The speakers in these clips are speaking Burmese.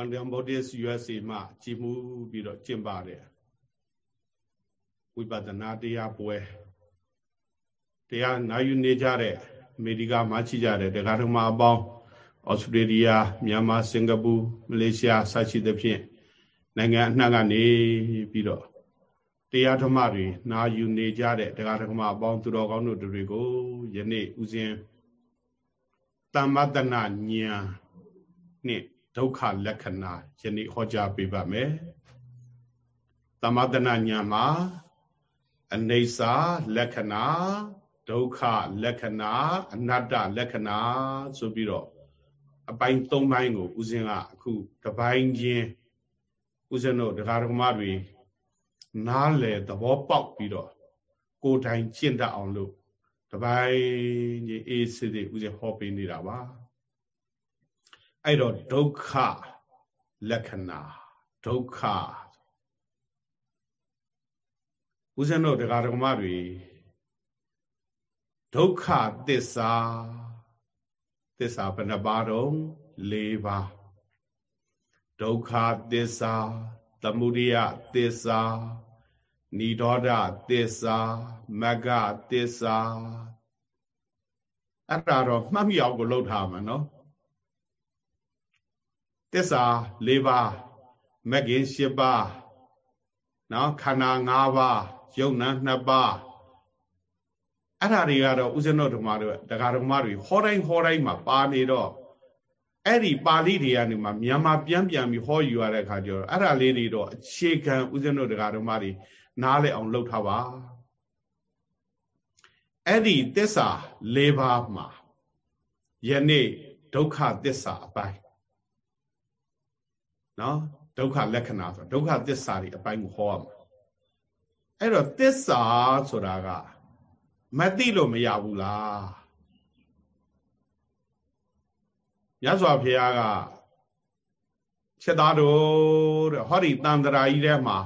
Quantum Buddhist USA မှာကြည်မှုပြီးတော့ကျင့်ပါတယ်ဝိပဿနာတရားပွဲတရားနာယူနေကြတဲ့အမေရိကမှာရှိကြတဲ့တရားဓမ္မအပေါင်းဩစတြေးလျမြန်မာစင်ကာပူမလေးရှားစရှိသဖြင့်နိုင်ငံအနှံ့ကနေပြီးတော့တရားဓမ္မတွေနာယူနေကြတဲ့တရားဓမ္မအပေါင်းသူတော်ကောင်းတို့တွေကိုယနေ့ဥစဉ်တမ္မတနာဉာဏ်နဲ့ ဒုက္ခလက္ခဏာယနေ့ဟောကြားပေးပါမယ်တမ္မတနာဉာဏ်မှာအနေစာလက္ခဏာဒုက္ခလက္ခဏာအနတ္တလက္ခဏာဆိုပြီးတော့အပိုင်း၃ပိုင်းကိုဦးဇင်းကအခုတပိုင်းချင်းဦးဇင်းတို့တရားဓမ္မတွေနားလေသဘောပေါက်ပြီးတော့ကိုယ်တိုင်ကျင့်တတ်အောင်လို့တပိုင်းကြီးအေးစစ်စစ်ဦးဇင်းဟောပေးနေတာပါ အဲ့တော့ဒုက္ခလက္ခဏာဒုက္ခဦးဇင်းတို့တရားဓမ္မတွေဒုက္ခသစ္စာသစ္စာဘယ်နှပါတော့၄ပါးဒုက္ခသစ္စာသမုဒယသစ္စာနိရောဓသစ္စာမဂ္ဂသစ္စာအဲ့ဒါတော့မှတ်မိအောင်ကိုလှုပ်ထားမှာနော် သစ္စာ၄ပါးမဂ္ဂင်၈ပါးနော်ခန္ဓာ၅ပါးယုံနာ၂ပါးအဲ့ဒါတွေကတော့ဥစ္စနောဓမ္မတို့တရားဓမ္မတွေဟောတိုင်းဟောတိုင်းမှာပါနေတော့အဲ့ဒီပါဠိတွေကနေမှမြန်မာပြန်ပြန်ပြီးဟောယူရတဲ့အခါကျတော့အဲ့ဒါလေးတွေတော့အခြေခံဥစ္စနောတရားဓမ္မတွေနားလည်အောင်လုပ်ထားပါအဲ့ဒီသစ္စာ၄ပါးမှာယနေ့ဒုက္ခသစ္စာအပိုင်း နော်ဒုက္ခလက္ခဏာဆိုဒုက္ခသစ္စာတွေအပိုင်းကိုဟောရမှာအဲ့တော့သစ္စာဆိုတာကမသိလို့မရဘူးလားမြတ်စွာဘုရားကချက်သားတို့တဲ့ဟောဒီတန်တရာကြီးထဲမှာ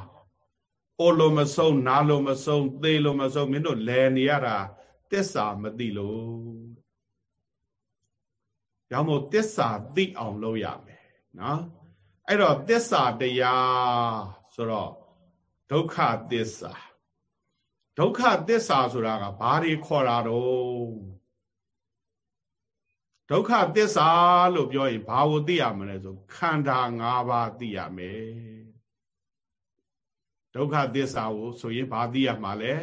အိုလိုမဆုံးနာလိုမဆုံးသေလိုမဆုံးမင်းတို့လဲနေရတာတစ္ဆာမသိလို့ရောမို့တစ္ဆာသိအောင်လုပ်ရမယ်နော် အဲ့တော့တစ္ဆာတရားဆိုတော့ဒုက္ခသစ္စာဒုက္ခသစ္စာဆိုတာကဘာတွေခေါ်တာတော့ဒုက္ခသစ္စာလို့ပြောရင်ဘာကိုသိရမလဲဆိုခန္ဓာ၅ပါးသိရမယ်ဒုက္ခသစ္စာကိုဆိုရင်ဘာသိရမှာလဲ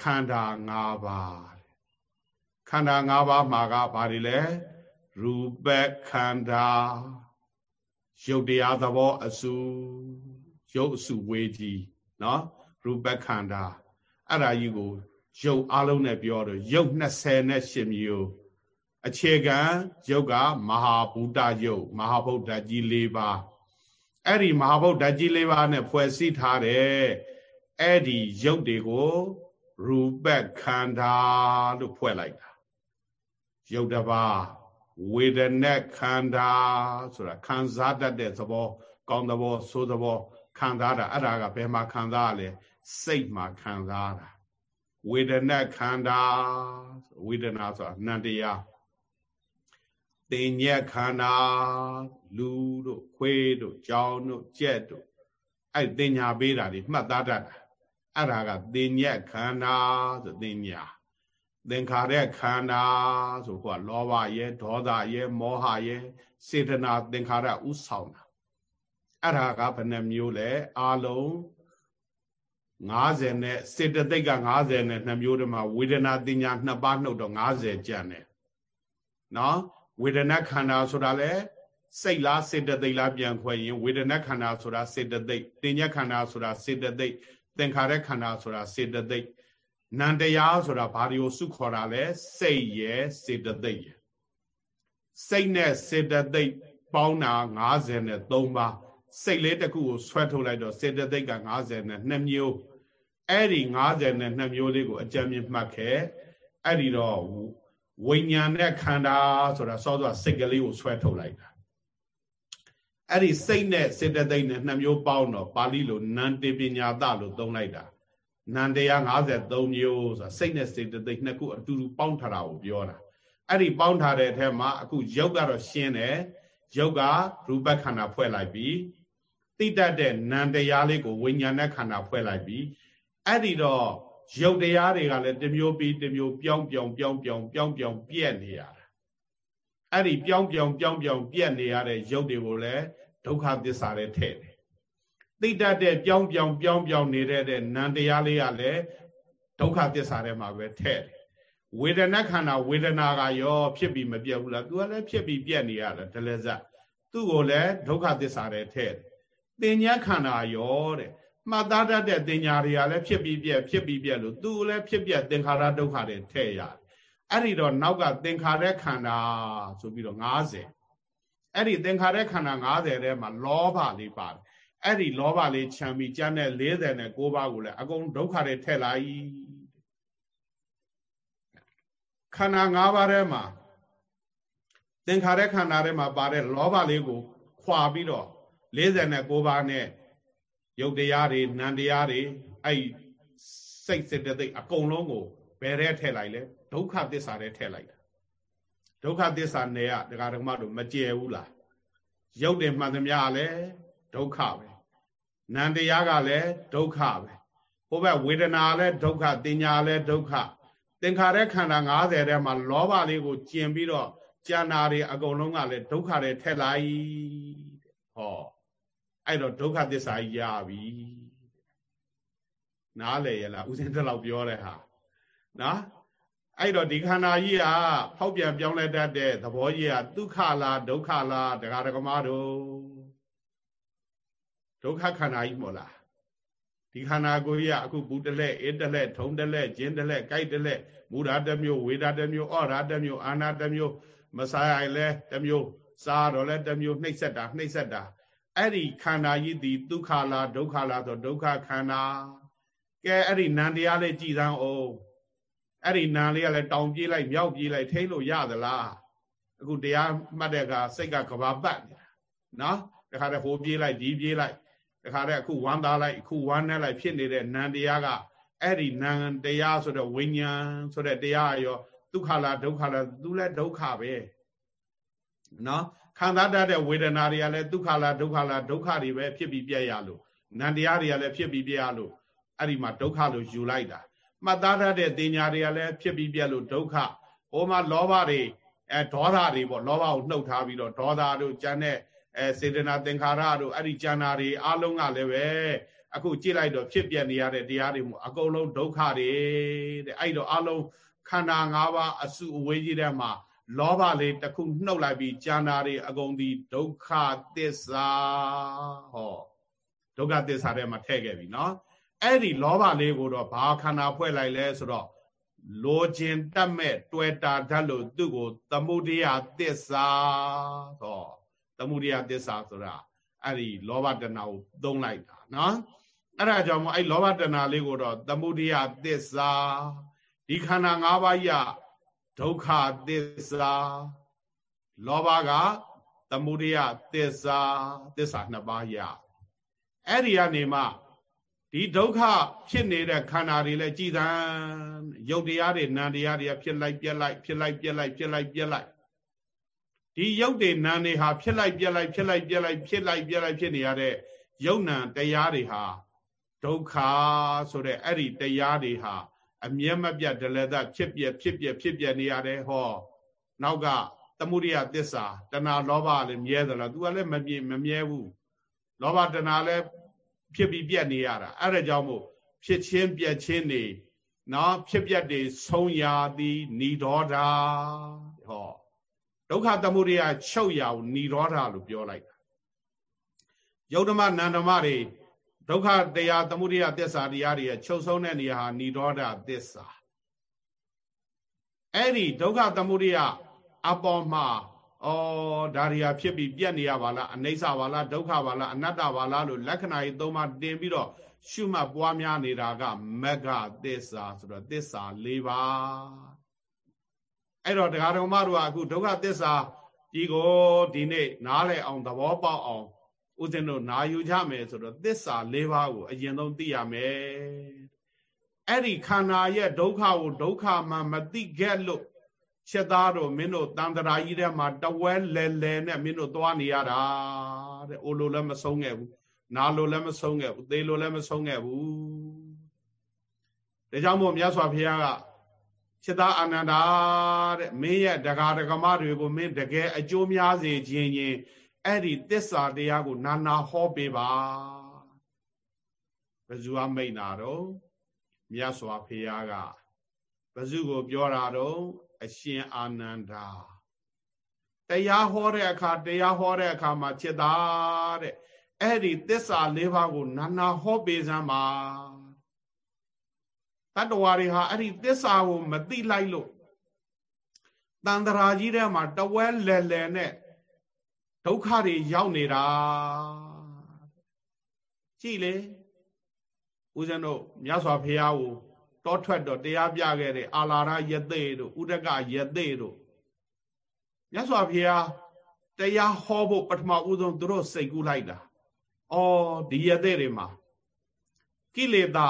ခန္ဓာ၅ပါးခန္ဓာ၅ပါးမှာကဘာတွေလဲရူပခန္ဓာ ရုပ်တရားသဘောအစုရုပ်အစုဝေးကြီးနော်ရူပခန္ဓာအဲ့ဒါကြီးကိုရုပ်အလုံးနဲ့ပြောတော့ရုပ်28မျိုးအခြေခံရုပ်ကမဟာဘူတရုပ်မဟာဗုဒ္ဓကြီး၄ပါးအဲ့ဒီမဟာဗုဒ္ဓကြီး၄ပါးနဲ့ဖွဲ့စည်းထားတဲ့အဲ့ဒီရုပ်တွေကိုရူပခန္ဓာလို့ဖွဲ့လိုက်တာရုပ်တစ်ပါး ဝေဒနာခန္ဓာဆိုတာခံစားတတ်တဲ့သဘောကောင်းသဘောဆိုးသဘောခံစားတာအဲ့ဒါကဘယ်မှာခံစားရလဲစိတ်မှာခံစားတာဝေဒနာခန္ဓာဝေဒနာဆိုတာနန္တရားတင်ညက်ခန္ဓာလူတို့ခွေးတို့ကြောင်တို့ကြက်တို့အဲ့တင်ညာပေးတာတွေမှတ်သားတတ်တာအဲ့ဒါကတင်ညက်ခန္ဓာဆိုတင်ညာ သင်္ခါရခန္ဓာဆိုဟိုကလောဘရဲ့ဒေါသရဲ့မောဟရဲ့စေတနာသင်္ခါရဥဆောင်တာအဲ့ဒါကဘယ်နှမျိုးလဲအာလုံး50နဲ့စေတသိက်က50နဲ့2မျိုးတည်းမှာဝေဒနာတင်ညာ2ပါးနှုတ်တော့50ကျန်တယ်နော်ဝေဒနာခန္ဓာဆိုတာလဲစိတ်လားစေတသိက်လားပြန်ခွဲရင်ဝေဒနာခန္ဓာဆိုတာစေတသိက်တင်ညာခန္ဓာဆိုတာစေတသိက်သင်္ခါရခန္ဓာဆိုတာစေတသိက် နန္တရားဆိုတာဘာတွေကိုစုခေါ်တာလဲစိတ်ရယ်စေတသိက်ရယ်စိတ်နဲ့စေတသိက်ပေါင်းတာ53ပါးစိတ်လေးတစ်ခုကိုဆွဲထုတ်လိုက်တော့စေတသိက်က52မျိုးအဲ့ဒီ52မျိုးလေးကိုအကြံမြင့်မှတ်ခဲ့အဲ့ဒီတော့ဝိညာဉ်နဲ့ခန္ဓာဆိုတာစောစောစိတ်ကလေးကိုဆွဲထုတ်လိုက်တာအဲ့ဒီစိတ်နဲ့စေတသိက်နဲ့နှစ်မျိုးပေါင်းတော့ပါဠိလိုနန္တိပညာတလို့သုံးလိုက်တာ နန္တရား53မျိုးဆိုတာစိတ်နဲ့စေတသိက်နှစ်ခုအတူတူပေါင်းထားတာကိုပြောတာအဲ့ဒီပေါင်းထားတဲ့အထက်မှာအခုရုပ်ကတော့ရှင်းတယ်ရုပ်ကရူပခန္ဓာဖွဲ့လိုက်ပြီသိတတ်တဲ့နာမ်တရားလေးကိုဝိညာဏခန္ဓာဖွဲ့လိုက်ပြီအဲ့ဒီတော့ရုပ်တရားတွေကလည်းတစ်မျိုးပြီးတစ်မျိုးပြောင်းပြောင်းပြောင်းပြောင်းပြောင်းပြောင်းပြက်နေရတာအဲ့ဒီပြောင်းပြောင်းပြောင်းပြောင်းပြက်နေရတဲ့ရုပ်တွေကိုလည်းဒုက္ခသစ္စာတွေထည့်တယ် သိတတ်တဲ့ပြောင်းပြောင်းပြောင်းပြောင်းနေတဲ့နံတရားလေးကလည်းဒုက္ခသစ္စာထဲမှာပဲထည့်တယ်ဝေဒနာခန္ဓာဝေဒနာကရောဖြစ်ပြီးမပြတ်ဘူးလား तू ကလည်းဖြစ်ပြီးပြက်နေရတာဒလဇတ်သူ့ကိုလည်းဒုက္ခသစ္စာထဲထည့်တယ်တင်ညာခန္ဓာရောတဲ့မှတ်သားတတ်တဲ့တင်ညာတွေကလည်းဖြစ်ပြီးပြက်ဖြစ်ပြီးပြက်လို့သူလည်းဖြစ်ပြက်သင်္ခါရဒုက္ခတွေထည့်ရတယ်အဲ့ဒီတော့နောက်ကသင်္ခါရခန္ဓာဆိုပြီးတော့90အဲ့ဒီသင်္ခါရခန္ဓာ90ထဲမှာလောဘလေးပါတယ် အဲ့ဒီလောဘလေးခြံပြီးကျန်တဲ့49ပါးကိုလည်းအကုန်ဒုက္ခတွေထည့်လိုက်ခန္ဓာ၅ပါးထဲမှာသင်္ခါရခန္ဓာထဲမှာပါတဲ့လောဘလေးကိုခွာပြီးတော့49ပါးနဲ့ရုပ်တရားတွေနံတရားတွေအဲ့စိတ်စစ်တဲ့သိအကုန်လုံးကိုဘယ်ထဲထည့်လိုက်လဲဒုက္ခသစ္စာထဲထည့်လိုက်တာဒုက္ခသစ္စာနယ်ကဒကာဒကမတို့မကြယ်ဘူးလားရုပ်တယ်မှန်သမျှလည်း ဒုက္ခပဲနံတရားကလည်းဒုက္ခပဲဟိုဘက်ဝေဒနာလည်းဒုက္ခတင်ညာလည်းဒုက္ခသင်္ခါရခန္ဓာ90ထဲမှာလောဘလေးကိုကျင်ပြီးတော့ကျန်တာတွေအကုန်လုံးကလည်းဒုက္ခတွေထက်လိုက်ဟောအဲ့တော့ဒုက္ခသစ္စာကြီးရပြီနားလေရလားဦးစင်းတက်လောက်ပြောတဲ့ဟာနော်အဲ့တော့ဒီခန္ဓာကြီးကဖောက်ပြန်ပြောင်းလဲတတ်တဲ့သဘောကြီးကဒုက္ခလားဒုက္ခလားတရားဓမ္မတို့ ဒုက္ခခန္ဓာကြီးမို့လားဒီခန္ဓာကိုယ်ကြီးကအခုဘူးတလဲအေးတလဲထုံတလဲကျင်းတလဲကြိုက်တလဲမူဓာတမျိုးဝေဓာတမျိုးဩဓာတမျိုးအာနာတမျိုးမစားရလဲတမျိုးစားတော့လဲတမျိုးနှိမ့်ဆက်တာနှိမ့်ဆက်တာအဲ့ဒီခန္ဓာကြီးဒီဒုက္ခလားဒုက္ခလားဆိုဒုက္ခခန္ဓာကဲအဲ့ဒီနံတရားလေးကြည်စမ်းအောင်အဲ့ဒီနံလေးကလည်းတောင်ပြေးလိုက်မြောက်ပြေးလိုက်ထိလို့ရသလားအခုတရားမှတ်တဲ့ကစိတ်ကကဘာပတ်နေတာနော်တခါတည်းဟိုပြေးလိုက်ဒီပြေးလိုက် တခါတည်းအခုဝမ်းသားလိုက်အခုဝမ်းနဲ့လိုက်ဖြစ်နေတဲ့နံတရားကအဲ့ဒီနံတရားဆိုတဲ့ဝိညာဉ်ဆိုတဲ့တရားရောဒုက္ခလားဒုက္ခလားသူလည်းဒုက္ခပဲနော်ခံစားတတ်တဲ့ဝေဒနာတွေကလည်းဒုက္ခလားဒုက္ခလားဒုက္ခတွေပဲဖြစ်ပြီးပြည့်ရလို့နံတရားတွေကလည်းဖြစ်ပြီးပြည့်ရလို့အဲ့ဒီမှာဒုက္ခလို့ယူလိုက်တာမှတ်သားတတ်တဲ့တင်ညာတွေကလည်းဖြစ်ပြီးပြည့်လို့ဒုက္ခဟိုမှာလောဘတွေအဲဒေါသတွေပေါ့လောဘကိုနှုတ်ထားပြီးတော့ဒေါသတို့ကြမ်းတဲ့ အဲစေတနာသင်္ခါရတို့အဲ့ဒီကြံနာတွေအလုံးကလည်းပဲအခုကြည့်လိုက်တော့ဖြစ်ပြနေရတဲ့တရားတွေမို့အကုန်လုံးဒုက္ခတွေတဲ့အဲ့တော့အလုံးခန္ဓာ၅ပါးအစုအဝေးကြီးတဲ့မှာလောဘလေးတစ်ခုနှုတ်လိုက်ပြီးကြံနာတွေအကုန်ဒီဒုက္ခသစ္စာဟောဒုက္ခသစ္စာထဲမှာထည့်ခဲ့ပြီနော်အဲ့ဒီလောဘလေးကိုတော့ဘာခန္ဓာဖွဲ့လိုက်လဲဆိုတော့လိုခြင်းတတ်မဲ့တွေ့တာဓာတ်လို့သူ့ကိုသမုဒိယသစ္စာဟော သမုဒိယသစ္စာဆိုတာအဲ့ဒီလောဘတဏှာကိုသုံးလိုက်တာနော်အဲ့ဒါကြောင့်မို့အဲ့လောဘတဏှာလေးကိုတော့သမုဒိယသစ္စာဒီခန္ဓာ၅ပါးကြီးဒုက္ခသစ္စာလောဘကသမုဒိယသစ္စာသစ္စာနှစ်ပါးရအဲ့ဒီကနေမှဒီဒုက္ခဖြစ်နေတဲ့ခန္ဓာတွေလည်းကြည်သံရုပ်တရားတွေနာမ်တရားတွေဖြစ်လိုက်ပြက်လိုက်ဖြစ်လိုက်ပြက်လိုက်ဖြစ်လိုက်ပြက်လိုက် ဒီရုပ်တွေနာမ်တွေဟာဖြစ်လိုက်ပြက်လိုက်ဖြစ်လိုက်ပြက်လိုက်ဖြစ်လိုက်ပြက်လိုက်ဖြစ်နေရတဲ့ယုံနာတရားတွေဟာဒုက္ခဆိုတဲ့အဲ့ဒီတရားတွေဟာအမြဲမပြတ်ဒလသဖြစ်ပြဖြစ်ပြဖြစ်ပြနေရတယ်ဟော နောက်ကသမုဒိယသစ္စာတဏှာလောဘလည်းမြဲသလား तू ကလည်းမပြည့်မမြဲဘူးလောဘတဏှာလည်းဖြစ်ပြီးပြက်နေရတာအဲ့ဒါကြောင့်မို့ဖြစ်ချင်းပြက်ချင်းနေနော်ဖြစ်ပြက်တွေဆုံးရာသည်ဏိဒောဓာဟော ဒုက္ခသမုဒိယချုပ်ရာကိုဏိဒောဓာလို့ပြောလိုက်တာယုတ်ဓမ္မနန္ဓမ္မတွေဒုက္ခတရားသမုဒိယသစ္စာတရားတွေရဲ့ချုပ်ဆုံးတဲ့နေရာဟာဏိဒောဓသစ္စာအဲ့ဒီဒုက္ခသမုဒိယအပေါ်မှာဩဒါရီယာဖြစ်ပြီးပြက်နေရပါလားအနိစ္စပါလားဒုက္ခပါလားအနတ္တပါလားလို့လက္ခဏာကြီးသုံးပါတင်ပြီးတော့ရှုမှတ်ပွားများနေတာကမဂ္ဂသစ္စာဆိုတော့သစ္စာ၄ပါး အဲ့တော့တရားတော်မတို့ကအခုဒုက္ခသစ္စာဒီကိုဒီနေ့နားလည်အောင်သဘောပေါက်အောင်ဦးဇင်းတို့နာယူကြမယ်ဆိုတော့သစ္စာ၄ပါးကိုအရင်ဆုံးသိရမယ်အဲ့ဒီခန္ဓာရဲ့ဒုက္ခကိုဒုက္ခမှမသိခဲ့လို့ချက်သားတို့မင်းတို့တန်တရာကြီးထဲမှာတဝဲလဲလဲနဲ့မင်းတို့သွားနေရတာတဲ့အိုလိုလည်းမဆုံးခဲ့ဘူးနာလိုလည်းမဆုံးခဲ့ဘူးသေလိုလည်းမဆုံးခဲ့ဘူးဒါကြောင့်မို့မြတ်စွာဘုရားက ချက်သားအာနန္ဒာတဲ့မင်းရဲ့ဒကာဒကမတွေကိုမင်းတကယ်အကျိုးများစေခြင်းချင်းအဲ့ဒီသစ္စာတရားကို နာနာဟောပေးပါဘယ်သူကမိတ်နာတော့မြတ်စွာဘုရားကဘယ်သူကိုပြောတာတော့အရှင်အာနန္ဒာတရားဟောတဲ့အခါတရားဟောတဲ့အခါမှာจิตသားတဲ့အဲ့ဒီသစ္စာလေးပါးကိုနာနာဟောပေးစမ်းပါ တတ္တဝါတွေဟာအဲ့ဒီသစ္စာကိုမသိလိုက်လို့တန်တရာကြီးထဲမှာတဝဲလဲလဲနဲ့ဒုက္ခတွေရောက်နေတာကြည်လေဦးဇင်းတို့မြတ်စွာဘုရားကိုတောထွက်တော့တရားပြခဲ့တဲ့အာလာရယသိတို့ဥဒကယသိတို့မြတ်စွာဘုရားတရားဟောဖို့ပထမဦးဆုံးသူတို့စိတ်ကူးလိုက်တာ။အော်ဒီယသိတွေမှာကိလေသာ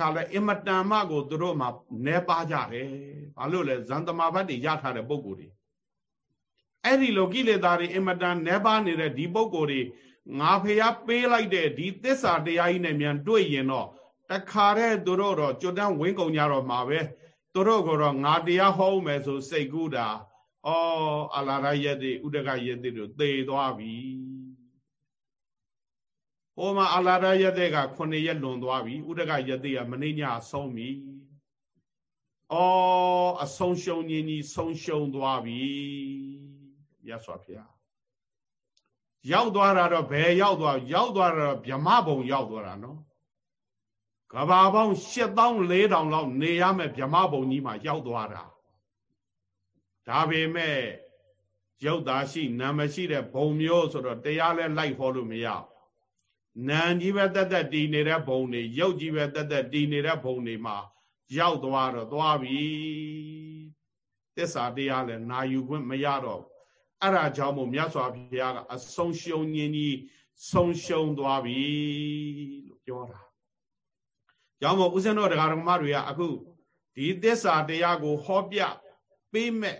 ကလည်းအင်မတန်မှကိုသူတို့မှာနဲပါကြတယ်။ဘာလို့လဲဇန်တမာဘတ်တွေရထားတဲ့ပုံကိုယ်တွေအဲ့ဒီလိုကိလေသာတွေအင်မတန်နဲပါနေတဲ့ဒီပုံကိုယ်တွေငါဖျားပေးလိုက်တဲ့ဒီသစ္စာတရားကြီးနဲ့မြန်တွေ့ရင်တော့တခါတည်းသူတို့တော့ကျွတ်တန်းဝင်းကုန်ကြတော့မှာပဲသူတို့ကတော့ငါတရားဟောမယ်ဆိုစိတ်ကူးတာဩအလာရယက်တွေဥဒကယက်တွေတို့သေသွားပြီ ဟိုမှာအလာရယက်တွေက9ရက်လွန်သွားပြီဥဒကယက်တွေကမနေ့ညဆုံးပြီဩအဆုံးရှုံးခြင်းကြီးဆုံးရှုံးသွားပြီရသော်ဖေရောက်သွားတာတော့ဘယ်ရောက်သွားရောက်သွားတာတော့ဗြမဘုံရောက်သွားတာနော်ကဘာပေါင်း8400လောက်နေရမယ်ဗြမဘုံကြီးမှာရောက်သွားတာဒါပေမဲ့ရုပ်သားရှိနာမရှိတဲ့ဘုံမျိုးဆိုတော့တရားလဲလိုက်ဟောလို့မရ နာကြီးပဲတက်တက်တည်နေတဲ့ဘုံတွေရုပ်ကြီးပဲတက်တက်တည်နေတဲ့ဘုံတွေမှာရောက်သွားတော့သွားပြီသစ္စာတရားလဲနာယူခွင့်မရတော့အဲ့ဒါကြောင့်မို့မြတ်စွာဘုရားကအဆုံးရှုံးခြင်းကြီးဆုံးရှုံးသွားပြီလို့ပြောတာကြောင့်မို့ဦးဇင်းတော်တရားဓမ္မတွေကအခုဒီသစ္စာတရားကိုဟောပြပေးမဲ့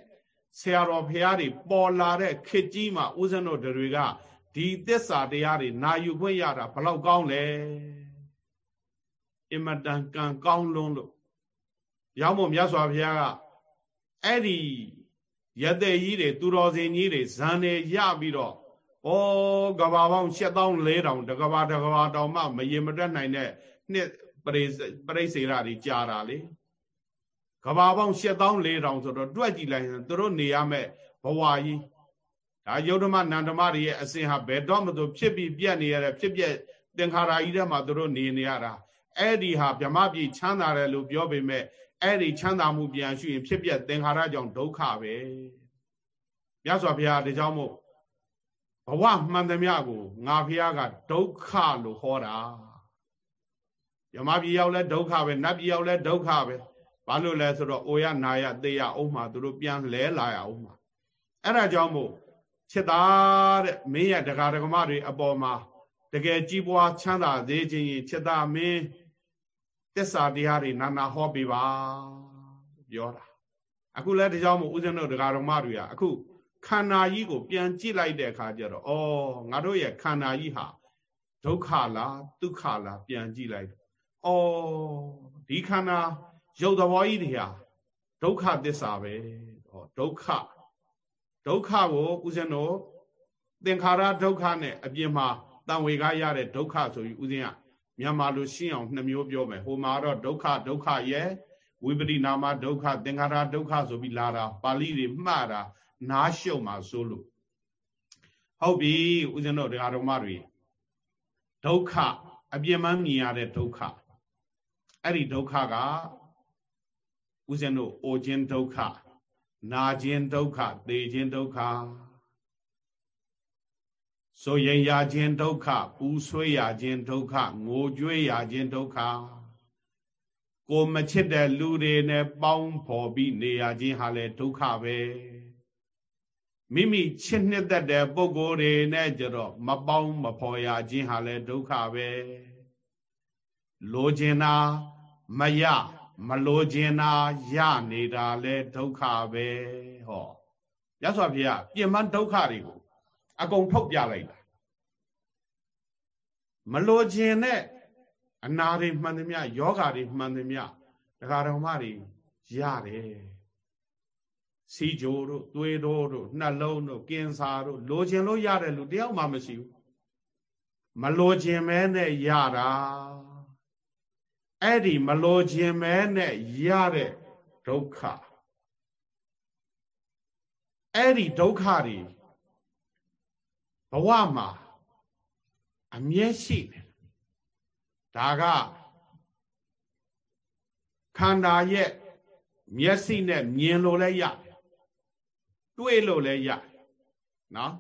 ဆရာတော်ဘုရားတွေပေါ်လာတဲ့ခေတ်ကြီးမှာဦးဇင်းတော်တွေက ဒီသစ္စာတရားတွေနာယူခွင့်ရတာဘလောက်ကောင်းလဲအင်မတန်ကံကောင်းလွန်းလို့ရောက်မို့မြတ်စွာဘုရားကအဲ့ဒီရတဲ့ကြီးတွေသူတော်စင်ကြီးတွေဇန်နေရပြီးတော့ဩကဘာပေါင်း7400တကဘာတကဘာတောင်မှမရင်မတက်နိုင်တဲ့နှစ်ပရိပရိစေရတွေကြာတာလေကဘာပေါင်း7400ဆိုတော့တွက်ကြည့်လိုက်ရင်သူတို့နေရမဲ့ဘဝကြီး ဒါယုဒ္ဓမနန္ဒမတွေရဲ့အစဉ်ဟာဘယ်တော့မှသူဖြစ်ပြီးပြက်နေရတဲ့ဖြစ်ပြက်သင်္ခါရကြီးထဲမှာသူတို့နေနေရတာအဲ့ဒီဟာဗြဟ္မပြည်ချမ်းသာတယ်လို့ပြောပေမဲ့အဲ့ဒီချမ်းသာမှုပြန်ရှိရင်ဖြစ်ပြက်သင်္ခါရကြောင့်ဒုက္ခပဲမြတ်စွာဘုရားဒါကြောင့်မို့ဘဝမှန်သမျှကိုငါဘုရားကဒုက္ခလို့ဟောတာယမပြည်ရောက်လဲဒုက္ခပဲနတ်ပြည်ရောက်လဲဒုက္ခပဲဘာလို့လဲဆိုတော့အိုရနာရသေရအောင်မှာသူတို့ပြန်လဲလာရအောင်မှာအဲ့ဒါကြောင့်မို့ ချစ်သားတဲ့မင်းရဒကာဒကမတွေအပေါ်မှာတကယ်ကြီးပွားချမ်းသာသေးခြင်းချစ်သားမင်းတစ္ဆာတရားတွေနာနာဟောပေးပါပြောတာအခုလဲဒီကြောင့်မို့ဦးဇင်းတို့ဒကာဒကမတွေကအခုခန္ဓာကြီးကိုပြန်ကြည့်လိုက်တဲ့အခါကျတော့ဩငါတို့ရဲ့ခန္ဓာကြီးဟာဒုက္ခလားဒုက္ခလားပြန်ကြည့်လိုက်ဩဒီခန္ဓာရုပ်သဘောကြီးတွေဟာဒုက္ခသစ္စာပဲဟောဒုက္ခ ဒုက္ခကိုဦးဇင်းတို့သင်္ခါရဒုက္ခနဲ့အပြင်မှာတန်ဝေကားရတဲ့ဒုက္ခဆိုပြီးဦးဇင်းကမြန်မာလိုရှင်းအောင်နှစ်မျိုးပြောမယ်ဟိုမှာတော့ဒုက္ခဒုက္ခရဲ့ဝိပရိနာမဒုက္ခသင်္ခါရဒုက္ခဆိုပြီးလာတာပါဠိတွေမှတ်တာနားရှုံမှာဆိုလို့ဟုတ်ပြီဦးဇင်းတို့တရားတော်မတွေဒုက္ခအပြင်းမှမြင်ရတဲ့ဒုက္ခအဲ့ဒီဒုက္ခကဦးဇင်းတို့အိုခြင်းဒုက္ခ နာခြင်းဒုက္ခသေခြင်းဒုက္ခဆိုရင်ရခြင်းဒုက္ခပူဆွေးရခြင်းဒုက္ခငိုကြွေးရခြင်းဒုက္ခကိုမချစ်တဲ့လူတွေနဲ့ပေါင်းဖော်ပြီးနေရခြင်းဟာလည်းဒုက္ခပဲမိမိချစ်နှစ်သက်တဲ့ပုဂ္ဂိုလ်တွေနဲ့ကြတော့မပေါင်းမဖော်ရခြင်းဟာလည်းဒုက္ခပဲလိုချင်တာမရ မလိုချင်တာရနေတာလဲဒုက္ခပဲဟောရသော်ဖေကပြင်မဒုက္ခတွေကိုအကုန်ထုတ်ပြလိုက်တာမလိုချင်တဲ့အနာတွေမှန်သမျှယောဂါတွေမှန်သမျှတရားတော်မတွေရတယ်စီဂျိုတို့သွေးတို့တို့နှလုံးတို့ကင်ဆာတို့လိုချင်လို့ရတယ်လူတယောက်မှမရှိဘူးမလိုချင်မဲနဲ့ရတာ အဲ့ဒီမလိုချင်မဲနဲ့ရတဲ့ဒုက္ခအဲ့ဒီဒုက္ခတွေဘဝမှာအမြဲရှိတယ်ဒါကခန္ဓာရဲ့မျက်စိနဲ့မြင်လို့လည်းရတယ်တွေ့လို့လည်းရတယ်နော်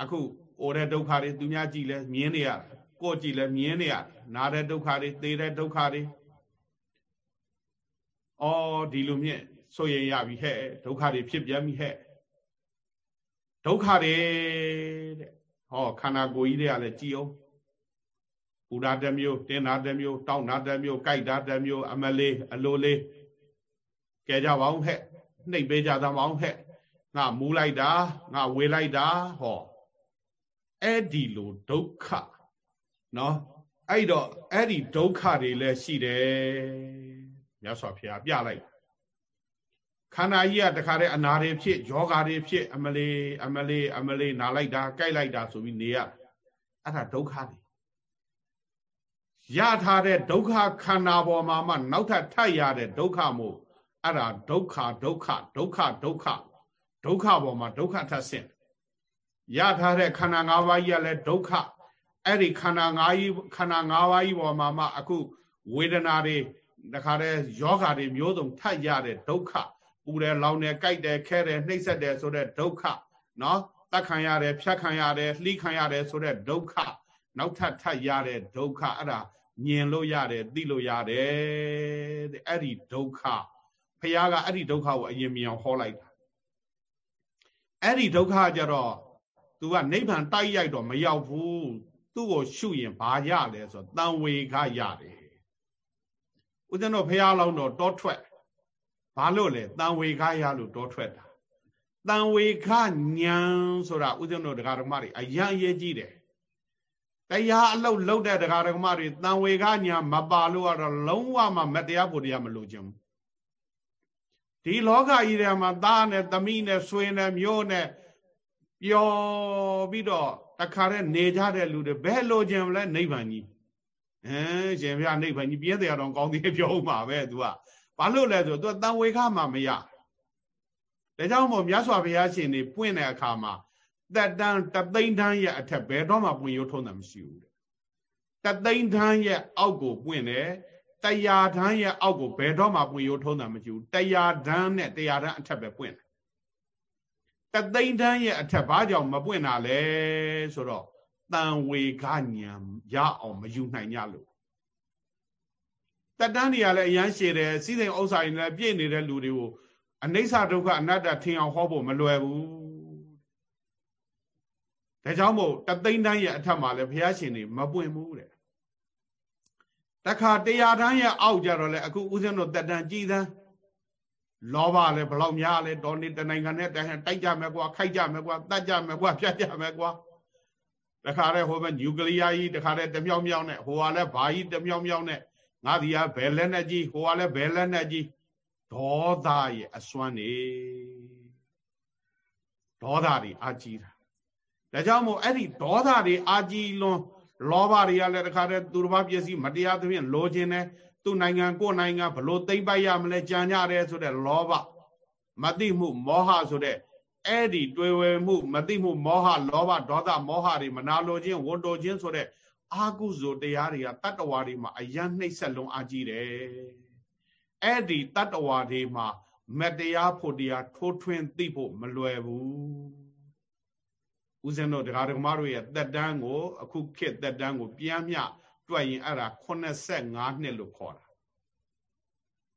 အခုအိုတဲ့ဒုက္ခတွေသူများကြည့်လဲမြင်နေရတယ်ကိုယ်ကြည့်လဲမြင်နေရတယ် နာတဲ့ဒုက္ခတွေသေတဲ့ဒုက္ခတွေအော်ဒီလိုမြင့်ဆိုရင်ရပြီဟဲ့ဒုက္ခတွေဖြစ်ပြန်ပြီဟဲ့ဒုက္ခတွေတဲ့ဟောခန္ဓာကိုယ်ကြီးတွေကလည်းကြည်အောင်ပူဓာတစ်မျိုးတင်းဓာတစ်မျိုးတောင်းဓာတစ်မျိုးကြိုက်ဓာတစ်မျိုးအမလေးအလိုလေးကဲကြပါအောင်ဟဲ့နှိပ်ပေးကြသမောင်းဟဲ့ငါမူးလိုက်တာငါဝေလိုက်တာဟောအဲ့ဒီလိုဒုက္ခနော် အဲ့တော့အဲ့ဒီဒုက္ခတွေလည်းရှိတယ်မြတ်စွာဘုရားပြလိုက်ခန္ဓာကြီးကတခါတည်းအနာတွေဖြစ်ယောဂါတွေဖြစ် အမလေးအမလေးအမလေးနာလိုက်တာကြိုက်လိုက်တာဆိုပြီးနေရအဲ့ဒါဒုက္ခတွေရထားတဲ့ဒုက္ခခန္ဓာပေါ်မှာမှနောက်ထပ်ထပ်ရတဲ့ဒုက္ခမို့အဲ့ဒါဒုက္ခဒုက္ခဒုက္ခဒုက္ခဒုက္ခပေါ်မှာဒုက္ခထပ်ဆင့်ရထားတဲ့ခန္ဓာ၅ပါးကြီးကလည်းဒုက္ခ အဲ့ဒီခန္ဓာ၅ကြီးခန္ဓာ၅ပါးကြီးပေါ်မှာမှအခုဝေဒနာတွေတခါတည်းယောဂါတွေမျိုးစုံထပ်ရတဲ့ဒုက္ခပူတယ်လောင်တယ်ကြိုက်တယ်ခဲတယ်နှိပ်စက်တယ်ဆိုတဲ့ဒုက္ခနော်တတ်ခံရတယ်ဖြတ်ခံရတယ်လှိခံရတယ်ဆိုတဲ့ဒုက္ခနောက်ထပ်ထပ်ရတဲ့ဒုက္ခအဲ့ဒါမြင်လို့ရတယ်သိလို့ရတယ်တဲ့အဲ့ဒီဒုက္ခဖះကအဲ့ဒီဒုက္ခကိုအရင်မြင်အောင်ဟောလိုက်တာအဲ့ဒီဒုက္ခကြတော့ तू ကနိဗ္ဗာန်တိုက်ရိုက်တော့မရောက်ဘူး သူ့ကိုရှုရင်ဘာရလဲဆိုတန်ဝေခရတယ်ဦးဇင်းတို့ဖះလောင်းတော့တောထွက်ဘာလို့လဲတန်ဝေခရလို့တောထွက်တာတန်ဝေခညံဆိုတာဦးဇင်းတို့ဒကာဓမ္မတွေအရန်ရေးကြည့်တယ်တရားအလုတ်လုတ်တဲ့ဒကာဒကမတွေတန်ဝေကညာမပါလို့ကတော့လုံးဝမှမတရားဖို့တရားမလို့ခြင်းဒီလောကကြီးထဲမှာသားနဲ့သမီးနဲ့ဆွေနဲ့မျိုးနဲ့ ပျော်ပြီးတော့တခါတည်းနေကြတဲ့လူတွေဘယ်လိုခြင်းလဲနိဗ္ဗာန်ကြီးအဲရှင်ပြနိဗ္ဗာန်ကြီးပြည့်တဲ့အောင်ကောင်းသေးပြောဦးမှာပဲ तू ကဘာလို့လဲဆို तू တန်ဝေခမှမရဒါကြောင့်မို့မြတ်စွာဘုရားရှင်နေပွင့်တဲ့အခါမှာသက်တမ်းတသိန်းတန်းရဲ့အထက်ဘယ်တော့မှပွင့်ရိုးထုံးတာမရှိဘူးတဲ့တသိန်းတန်းရဲ့အောက်ကိုပွင့်တယ်တရားတန်းရဲ့အောက်ကိုဘယ်တော့မှပွင့်ရိုးထုံးတာမရှိဘူးတရားတန်းနဲ့တရားတန်းအထက်ပဲပွင့်တယ် တသိန်းတန်းရဲ့အထက်ဘာကြောင့်မပွင့်တာလဲဆိုတော့တန်ဝေကညံရအောင်မယူနိုင်ကြလို့တတန်းတွေကလည်းအရန်ရှည်တယ်စီးစိမ်ဥစ္စာတွေလည်းပြည့်နေတဲ့လူတွေကိုအနိစ္စဒုက္ခအနတ္တထင်အောင်ဟောဖို့မလွယ်ဘူးဒါကြောင့်မို့တသိန်းတန်းရဲ့အထက်မှာလည်းဘုရားရှင်တွေမပွင့်ဘူးတဲ့တခါတရားတန်းရဲ့အောက်ကြတော့လေအခုဦးဇင်းတို့တက်တန်းကြည်သန်း လောဘလည်းဘလောက်များလဲတော်နေတနိုင်ငံနဲ့တိုင်တိုက်ကြမယ်ကွာခိုက်ကြမယ်ကွာတတ်ကြမယ်ကွာပြတ်ကြမယ်ကွာတခါတည်းဟိုဘက်နျူကလ িয়ার ကြီးတခါတည်းတမြောင်မြောင်နဲ့ဟိုကလည်းဘာကြီးတမြောင်မြောင်နဲ့ငါဒီကဘယ်လက်နဲ့ကြီးဟိုကလည်းဘယ်လက်နဲ့ကြီးဒေါသရဲ့အစွမ်းနေဒေါသတွေအကြီးတာဒါကြောင့်မို့အဲ့ဒီဒေါသတွေအာကြီးလွန်လောဘတွေကလည်းတခါတည်းသူတစ်ပါးပစ္စည်းမတရားသဖြင့်လိုချင်တယ် သူ့နိုင်ငံကိုယ်နိုင်ငံဘလို့သိမ့်ပိုက်ရမလဲကြံကြတယ်ဆိုတဲ့လောဘမသိမှုမောဟဆိုတဲ့အဲ့ဒီတွေ့ဝဲမှုမသိမှုမောဟလောဘဒေါသမောဟတွေမနာလိုခြင်းဝန်တိုခြင်းဆိုတဲ့အာကုဇိုတရားတွေကတတ္တဝါတွေမှာအယံနှိမ့်ဆက်လုံးအာကြီးတယ်အဲ့ဒီတတ္တဝါတွေမှာမတရားဖို့တရားထိုးထွင်းသိဖို့မလွယ်ဘူးဦးဇင်းတို့တရားဓမ္မတို့ရဲ့သက်တမ်းကိုအခုခေတ်သက်တမ်းကိုပြန်မျှ တွက်ရင်အဲ့ဒါ85နှစ်လို့ခေါ်တာ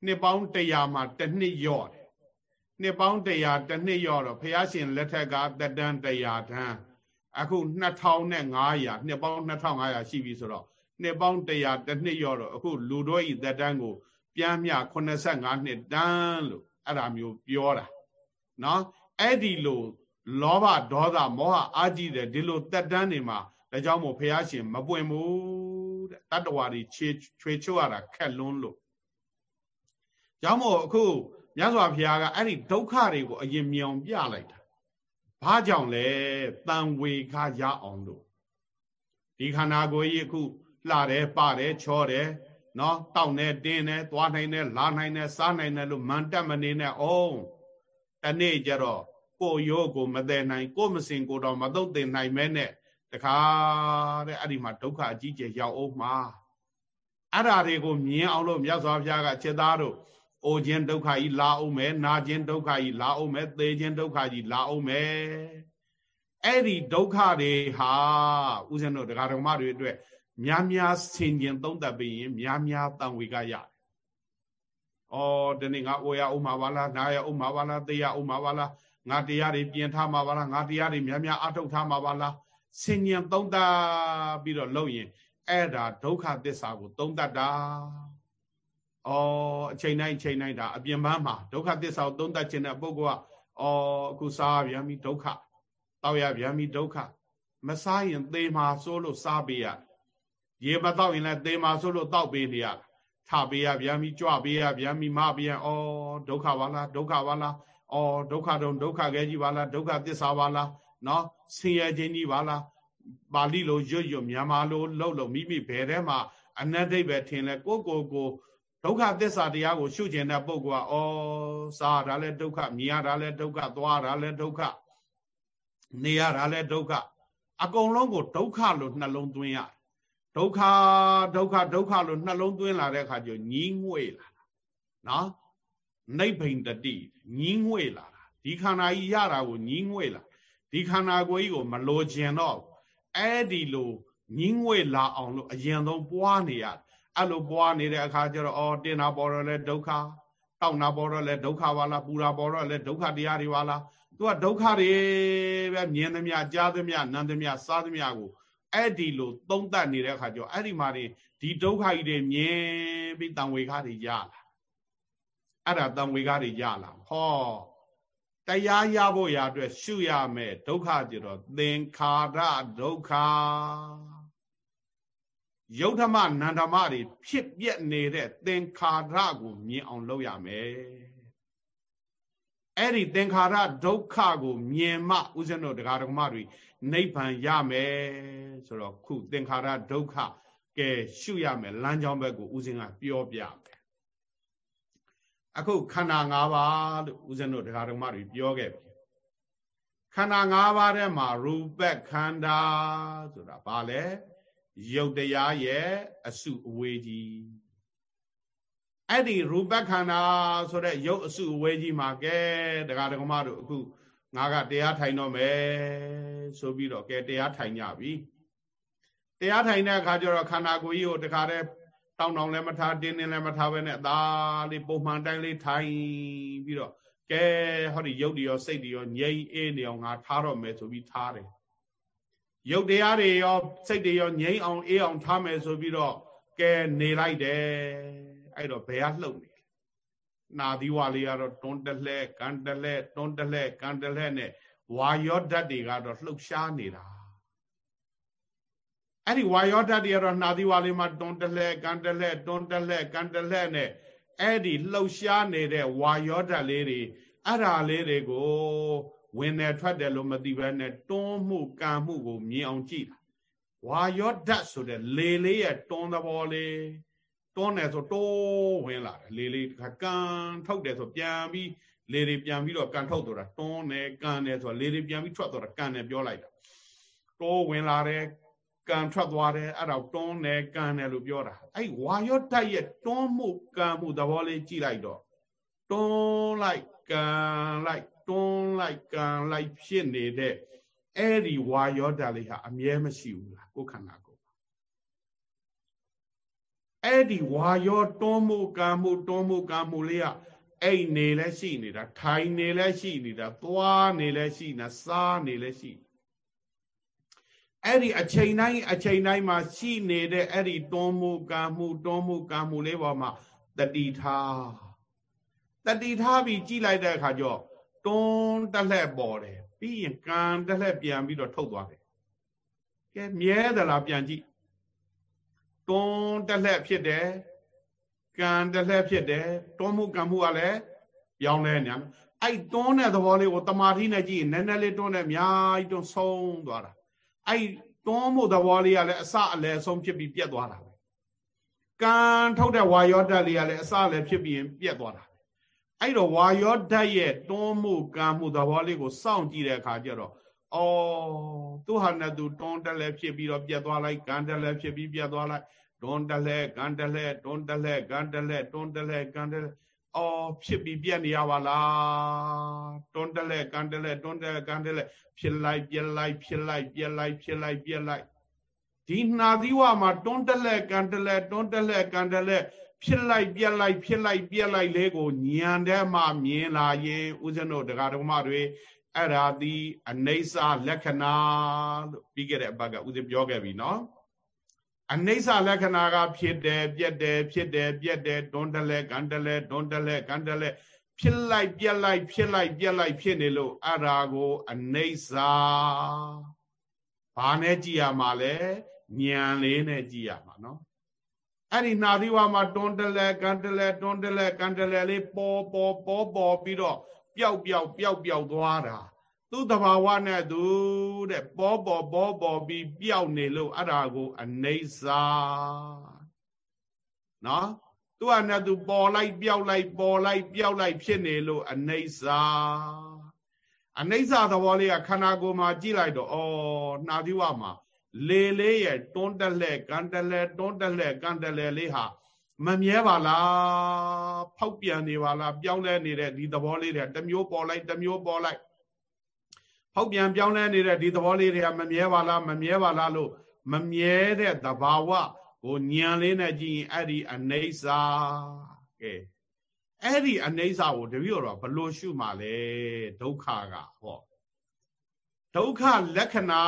နှစ်ပေါင်း100မှာတစ်နှစ်ရော့တယ်နှစ်ပေါင်း100တစ်နှစ်ရော့တော့ဘုရားရှင်လက်ထက်ကသက်တမ်း100တန်းအခု2500နှစ်ပေါင်း2500ရှိပြီဆိုတော့နှစ်ပေါင်း100တစ်နှစ်ရော့တော့အခုလူတို့ဤသက်တမ်းကိုပြန်မြ85နှစ်တန်းလို့အဲ့ဒါမျိုးပြောတာနော်အဲ့ဒီလိုလောဘဒေါသမောဟအာကြီးတဲ့ဒီလိုတက်တန်းနေမှာဒါကြောင့်မို့ဖះရှင်မပွင့်ဘူး တဲ့တတ္တဝါတွေချေချွေချွတ်ရတာခက်လွန်းလို့ကြောင့်မို့အခုမြတ်စွာဘုရားကအဲ့ဒီဒုက္ခတွေကိုအရင်မြောင်ပြလိုက်တာဘာကြောင့်လဲတန်ဝေခရအောင်လို့ဒီခန္ဓာကိုယ်ကြီးအခုလှတယ်ပတယ်ချောတယ်နော်တောက်နေတင်းနေသွားနိုင်တယ်လာနိုင်တယ်စားနိုင်တယ်လို့မန်တက်မနေနဲ့အောင်တနေ့ကျတော့ကိုရိုးကိုမသိနိုင်ကိုမစင်ကိုတော့မတုတ်တင်နိုင်မဲနဲ့ တခါတဲ့အဲ့ဒီမှာဒုက္ခအကြီးကျယ်ရောက်အောင်မှာအဲ့ဓာတွေကိုမြင်အောင်လို့မြတ်စွာဘုရားကခြေသားတို့အိုခြင်းဒုက္ခကြီးလာအောင်မယ်နာခြင်းဒုက္ခကြီးလာအောင်မယ်သေခြင်းဒုက္ခကြီးလာအောင်မယ်အဲ့ဒီဒုက္ခတွေဟာဥစဉ်တို့တရားတော်မတွေအတွက်များများဆင်ခြင်သုံးသပ်ပြီးရင်များများတန်ဝေကရတယ်။အော်ဒီနေ့ငါအိုရဥမာပါလားနာရဥမာပါလားသေရဥမာပါလားငါတရားတွေပြင်ထားမှာပါလားငါတရားတွေများများအထုတ်ထားမှာပါလား ဆင်ញံသုံးသပ်ပြီးတော့လုပ်ရင်အဲ့ဒါဒုက္ခသစ္စာကို သုံးသပ်တာ။အော်အချိန်တိုင်းချိန်တိုင်းဒါအပြင်ပန်းမှာဒုက္ခသစ္စာကိုသုံးသပ်ခြင်းတဲ့ပုဂ္ဂိုလ်ကအော်အခုစားရပြန်ပြီဒုက္ခတောက်ရပြန်ပြီဒုက္ခမစားရင်သေမှာစိုးလို့စားပေးရတယ်ရေမတော့ရင်လည်းသေမှာဆိုလို့တောက်ပေးနေရထပေးရပြန်ပြီးကြွပေးရပြန်ပြီးမပြန်ဩဒုက္ခပါလားဒုက္ခပါလားဩဒုက္ခတုံဒုက္ခခဲကြီးပါလားဒုက္ခသစ္စာပါလား နော်ဆင်းရဲခြင်းကြီးပါလားပါဠိလိုရွတ်ရွတ်မြန်မာလိုလှုပ်လို့မိမိဘယ်ထဲမှာအနတ္တိပဲထင်လဲကိုကိုကိုဒုက္ခသစ္စာတရားကိုရှုကျင်တဲ့ပုဂ္ဂိုလ်ကဩစားရတာလဲဒုက္ခမြင်ရတာလဲဒုက္ခသွားရတာလဲဒုက္ခနေရတာလဲဒုက္ခအကုန်လုံးကိုဒုက္ခလို့နှလုံးသွင်းရတယ်ဒုက္ခဒုက္ခဒုက္ခလို့နှလုံးသွင်းလာတဲ့အခါကျညီးငွေ့လာတာနော်နိဗ္ဗိန်တတိညီးငွေ့လာတာဒီခန္ဓာကြီးရတာကိုညီးငွေ့လာ ဒီခန္ဓာကိုယ်ကြီးကိုမလိုချင်တော့အဲ့ဒီလိုညီးငွေ့လာအောင်လို့အရင်ဆုံးပွားနေရတယ်အဲ့လိုပွားနေတဲ့အခါကျတော့အော်တင်တာပေါ်တော့လဲဒုက္ခတောက်တာပေါ်တော့လဲဒုက္ခပါလားပူတာပေါ်တော့လဲဒုက္ခတရားတွေပါလားသူကဒုက္ခတွေပဲမြင်သမျှကြားသမျှနားသမျှစားသမျှကိုအဲ့ဒီလိုသုံးသပ်နေတဲ့အခါကျတော့အဲ့ဒီမှာဒီဒုက္ခကြီးတွေမြင်ပြီးတံဝေခါတွေရလာအဲ့ဒါတံဝေခါတွေရလာဟော တရားရဖို့ရအတွက်ရှုရမယ်ဒုက္ခကြတော့သင်္ခါရဒုက္ခယုတ်ဓမ္မနန္ဓမ္မတွေဖြစ်ပြက်နေတဲ့သင်္ခါရကိုမြင်အောင်လုပ်ရမယ်အဲ့ဒီသင်္ခါရဒုက္ခကိုမြင်မှဥစဉ်တို့တရားဓမ္မတွေနိဗ္ဗာန်ရမယ်ဆိုတော့ခုသင်္ခါရဒုက္ခကဲရှုရမယ်လမ်းကြောင်းဘက်ကိုဦးဇင်းကပြောပြမယ် အခုခန္ဓာ၅ပါးလို့ဦးဇင်းတို့တရားဓမ္မတွေပြောခဲ့ပြီခန္ဓာ၅ပါးထဲမှာရူပခန္ဓာဆိုတာဘာလဲရုပ်တရားရဲ့အစုအဝေးကြီးအဲ့ဒီရူပခန္ဓာဆိုတဲ့ရုပ်အစုအဝေးကြီးမှာကဲတရားဓမ္မတို့အခုငါကတရားထိုင်တော့မယ်ဆိုပြီးတော့ကဲတရားထိုင်ကြပြီတရားထိုင်တဲ့အခါကျတော့ခန္ဓာကိုယ်ကြီးကိုတခါတည်း တောင်းတောင်းလည်းမထားတင်းတင်းလည်းမထားပဲနဲ့အသာလေးပုံမှန်တိုင်းလေးထိုင်ပြီးတော့ကဲဟောဒီရုပ်တွေရောစိတ်တွေရောငြိမ်းအေးနေအောင်ငါထားတော့မယ်ဆိုပြီးထားတယ်ရုပ်တရားတွေရောစိတ်တွေရောငြိမ်းအောင်အေးအောင်ထားမယ်ဆိုပြီးတော့ကဲနေလိုက်တယ်အဲ့တော့ဘယ်ကလှုပ်နေနာသီဝလေးကတော့တွန်းတလှဲကန်တလှဲတွန်းတလှဲကန်တလှဲနဲ့ဝါယောဓာတ်တွေကတော့လှုပ်ရှားနေတာ အဲ့ဒီဝါယောဓာတ်တွေကတော့နာသီဝလေးမှာတွန်းတလှဲကန်တလှဲတွန်းတလှဲကန်တလှဲနဲ့အဲ့ဒီလှုပ်ရှားနေတဲ့ဝါယောဓာတ်လေးတွေအဲ့ဓာလေးတွေကိုဝင်တယ်ထွက်တယ်လို့မသိဘဲနဲ့တွန်းမှုကံမှုကိုမြင်အောင်ကြည့်တာဝါယောဓာတ်ဆိုတဲ့လေလေးရဲ့တွန်းသဘောလေးတွန်းတယ်ဆိုတိုးဝင်လာတယ်လေလေးကန်ထုတ်တယ်ဆိုပြန်ပြီးလေတွေပြန်ပြီးတော့ကန်ထုတ်တော့တာတွန်းတယ်ကန်တယ်ဆိုလေတွေပြန်ပြီးထွက်တော့တာကန်တယ်ပြောလိုက်တာတိုးဝင်လာတယ် ကန်ထွက်သွားတယ်အဲ့ဒါတွန်းတယ်ကန်တယ်လို့ပြောတာအဲ့ဝါရော့တိုက်ရဲ့တွန်းမှုကန်မှုသဘောလေးကြည့်လိုက်တော့တွန်းလိုက်ကန်လိုက်တွန်းလိုက်ကန်လိုက်ဖြစ်နေတဲ့အဲ့ဒီဝါရော့တာလေးဟာအမြဲမရှိဘူးလားကိုယ်ခန္ဓာအဲ့ဒီဝါရောတွန်းမှုကံမှုတွန်းမှုကံမှုလေးကအိတ်နေလဲရှိနေတာထိုင်နေလဲရှိနေတာသွားနေလဲရှိနေစားနေလဲရှိ အဲ့ဒီအချိန်တိုင်းအချိန်တိုင်းမှာရှိနေတဲ့အဲ့ဒီတွန်းမှုကံမှုတွန်းမှုကံမှုလေးပေါ်မှာတတိထားတတိထားပြီးကြည့်လိုက်တဲ့အခါကျတော့တွန်းတက်လှက်ပေါ်တယ်ပြီးရင်ကံတက်လှက်ပြန်ပြီးတော့ထုတ်သွားတယ်ကဲမြဲသလားပြန်ကြည့်တွန်းတက်လှက်ဖြစ်တယ်ကံတက်လှက်ဖြစ်တယ်တွန်းမှုကံမှုကလည်းပြောင်းလဲညာအဲ့တွန်းတဲ့သဘောလေးကိုတမာတိနဲ့ကြည့်နည်းနည်းလေးတွန်းနဲ့အများကြီးတွန်းဆုံးသွားတာ အဲ့တွန်းမှုသဘောလေးကလည်းအစအလယ်ဆုံးဖြစ်ပြီးပြတ်သွားတာပဲကံထုတ်တဲ့ဝါယောဓာတ်လေးကလည်းအစလည်းဖြစ်ပြီးပြတ်သွားတာအဲ့တော့ဝါယောဓာတ်ရဲ့တွန်းမှုကံမှုသဘောလေးကိုစောင့်ကြည့်တဲ့အခါကျတော့အော်သူဟာနဲ့သူတွန်းတက်လည်းဖြစ်ပြီးတော့ပြတ်သွားလိုက်ကံတက်လည်းဖြစ်ပြီးပြတ်သွားလိုက်တွန်းတက်လည်းကံတက်လည်းတွန်းတက်လည်းကံတက်လည်းတွန်းတက်လည်းကံတက်လည်း အော်ဖြစ်ပြီးပြက်နေရပါလားတွန်းတက်လက်ကန်တက်လက်တွန်းတက်ကန်တက်လက်ဖြစ်လိုက်ပြက်လိုက်ဖြစ်လိုက်ပြက်လိုက်ဖြစ်လိုက်ပြက်လိုက်ဒီနှာသီးဝမှာတွန်းတက်လက်ကန်တက်လက်တွန်းတက်လက်ကန်တက်လက်ဖြစ်လိုက်ပြက်လိုက်ဖြစ်လိုက်ပြက်လိုက်လေးကိုညံတဲ့မှမြင်လာရင်ဦးဇင်းတို့တရားတော်မတွေအဲ့ဒါဒီအနေစာလက္ခဏာလို့ပြီးခဲ့တဲ့အပတ်ကဦးဇင်းပြောခဲ့ပြီနော် အနိစ္စလက္ခဏာကဖြစ်တယ်ပြက်တယ်ဖြစ်တယ်ပြက်တယ်တွန်းတလဲကန်တလဲတွန်းတလဲကန်တလဲဖြစ်လိုက်ပြက်လိုက်ဖြစ်လိုက်ပြက်လိုက်ဖြစ်နေလို့အရာကိုအနိစ္စဘာနဲ့ကြည်ရမှာလဲဉာဏ်လေးနဲ့ကြည်ရမှာနော်အဲ့ဒီနာသီဝါမှာတွန်းတလဲကန်တလဲတွန်းတလဲကန်တလဲလေးပေါ်ပေါ်ပေါ်ပေါ်ပြီးတော့ပျောက်ပျောက်ပျောက်ပျောက်သွားတာ သူ့တဘာဝနဲ့သူတဲ့ပေါ်ပေါ်ပေါ်ပေါ်ပြီးပျောက်နေလို့အဲ့ဒါကိုအနေစာနော်သူကနဲ့သူပေါ်လိုက်ပျောက်လိုက်ပေါ်လိုက်ပျောက်လိုက်ဖြစ်နေလို့အနေစာအနေစာသဘောလေးကခန္ဓာကိုယ်မှာကြည့်လိုက်တော့ဩနှာသီးဝမှာလေလေးရဲ့တွန်းတက်လက်ကန်တက်လက်တွန်းတက်လက်ကန်တက်လက်လေးဟာမမြဲပါလားဖောက်ပြန်နေပါလားပြောင်းလဲနေတဲ့ဒီသဘောလေးတွေတမျိုးပေါ်လိုက်တမျိုးပေါ်လိုက် ဟောက်ပြန်ပြောင်းလဲနေတဲ့ဒီသဘောလေးတွေကမမြဲပါလားမမြဲပါလားလို့မမြဲတဲ့သဘာဝကိုညံလေးနဲ့ကြည့်ရင်အဲ့ဒီအနေစာကဲအဲ့ဒီအနေစာကိုတပည့်တော်ဘလို့ရှုမှလဲဒုက္ခကဟောဒုက္ခလက္ခဏာ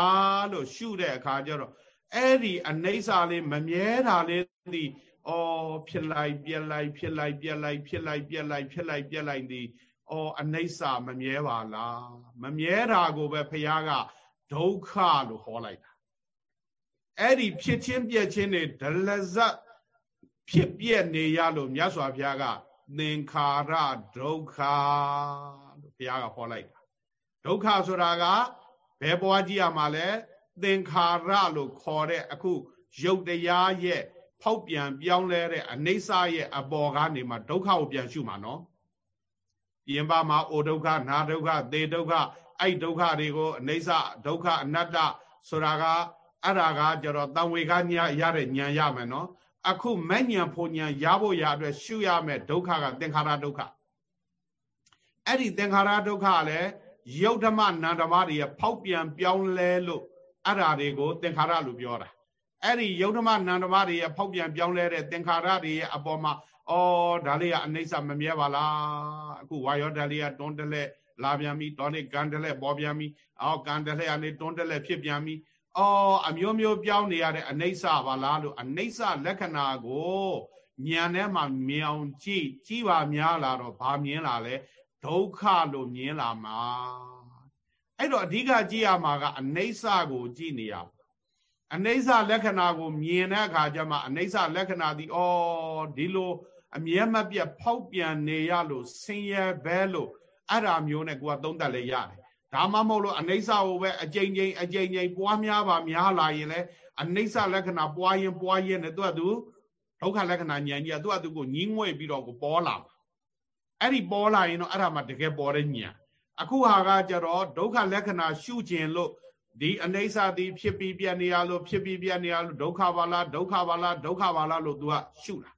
လို့ရှုတဲ့အခါကျတော့အဲ့ဒီအနေစာလေးမမြဲတာလေးဒီအော်ဖြစ်လိုက်ပြက်လိုက်ဖြစ်လိုက်ပြက်လိုက်ဖြစ်လိုက်ပြက်လိုက်ဖြစ်လိုက်ပြက်လိုက်ဒီ အော်အနိစ္စမမြဲပါလားမမြဲတာကိုပဲဖះကဒုက္ခလို့ဟောလိုက်တာအဲ့ဒီဖြစ်ချင်းပြက်ချင်းတွေဒလဇတ်ဖြစ်ပြက်နေရလို့မြတ်စွာဘုရားကသင်္ခါရဒုက္ခလို့ဘုရားကဟောလိုက်တာဒုက္ခဆိုတာကဘယ်ပွားကြည့်ရမှာလဲသင်္ခါရလို့ခေါ်တဲ့အခုရုပ်တရားရဲ့ဖောက်ပြန်ပြောင်းလဲတဲ့အနိစ္စရဲ့အပေါ်ကနေမှဒုက္ခကိုပြန်ရှုမှာနော် ပြင်ပမှာအိုဒုက္ခနာဒုက္ခသေဒုက္ခအဲ့ဒုက္ခတွေကိုအနိစ္စဒုက္ခအနတ္တဆိုတာကအဲ့ဒါကကျတော့တံဝေကညာရတဲ့ညာရမယ်နော်အခုမဲ့ညာဖို့ညာရဖို့ရအတွက်ရှုရမယ်ဒုက္ခကသင်္ခါရဒုက္ခအဲ့ဒီသင်္ခါရဒုက္ခလည်းယုတ်ဓမ္မနန္ဓမတွေရဖောက်ပြန်ပြောင်းလဲလို့အဲ့ဒါတွေကိုသင်္ခါရလို့ပြောတာအဲ့ဒီယုတ်ဓမ္မနန္ဓမတွေရဖောက်ပြန်ပြောင်းလဲတဲ့သင်္ခါရတွေရဲ့အပေါ်မှာ အော်ဒါလေးကအနိစ္စမမြဲပါလားအခုဝါယောဓာတ်လေးကတွန်းတလဲလာပြန်ပြီတောနေကန်တလဲပေါ်ပြန်ပြီအော်ကန်တလဲကနေတွန်းတလဲဖြစ်ပြန်ပြီအော်အမျိုးမျိုးပြောင်းနေရတဲ့အနိစ္စပါလားလို့အနိစ္စလက္ခဏာကိုဉာဏ်ထဲမှာမြင်အောင်ကြည့်ကြည့်ပါများလာတော့ဘာမြင်လာလဲဒုက္ခလို့မြင်လာမှာအဲ့တော့အဓိကကြည့်ရမှာကအနိစ္စကို ကြည့်နေရအနိစ္စလက္ခဏာကိုမြင်တဲ့အခါကျမှအနိစ္စလက္ခဏာဒီဩဒီလို အမြဲမပြတ်ဖောက်ပြန်နေရလို့ဆင်းရဲဘဲလို့အဲ့ဒါမျိုးနဲ့ကိုကသုံးသပ်လဲရတယ်ဒါမှမဟုတ်လို့အနိစ္စကိုပဲအကြိမ်ကြိမ်အကြိမ်ကြိမ်ပွားများပါများလာရင်လဲအနိစ္စလက္ခဏာပွားရင်ပွားရင်နဲ့သူကသူဒုက္ခလက္ခဏာဉာဏ်ကြီးကသူကသူကိုညင်းငွေ့ပြီးတော့ကိုပေါ်လာမှာအဲ့ဒီပေါ်လာရင်တော့အဲ့ဒါမှတကယ်ပေါ်တဲ့ဉာဏ်အခုဟာကကြတော့ဒုက္ခလက္ခဏာရှုခြင်းလို့ဒီအနိစ္စသည်ဖြစ်ပြီးပြနေရလို့ဖြစ်ပြီးပြနေရလို့ဒုက္ခပါလားဒုက္ခပါလားဒုက္ခပါလားလို့ तू ကရှုတာ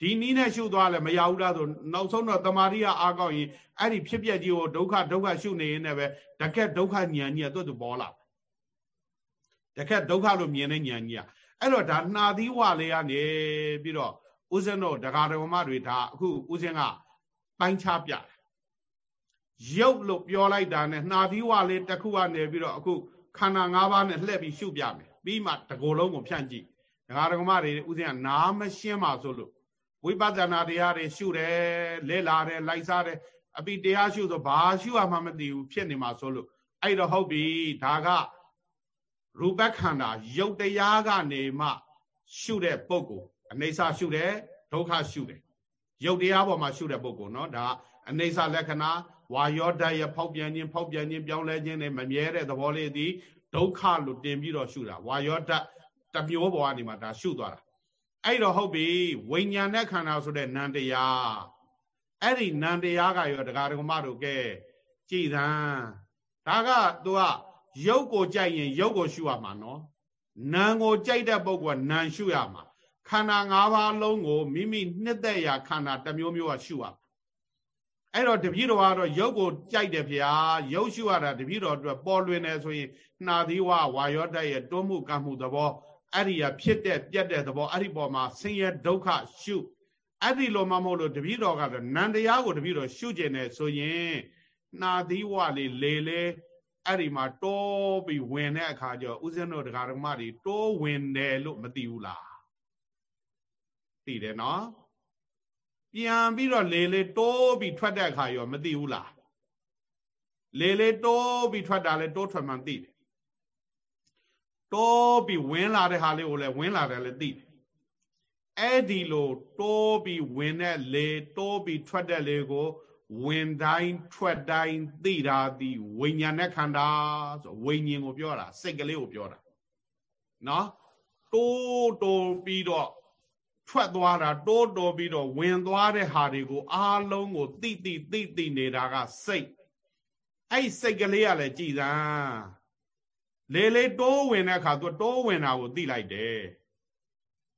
ဒီနီးနဲ့ရှုသွားလဲမရဘူးလားဆိုနောက်ဆုံးတော့တမာရိယအားကောင်းရင်အဲ့ဒီဖြစ်ပျက်ကြီးကိုဒုက္ခဒုက္ခရှုနေရင်လည်းပဲတကက်ဒုက္ခဉာဏ်ကြီးကသူ့သူပေါ်လာတကက်ဒုက္ခလို့မြင်တဲ့ဉာဏ်ကြီးကအဲ့တော့ဒါနှာသီးဝလေးကနေပြီးတော့ဦးဇင်းတို့ဒကာတော်မတွေဒါအခုဦးဇင်းကပိုင်းခြားပြတယ်ရုပ်လို့ပြောလိုက်တာနဲ့နှာသီးဝလေးတစ်ခုကနေပြီးတော့အခုခန္ဓာ၅ပါးနဲ့လှည့်ပြီးရှုပြမယ်ပြီးမှတကိုယ်လုံးကိုဖြန့်ကြည့်ဒကာတော်မတွေဦးဇင်းကနားမရှင်းပါဆိုလို့ ဝိပဿနာတရားတွေရှုတယ်လဲလာတယ်လိုက်စားတယ်အပိတရားရှုဆိုဘာရှုရမှမသိဘူးဖြစ်နေမှာဆိုလို့အဲ့တော့ဟုတ်ပြီဒါကရူပခန္ဓာယုတ်တရားကနေမှ ရှုတဲ့ပုဂ္ဂိုလ်အနေဆာရှုတယ်ဒုက္ခရှုတယ်ယုတ်တရားပေါ်မှာရှုတဲ့ပုဂ္ဂိုလ်နော်ဒါအနေဆာလက္ခဏာဝါယောဓာတ်ရဲ့ဖောက်ပြန်ခြင်းဖောက်ပြန်ခြင်းပြောင်းလဲခြင်းနဲ့မမြဲတဲ့သဘောလေးသည်ဒုက္ခလို့တင်ပြီးတော့ရှုတာဝါယောဓာတ်တမျိုးပေါ်ကနေမှဒါရှုသွားတာ အဲ့တော့ဟုတ်ပြီဝိညာဉ်နဲ့ခန္ဓာဆိုတဲ့နံတရားအဲ့ဒီနံတရားကရောတရားဓမ္မတို့ကဲကြည်သံဒါကသူကရုပ်ကိုကြိုက်ရင်ရုပ်ကိုရှုရမှာနော်နာမ်ကိုကြိုက်တဲ့ပုဂ္ဂိုလ်ကနာမ်ရှုရမှာခန္ဓာ၅ပါးလုံးကိုမိမိနှစ်သက်ရာခန္ဓာတစ်မျိုးမျိုးကရှုရမှာအဲ့တော့တပည့်တော်ကတော့ရုပ်ကိုကြိုက်တယ်ဗျာရုပ်ရှုရတာတပည့်တော်အတွက်ပေါ်လွင်တယ်ဆိုရင်နှာသီးဝဝါယောတရဲ့တွန်းမှုကံမှုသဘော အဲ့ဒီရဖြစ်တဲ့ပြက်တဲ့သဘောအဲ့ဒီပေါ်မှာဆင်းရဲဒုက္ခရှုအဲ့ဒီလိုမှမဟုတ်လို့တပည့်တော်ကတော့နန္တရားကိုတပည့်တော်ရှုကျင်တယ်ဆိုရင်နှာသီးဝလေးလေလေအဲ့ဒီမှာတိုးပြီးဝင်တဲ့အခါကျတော့ဥစဉ်တို့တရားဓမ္မတွေတိုးဝင်တယ်လို့မသိဘူးလားသိတယ်နော်ပြန်ပြီးတော့လေလေတိုးပြီးထွက်တဲ့အခါရောမသိဘူးလားလေလေတိုးပြီးထွက်တာလေတိုးထွက်မှသိတယ် တိုးပြီးဝင်လာတဲ့ဟာလေးကိုလည်းဝင်လာတယ်လည်းသိတယ်အဲ့ဒီလိုတိုးပြီးဝင်တဲ့လေတိုးပြီးထွက်တဲ့လေကို ဝင်တိုင်းထွက်တိုင်းသိတာဒီဝိညာဉ်နဲ့ခန္ဓာဆိုဝိညာဉ်ကိုပြောတာစိတ်ကလေးကိုပြောတာနော်တိုးတိုးပြီးတော့ထွက်သွားတာတိုးတိုးပြီးတော့ဝင်သွားတဲ့ဟာတွေကိုအားလုံးကိုသိသိသိသိနေတာကစိတ်အဲ့စိတ်ကလေးကလည်းကြည်သံ လေလေတိုးဝင်တဲ့အခါသူတိုးဝင်တာကိုသိလိုက်တယ်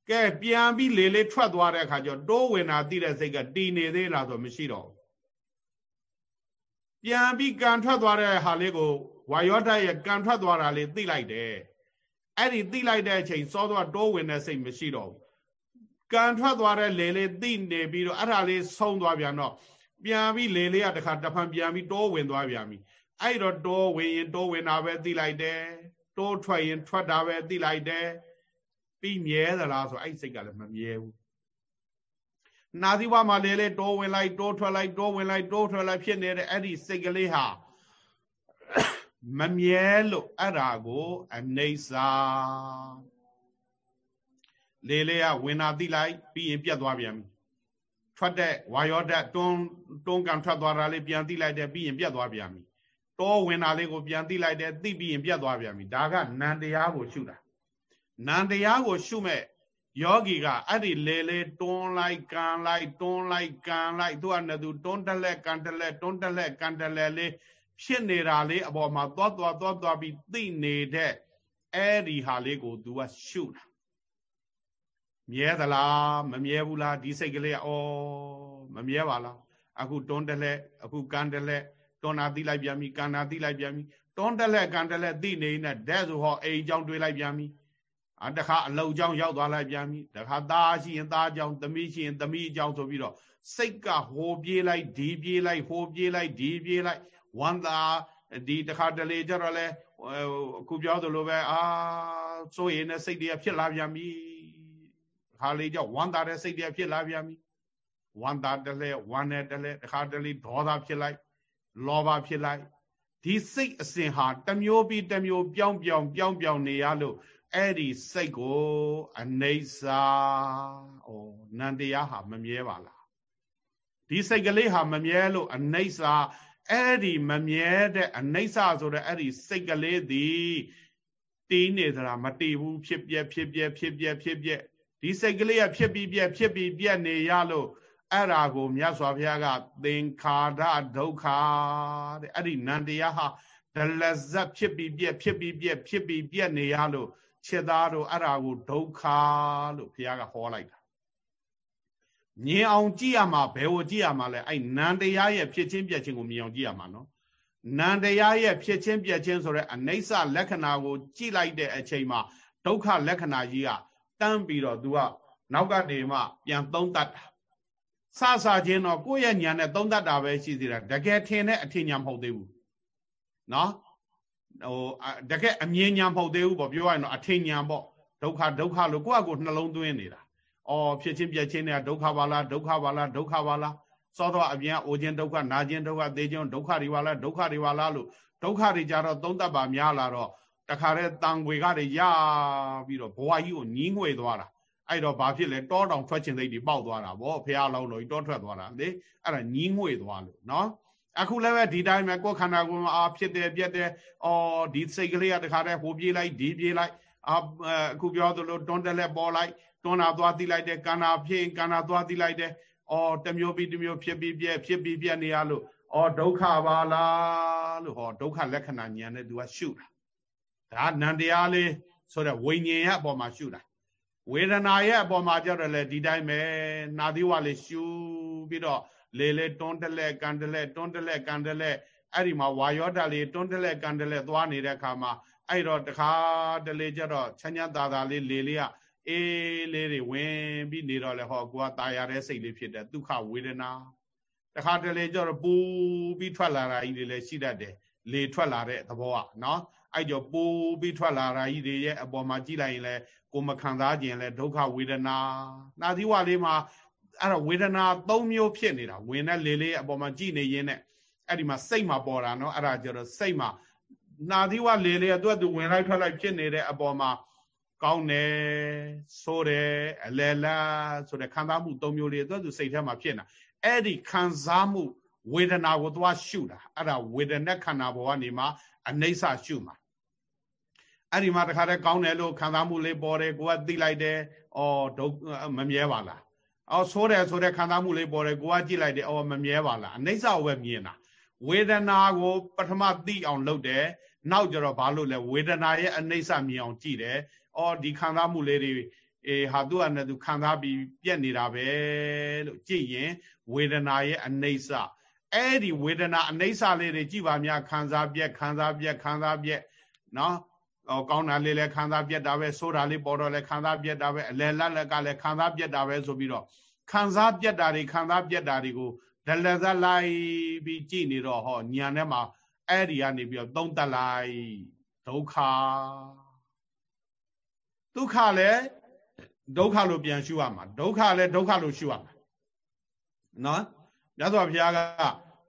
ကဲပြန်ပြီးလေလေထွက်သွားတဲ့အခါကျတော့တိုးဝင်တာသိတဲ့စိတ်ကတည်နေသေးလားဆိုမရှိတော့ပြန်ပြီးကန်ထွက်သွားတဲ့ဟာလေးကိုဝါယောဓာတ်ရဲ့ကန်ထွက်သွားတာလေးသိလိုက်တယ်အဲ့ဒီသိလိုက်တဲ့အချိန်စောသွားတိုးဝင်တဲ့စိတ်မရှိတော့ဘူးကန်ထွက်သွားတဲ့လေလေးသိနေပြီးတော့အဲ့ဒါလေးဆုံးသွားပြန်တော့ပြန်ပြီးလေလေးကတခါတဖန်ပြန်ပြီးတိုးဝင်သွားပြန်ပြီ အဲ့တော့တိုးဝင်ရင်တိုးဝင်တာပဲသိလိုက်တယ်တိုးထွက်ရင်ထွက်တာပဲသိလိုက်တယ်ပြီးမြဲသလားဆိုအဲ့စိတ်ကလည်းမမြဲဘူးနာသီဝမှာလေလေတိုးဝင်လိုက်တိုးထွက်လိုက်တိုးဝင်လိုက်တိုးထွက်လိုက်ဖြစ်နေတဲ့အဲ့ဒီစိတ်ကလေးဟာမမြဲလို့အဲ့ဒါကိုအနေစာလေလေကဝင်နာသိလိုက်ပြီးရင်ပြတ်သွားပြန်ပြီထွက်တဲ့ဝါယောဓာတ်တွန်းတွန်းကန်ထွက်သွားတာလေးပြန်သိလိုက်တယ်ပြီးရင်ပြတ်သွားပြန်ပြီ တောဝင်တာလေးကိုပြန်သိလိုက်တယ်သိပြီးရင်ပြတ်သွားပြန်ပြီဒါကနန္တရားကိုရှုတာနန္တရားကိုရှုမဲ့ယောဂီကအဲ့ဒီလေလေတွန်းလိုက်ကန်လိုက်တွန်းလိုက်ကန်လိုက်သူကနဲ့သူတွန်းတလက်ကန်တလက်တွန်းတလက်ကန်တလက်လေးဖြစ်နေတာလေးအပေါ်မှာသွားသွားသွားသွားပြီးသိနေတဲ့အဲ့ဒီဟာလေးကို तू ကရှုတာမြဲသလားမမြဲဘူးလားဒီစိတ်ကလေးဩမမြဲပါလားအခုတွန်းတလက်အခုကန်တလက် တွန်းနာသိလိုက်ပြန်ပြီကန်နာသိလိုက်ပြန်ပြီတွန်းတလက်ကန်တလက်သိနေနဲ့တဲ့ဆိုဟောအိမ်ကြောင့်တွေးလိုက်ပြန်ပြီအတခါအလောက်ကြောင့်ရောက်သွားလိုက်ပြန်ပြီတခါသားရှိရင်သားကြောင့်သမီးရှိရင်သမီးကြောင့်ဆိုပြီးတော့စိတ်ကဟိုပြေးလိုက်ဒီပြေးလိုက်ဟိုပြေးလိုက်ဒီပြေးလိုက်ဝမ်းသာဒီတခါတလေကြတော့လဲအခုပြောသလိုပဲအာစိုးရင်နဲ့စိတ်တွေကဖြစ်လာပြန်ပြီခါလေးကြောင့်ဝမ်းသာတဲ့စိတ်တွေဖြစ်လာပြန်ပြီဝမ်းသာတလဲဝမ်းနဲ့တလဲတခါတလေဒေါသဖြစ်လိုက် လောဘဖြစ်လိုက်ဒီစိတ်အစဉ်ဟာတမျိုးပြီးတမျိုးပြောင်းပြောင်းပြောင်းပြောင်းနေရလို့အဲ့ဒီစိတ်ကိုအနေစာဩနန္တရားဟာမမြဲပါလားဒီစိတ်ကလေးဟာမမြဲလို့အနေစာအဲ့ဒီမမြဲတဲ့အနေစာဆိုတဲ့အဲ့ဒီစိတ်ကလေးသည်တီးနေသလားမတီးဘူးဖြစ်ပြက်ဖြစ်ပြက်ဖြစ်ပြက်ဖြစ်ပြက်ဒီစိတ်ကလေးကဖြစ်ပြီးပြက်ဖြစ်ပြီးပြက်နေရလို့ အဲ့ဒါကိုမြတ်စွာဘုရားက သင်္ခါရဒုက္ခတဲ့အဲ့ဒီနန္တရားဟာဒလဇတ်ဖြစ်ပြီးပြက်ဖြစ်ပြီးပြက်ဖြစ်ပြီးပြက်နေရလို့ခြေသားတို့အဲ့ဒါကိုဒုက္ခလို့ဘုရားကဟောလိုက်တာမြင်အောင်ကြည့်ရမှာဘယ်ကိုကြည့်ရမှာလဲအဲ့နန္တရားရဲ့ဖြစ်ချင်းပြက်ချင်းကိုမြင်အောင်ကြည့်ရမှာနော်နန္တရားရဲ့ဖြစ်ချင်းပြက်ချင်းဆိုတဲ့အနိစ္စလက္ခဏာကိုကြည့်လိုက်တဲ့အချိန်မှာဒုက္ခလက္ခဏာကြီးကတန်းပြီးတော့ तू ကနောက်ကနေမှပြန်သုံးတတ်တာ စစချင်းတော့ကိုယ့်ရဲ့ညာနဲ့သုံးတတ်တာပဲရှိသေးတာတကယ်ထင်တဲ့အထင်ညာမဟုတ်သေးဘူးနော်ဟိုတကယ်အမြင်ညာမဟုတ်သေးဘူးပေါ့ပြောရရင်တော့အထင်ညာပေါ့ဒုက္ခဒုက္ခလို့ကိုယ့်အကိုနှလုံးသွင်းနေတာဩအော်ဖြစ်ချင်းပြက်ချင်းတွေကဒုက္ခပါလားဒုက္ခပါလားဒုက္ခပါလားစောတော့အပြင်အိုခြင်းဒုက္ခနာခြင်းဒုက္ခသေခြင်းဒုက္ခတွေပါလားဒုက္ခတွေပါလားလို့ဒုက္ခတွေကြတော့သုံးသက်ပါများလာတော့တခါတည်းတန်ွေကတွေရပြီးတော့ဘဝကြီးကိုညီးငွေသွားတာ အဲ့တော့ဘာဖြစ်လဲတောတောင်ထွက်ခြင်းသိတွေပေါက်သွားတာဗောဖះလောင်းလို့တောထွက်သွားတာလေအဲ့ဒါညီးငွေသွားလို့နော်အခုလည်းပဲဒီတိုင်းပဲကိုယ်ခန္ဓာကိုယ်မှာအာဖြစ်တယ်ပြက်တယ်အော်ဒီစိတ်ကလေးကတခါတည်းဟိုပြေးလိုက်ဒီပြေးလိုက်အာအခုပြောသလိုတွန်းတက်လက်ပေါ်လိုက်တွန်းတာသွားတိလိုက်တယ်ကန္နာဖြစ်ကန္နာသွားတိလိုက်တယ်အော်တမျိုးပြီးတမျိုးဖြစ်ပြီးပြက်ဖြစ်ပြီးပြက်နေရလို့အော်ဒုက္ခပါလားလို့ဟောဒုက္ခလက္ခဏာဉာဏ်နဲ့သူကရှုတာဒါနန္တရားလေးဆိုတဲ့ဝိညာဉ်ရဲ့အပေါ်မှာရှုတာ ဝေဒနာရဲ့အပေါ်မှာကြတော့လေဒီတိုင်းပဲနာသီဝလေးရှုပြီးတော့လေလေတွန်းတလဲကန်တလဲတွန်းတလဲကန်တလဲအဲ့ဒီမှာဝါယောဓာလေးတွန်းတလဲကန်တလဲသွားနေတဲ့အခါမှာအဲ့တော့တခါတလေကြတော့ချမ်းချမ်းသာသာလေးလေလေးကအေးလေးတွေဝင်ပြီးနေတော့လေဟောကိုကตายရတဲ့စိတ်လေးဖြစ်တဲ့ဒုက္ခဝေဒနာတခါတလေကြတော့ပူပြီးထွက်လာတာကြီးတွေလည်းရှိတတ်တယ်လေထွက်လာတဲ့သဘောကနော် အဲ့ကြောပူပြီးထွက်လာတာကြီးတွေရဲ့အပေါ်မှာကြည့်လိုက်ရင်လည်းကိုမခံစားခြင်းလဲဒုက္ခဝေဒနာနာသီဝလေးမှာအဲ့တော့ဝေဒနာ၃မျိုးဖြစ်နေတာဝင်တဲ့လေလေးအပေါ်မှာကြည့်နေရင်းနဲ့အဲ့ဒီမှာစိတ်မှာပေါ်တာနော်အဲ့ဒါကြတော့စိတ်မှာနာသီဝလေလေးကသူ့အတူဝင်လိုက်ထွက်လိုက်ဖြစ်နေတဲ့အပေါ်မှာကောင်းတယ်ဆိုတယ်အလယ်လားဆိုတဲ့ခံစားမှု၃မျိုးလေးသူ့အတူစိတ်ထဲမှာဖြစ်နေတာအဲ့ဒီခံစားမှုဝေဒနာကိုသွားရှုတာအဲ့ဒါဝေဒနာခန္ဓာဘောကနေမှအနိစ္စရှုမှာ အဲ့ဒီမှာတခါတည်းကောင်းတယ်လို့ခံစားမှုလေးပေါ်တယ်ကိုကသိလိုက်တယ်အော်ဒုမမြဲပါလားအော်ဆိုးတယ်ဆိုတဲ့ခံစားမှုလေးပေါ်တယ်ကိုကကြည့်လိုက်တယ်အော်မမြဲပါလားအနိစ္စကိုပဲမြင်တာဝေဒနာကိုပထမသိအောင်လုပ်တယ်နောက်ကြတော့ဘာလို့လဲဝေဒနာရဲ့အနိစ္စမြင်အောင်ကြည့်တယ်အော်ဒီခံစားမှုလေးတွေအေးဟာသူကနဲ့သူခံစားပြီးပြက်နေတာပဲလို့ကြည့်ရင်ဝေဒနာရဲ့အနိစ္စအဲ့ဒီဝေဒနာအနိစ္စလေးတွေကြည့်ပါများခံစားပြက်ခံစားပြက်ခံစားပြက်နော်ဟော ကောင်းတာလေးလည်းခံစားပြက်တာပဲဆိုးတာလေးပေါ်တော့လည်းခံစားပြက်တာပဲအလယ်လတ်လက်ကလည်းခံစားပြက်တာပဲဆိုပြီးတော့ခံစားပြက်တာတွေခံစားပြက်တာတွေကိုဒလဇက်လိုက်ပြီးကြည့်နေတော့ဟောညာထဲမှာအဲ့ဒီကနေပြီးတော့သုံးတက်လိုက်ဒုက္ခဒုက္ခလည်းဒုက္ခလို့ပြန်ရှုရမှာဒုက္ခလည်းဒုက္ခလို့ရှုရမှာနော်မြတ်စွာဘုရားက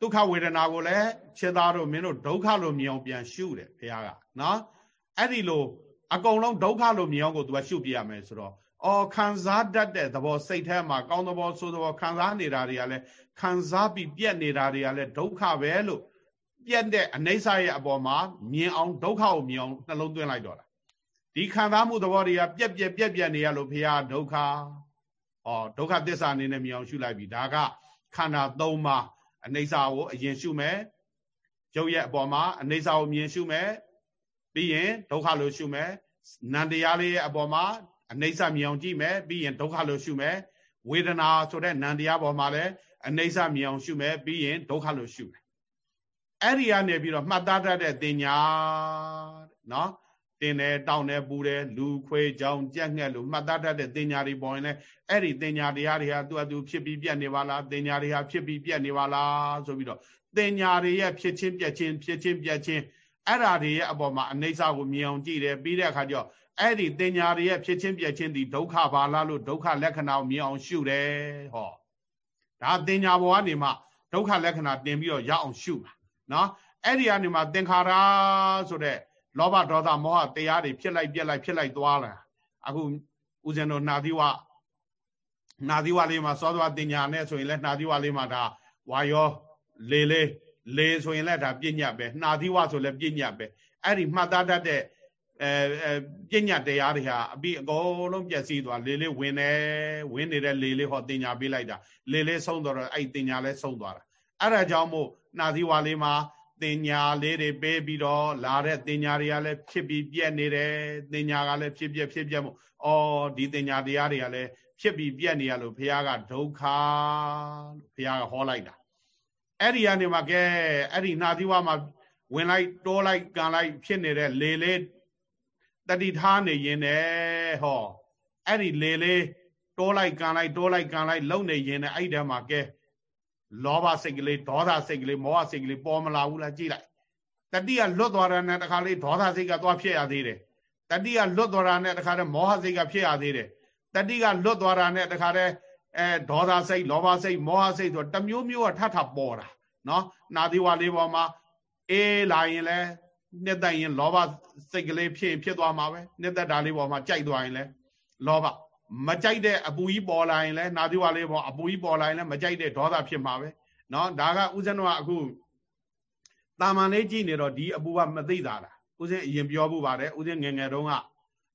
ဒုက္ခဝေဒနာကိုလည်းခြေသားတို့မင်းတို့ဒုက္ခလို့မြင်အောင်ပြန်ရှုတယ်ဘုရားကနော် အဲ့ဒီလိုအကုန်လုံးဒုက္ခလို့မြင်အောင်ကိုသူကရှုပြရမယ်ဆိုတော့အော်ခံစားတတ်တဲ့သဘောစိတ်ထဲမှာကောင်းသဘောဆိုးသဘောခံစားနေတာတွေကလည်းခံစားပြီးပြက်နေတာတွေကလည်းဒုက္ခပဲလို့ပြက်တဲ့အနိစ္စရဲ့အပေါ်မှာမြင်အောင်ဒုက္ခကိုမြင်အောင်နှလုံးသွင်းလိုက်တော့တာဒီခံစားမှုသဘောတွေကပြက်ပြက်ပြက်ပြက်နေရလို့ဘုရားဒုက္ခဩဒုက္ခသစ္စာအနေနဲ့မြင်အောင်ရှုလိုက်ပြီဒါကခန္ဓာ၃ပါးအနိစ္စကိုအရင်ရှုမယ်ရုပ်ရဲ့အပေါ်မှာအနိစ္စကိုမြင်ရှုမယ် ပြီးရင်ဒုက္ခလို့ရှုမယ်နန္တရားလေးရဲ့အပေါ်မှာအနိစ္စမြင်အောင်ကြည့်မယ်ပြီးရင်ဒုက္ခလို့ရှုမယ်ဝေဒနာဆိုတဲ့နန္တရားပေါ်မှာလည်းအနိစ္စမြင်အောင်ရှုမယ်ပြီးရင်ဒုက္ခလို့ရှုမယ်အဲ့ဒီကနေပြီးတော့မှတ်သားတတ်တဲ့တင်ညာနော်တင်တယ်တောင်းတယ်ပူတယ်လူခွေကြောင်ကြက်ငှက်လို့မှတ်သားတတ်တဲ့တင်ညာတွေပေါ်ရင်လည်းအဲ့ဒီတင်ညာတရားတွေဟာသူ့အတူဖြစ်ပြီးပြက်နေပါလားတင်ညာတွေဟာဖြစ်ပြီးပြက်နေပါလားဆိုပြီးတော့တင်ညာတွေရဲ့ဖြစ်ချင်းပြက်ချင်းဖြစ်ချင်းပြက်ချင်း အဲ့ဓာတွေရဲ့အပေါ်မှာအနိစ္စကိုမြင်အောင်ကြည့်တယ်ပြီးတဲ့အခါကျတော့အဲ့ဒီတင်ညာတွေရဲ့ဖြစ်ချင်းပြက်ချင်းဒီဒုက္ခပါလားလို့ဒုက္ခလက္ခဏာကိုမြင်အောင်ရှုတယ်ဟောဒါတင်ညာဘောကနေမှဒုက္ခလက္ခဏာတင်ပြီးတော့ရအောင်ရှုပါနော်အဲ့ဒီကနေမှသင်္ခါရဆိုတဲ့လောဘဒေါသမောဟတရားတွေဖြစ်လိုက်ပြက်လိုက်ဖြစ်လိုက်သွားလာအခုဦးဇင်းတို့နှာသီဝနှာသီဝလေးမှာစောသွားတင်ညာနဲ့ဆိုရင်လည်းနှာသီဝလေးမှာဒါဝါယောလေလေး လေဆိုရင်လည်းဒါပြညတ်ပဲနှာသီဝဆိုလည်းပြညတ်ပဲအဲ့ဒီမှတ်သားတတ်တဲ့အဲပြညတ်တရားတွေဟာအပြီးအကုန်လုံးပြည့်စည်သွားလေလေးဝင်တယ်ဝင်နေတဲ့လေလေးဟောတင်ညာပေးလိုက်တာလေလေးဆုံးတော့အဲ့တင်ညာလည်းဆုံးသွားတာအဲ့ဒါကြောင့်မို့နှာသီဝလေးမှာတင်ညာလေးတွေပေးပြီးတော့လာတဲ့တင်ညာတွေကလည်းဖြစ်ပြီးပြက်နေတယ်တင်ညာကလည်းဖြစ်ပြက်ဖြစ်ပြက်မို့အော်ဒီတင်ညာတရားတွေကလည်းဖြစ်ပြီးပြက်နေရလို့ဘုရားကဒုက္ခလို့ဘုရားကဟောလိုက်တာ အဲ့ဒီကနေမှကဲအဲ့ဒီနာသီဝမှာဝင်လိုက်တိုးလိုက်ကန်လိုက်ဖြစ်နေတဲ့လေလေးတတိထားနေရင်နဲ့ဟောအဲ့ဒီလေလေးတိုးလိုက်ကန်လိုက်တိုးလိုက်ကန်လိုက်လုံနေရင်နဲ့အဲ့ဒီမှာကဲလောဘစိတ်ကလေးဒေါသစိတ်ကလေးမောဟစိတ်ကလေးပေါ်မလာဘူးလားကြည့်လိုက်တတိကလွတ်သွားတာနဲ့တခါလေးဒေါသစိတ်ကသွားဖြစ်ရသေးတယ်တတိကလွတ်သွားတာနဲ့တခါတည်းမောဟစိတ်ကဖြစ်ရသေးတယ်တတိကလွတ်သွားတာနဲ့တခါတည်း အဲဒေါသစိတ်လောဘစိတ်မောဟစိတ်ဆိုတမျိုးမျိုးကထထပေါ်တာနော်နာသီဝါလေးပေါ်မှာအေးလာရင်လဲနှစ်သက်ရင်လောဘစိတ်ကလေးဖြစ်ဖြစ်သွားမှာပဲနှစ်သက်တာလေးပေါ်မှာကြိုက်သွားရင်လဲလောဘမကြိုက်တဲ့အပူကြီးပေါ်လာရင်လဲနာသီဝါလေးပေါ်အပူကြီးပေါ်လာရင်လဲမကြိုက်တဲ့ဒေါသဖြစ်မှာပဲနော်ဒါကဥစဉ်တော့အခုတာမန်လေးကြည့်နေတော့ဒီအပူကမသိတာလားဥစဉ်အရင်ပြောဖို့ပါတယ်ဥစဉ်ငယ်ငယ်တုန်းက